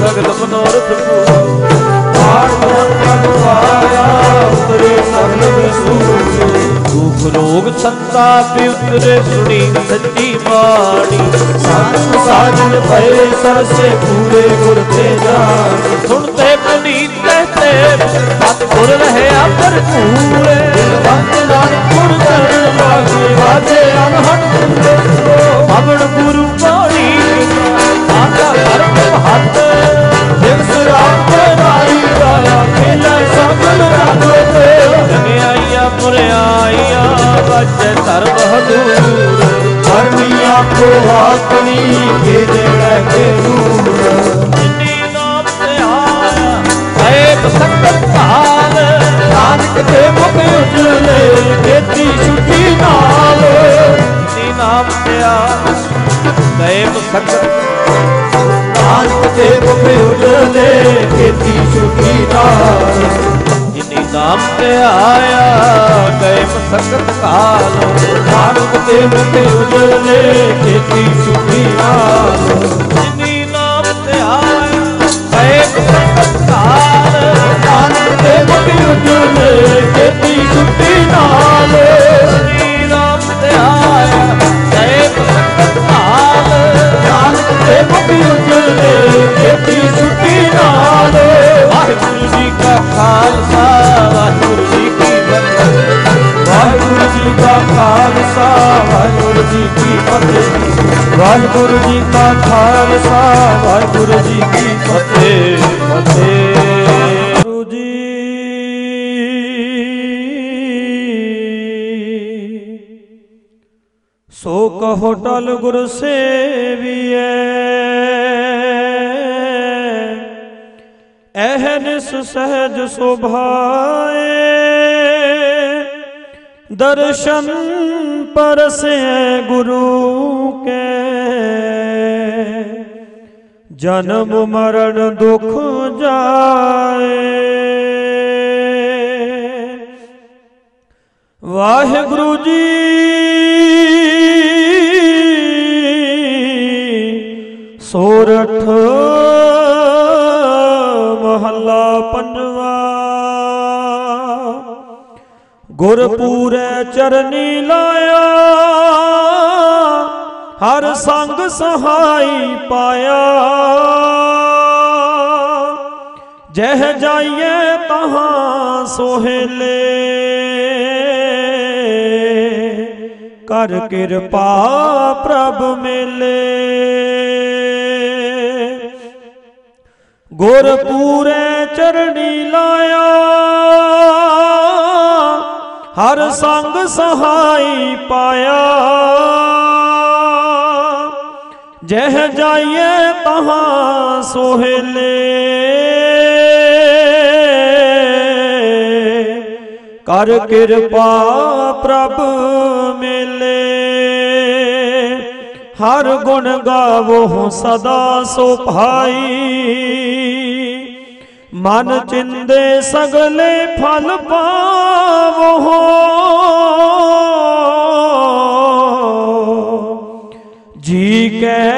ਸਗਲ ਮਨੋਰਥ ਪੂਰਨ ਪਾਠ ਮਨ ਪਾਇਆ ਉਤਰੇ ਸਗਲ ਵਿਸੂਰੇ ਦੁਖ ਰੋਗ ਸੰਤਾਪ ਉਤਰੇ ਸੁਣੀ ਸੱਚੀ ਬਾਣੀ ਸੰਤ ਸਾਜਨ ਪਏ ਸਰਸੇ ਪੂਰੇ ਗੁਰ ਤੇ ਜਾਣੀ ਸੁਣਤੇ ਪੁਨੀਤ ਸਤਿਗੁਰ ਰਹਿਆ ਭਰਪੂਰੇ ਬੰਦ ਨਾਨਕ ਗੁਰ ਚਰਨ ਲਾਗੇ ਵਾਜੇ ਅਨਹਟ ਗੁੰਦੇ ਸੋ ਪਵਨ ਗੁਰੂ ਬਾਣੀ ਆਗਾ ਕਰਮ ਹੱਥ। ਦਿਵਸ ਰਾਤ ਨਾਈ ਰਾਇਆ ਖੇਲੇ ਸਗਲ ਰੰਗ ਤੇ ਜਗਿਆਈਆ ਪੁਰਿਆਈਆ ਵਜ ਧਰਮ ਹਦੂਰ ਆਖੋ ਆਖਣੀ ਕਿਹਦੇ ਲੈ ਕੇ ਦੂਰ। ਜਿਨੀ ਨਾਮ ਤੇ ਆਇਆ ਐ ਸੰਗਤ ਭਾਲ, ਨਾਨਕ ਦੇ ਮੁਖ ਉਜਲੇ, ਖੇਤੀ ਛੁੱਟੀ ਨਾਲ। ਜਿਨੀ ਨਾਮ ਤੇ ਗਏ ਸੰਗਤ ਨਾਨਕ ਦੇ ਮੁਖ ਉਜਲੇ, ਖੇਤੀ ਛੁੱਟੀ ਨਾਲ। ਜਿਨੀ ਨਾਮ ਤੇ ਆਇਆ, ਗਏ ਸੰਗਤ ਕਾਲ ਨਾਨਕ ਦੇ ਮੁਖ ਉਜਲੇ, ਖੇਤੀ ਛੁੱਟੀ ਨਾਲ। ਕਾਲ ਨਾਨਕ ਦੇ ਮੁਖ ਉਜਲੇ ਖੇਤੀ ਛੁੱਟੀ ਨਾਲ ਜਿਨੀ ਨਾਮ ਤੇ ਆਇਆ ਗਏ ਸੰਗਤ ਕਾਲ ਨਾਨਕ ਦੇ ਮੁਖ ਉਜਲੇ ਖੇਤੀ ਛੁੱਟੀ ਨਾਲ ਵਾਹਿਗੁਰੂ ਜੀ ਕਾ ਖਾਲਸਾ ਵਾਹਿਗੁਰੂ ਜੀ ਕੀ ਫਤਿਹ ਵਾਹਿਗੁਰੂ ਜੀ ਕਾ ਖਾਲਸਾ ਵਾਹਿਗੁਰੂ ਜੀ ਕੀ ਫਤਿਹ। ਵਾਹਿਗੁਰੂ ਜੀ ਕਾ ਖਾਲਸਾ, ਵਾਹਿਗੁਰੂ ਜੀ ਕੀ ਫਤਿਹ ਫਤਿਹ ਗੁਰੂ ਜੀ ਸੋ ਕਹੋ ਟਲ ਗੁਰ ਸੇਵੀਐ। ਐਹਨਿਸ ਸਹਿਜ ਸੁਭਾਏ। ਦਰਸ਼ਨ ਪਰਸੇ ਗੁਰੂ ਕੇ। ਜਨਮ ਮਰਨ ਦੁਖ ਜਾਏ। ਵਾਹਿਗੁਰੂ ਜੀ। ਸੋਰਠ ਮਹੱਲਾ ਪੰਜਵਾ। ਗੁਰਪੂਰੇ ਚਰਨੀ ਲਾਇਆ, ਹਰ ਸੰਗ ਸਹਾਈ ਪਾਇਆ। ਜਹ ਜਾਈਏ ਤਹਾਂ ਸੋਹਲੇ ਕਰ ਕਿਰਪਾ ਪ੍ਰਭ ਮਿਲੇ। ਗੁਰਪੂਰੇ ਚਰਣੀ ਲਾਇਆ ਹਰ ਸੰਗ ਸਹਾਈ ਪਾਇਆ। ਜਹ ਜਾਈਏ ਤਹਾਂ ਸੋਹਲੇ। ਕਰ ਕਿਰਪਾ ਪ੍ਰਭ ਮਿਲੇ। ਹਰ ਗੁਣ ਗਾਵੋ ਸਦਾ ਸੋ ਭਾਈ। ਮਨ ਚਿੰਦੇ ਸਗਲੇ ਫਲ ਪਾਵੋ। ਜੀ ਕੈ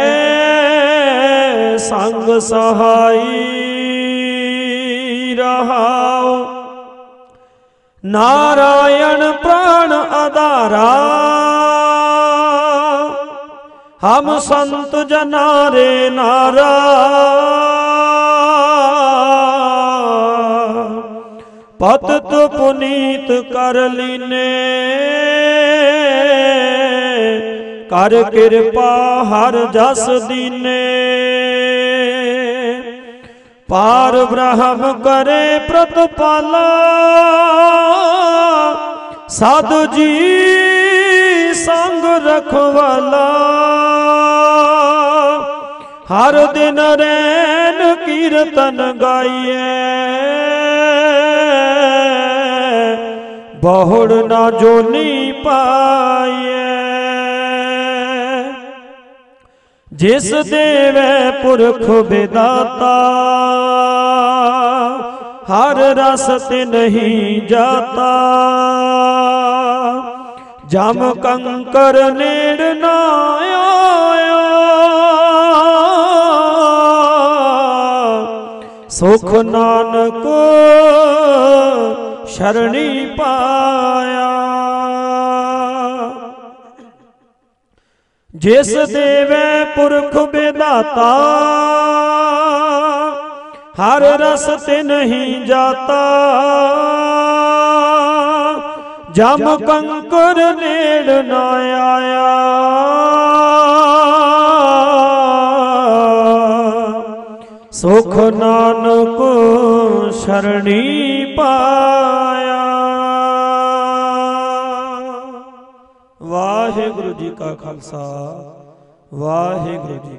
ਸੰਗ ਸਹਾਈ ਰਹਾਓ। ਨਾਰਾਇਣ ਪ੍ਰਾਣ ਆਧਾਰਾ। ਹਮ ਸੰਤ ਜਨਾਰੇ ਨਾਰਾ। ਪਤਤ ਪੁਨੀਤ ਕਰ ਲੀਨੇ। ਕਰ ਕਿਰਪਾ ਹਰ ਜਸ ਦੀਨੇ। ਪਾਰ ਬ੍ਰਹਮ ਕਰੇ ਪ੍ਰਤਪਾਲਾ। ਸਾਧੂ ਜੀ ਸੰਗ ਰਖਵਾਲਾ। ਹਰ ਦਿਨ ਰੈਨ ਕੀਰਤਨ ਗਾਈਏ ਬਹੁੜ ਨਾ ਜੋਨੀ ਪਾਈਏ ਜਿਸ ਦੇਵੇ ਪੁਰਖ ਵਿਦਾਤਾ, ਹਰ ਰਸ ਤੇ ਨਹੀਂ ਜਾਤਾ। ਜਮ ਕੰਕਰ ਨੇੜ ਨਾ ਆਇਆ। ਸੁਖ ਨਾਨਕ ਸ਼ਰਣੀ ਪਾਇਆ। ਜਿਸ ਦੇਵੇ ਪੁਰਖ ਵਿਦਾਤਾ ਹਰ ਰਸ ਤੇ ਨਹੀਂ ਜਾਤਾ। ਜਮ ਕੰਕਰ ਨੇੜ ਨਾ ਆਇਆ। ਸੁਖ ਨਾਨਕ ਸ਼ਰਣੀ ਪਾਇਆ। ਵਾਹਿਗੁਰੂ ਜੀ ਕਾ ਖਾਲਸਾ ਵਾਹਿਗੁਰੂ ਜੀ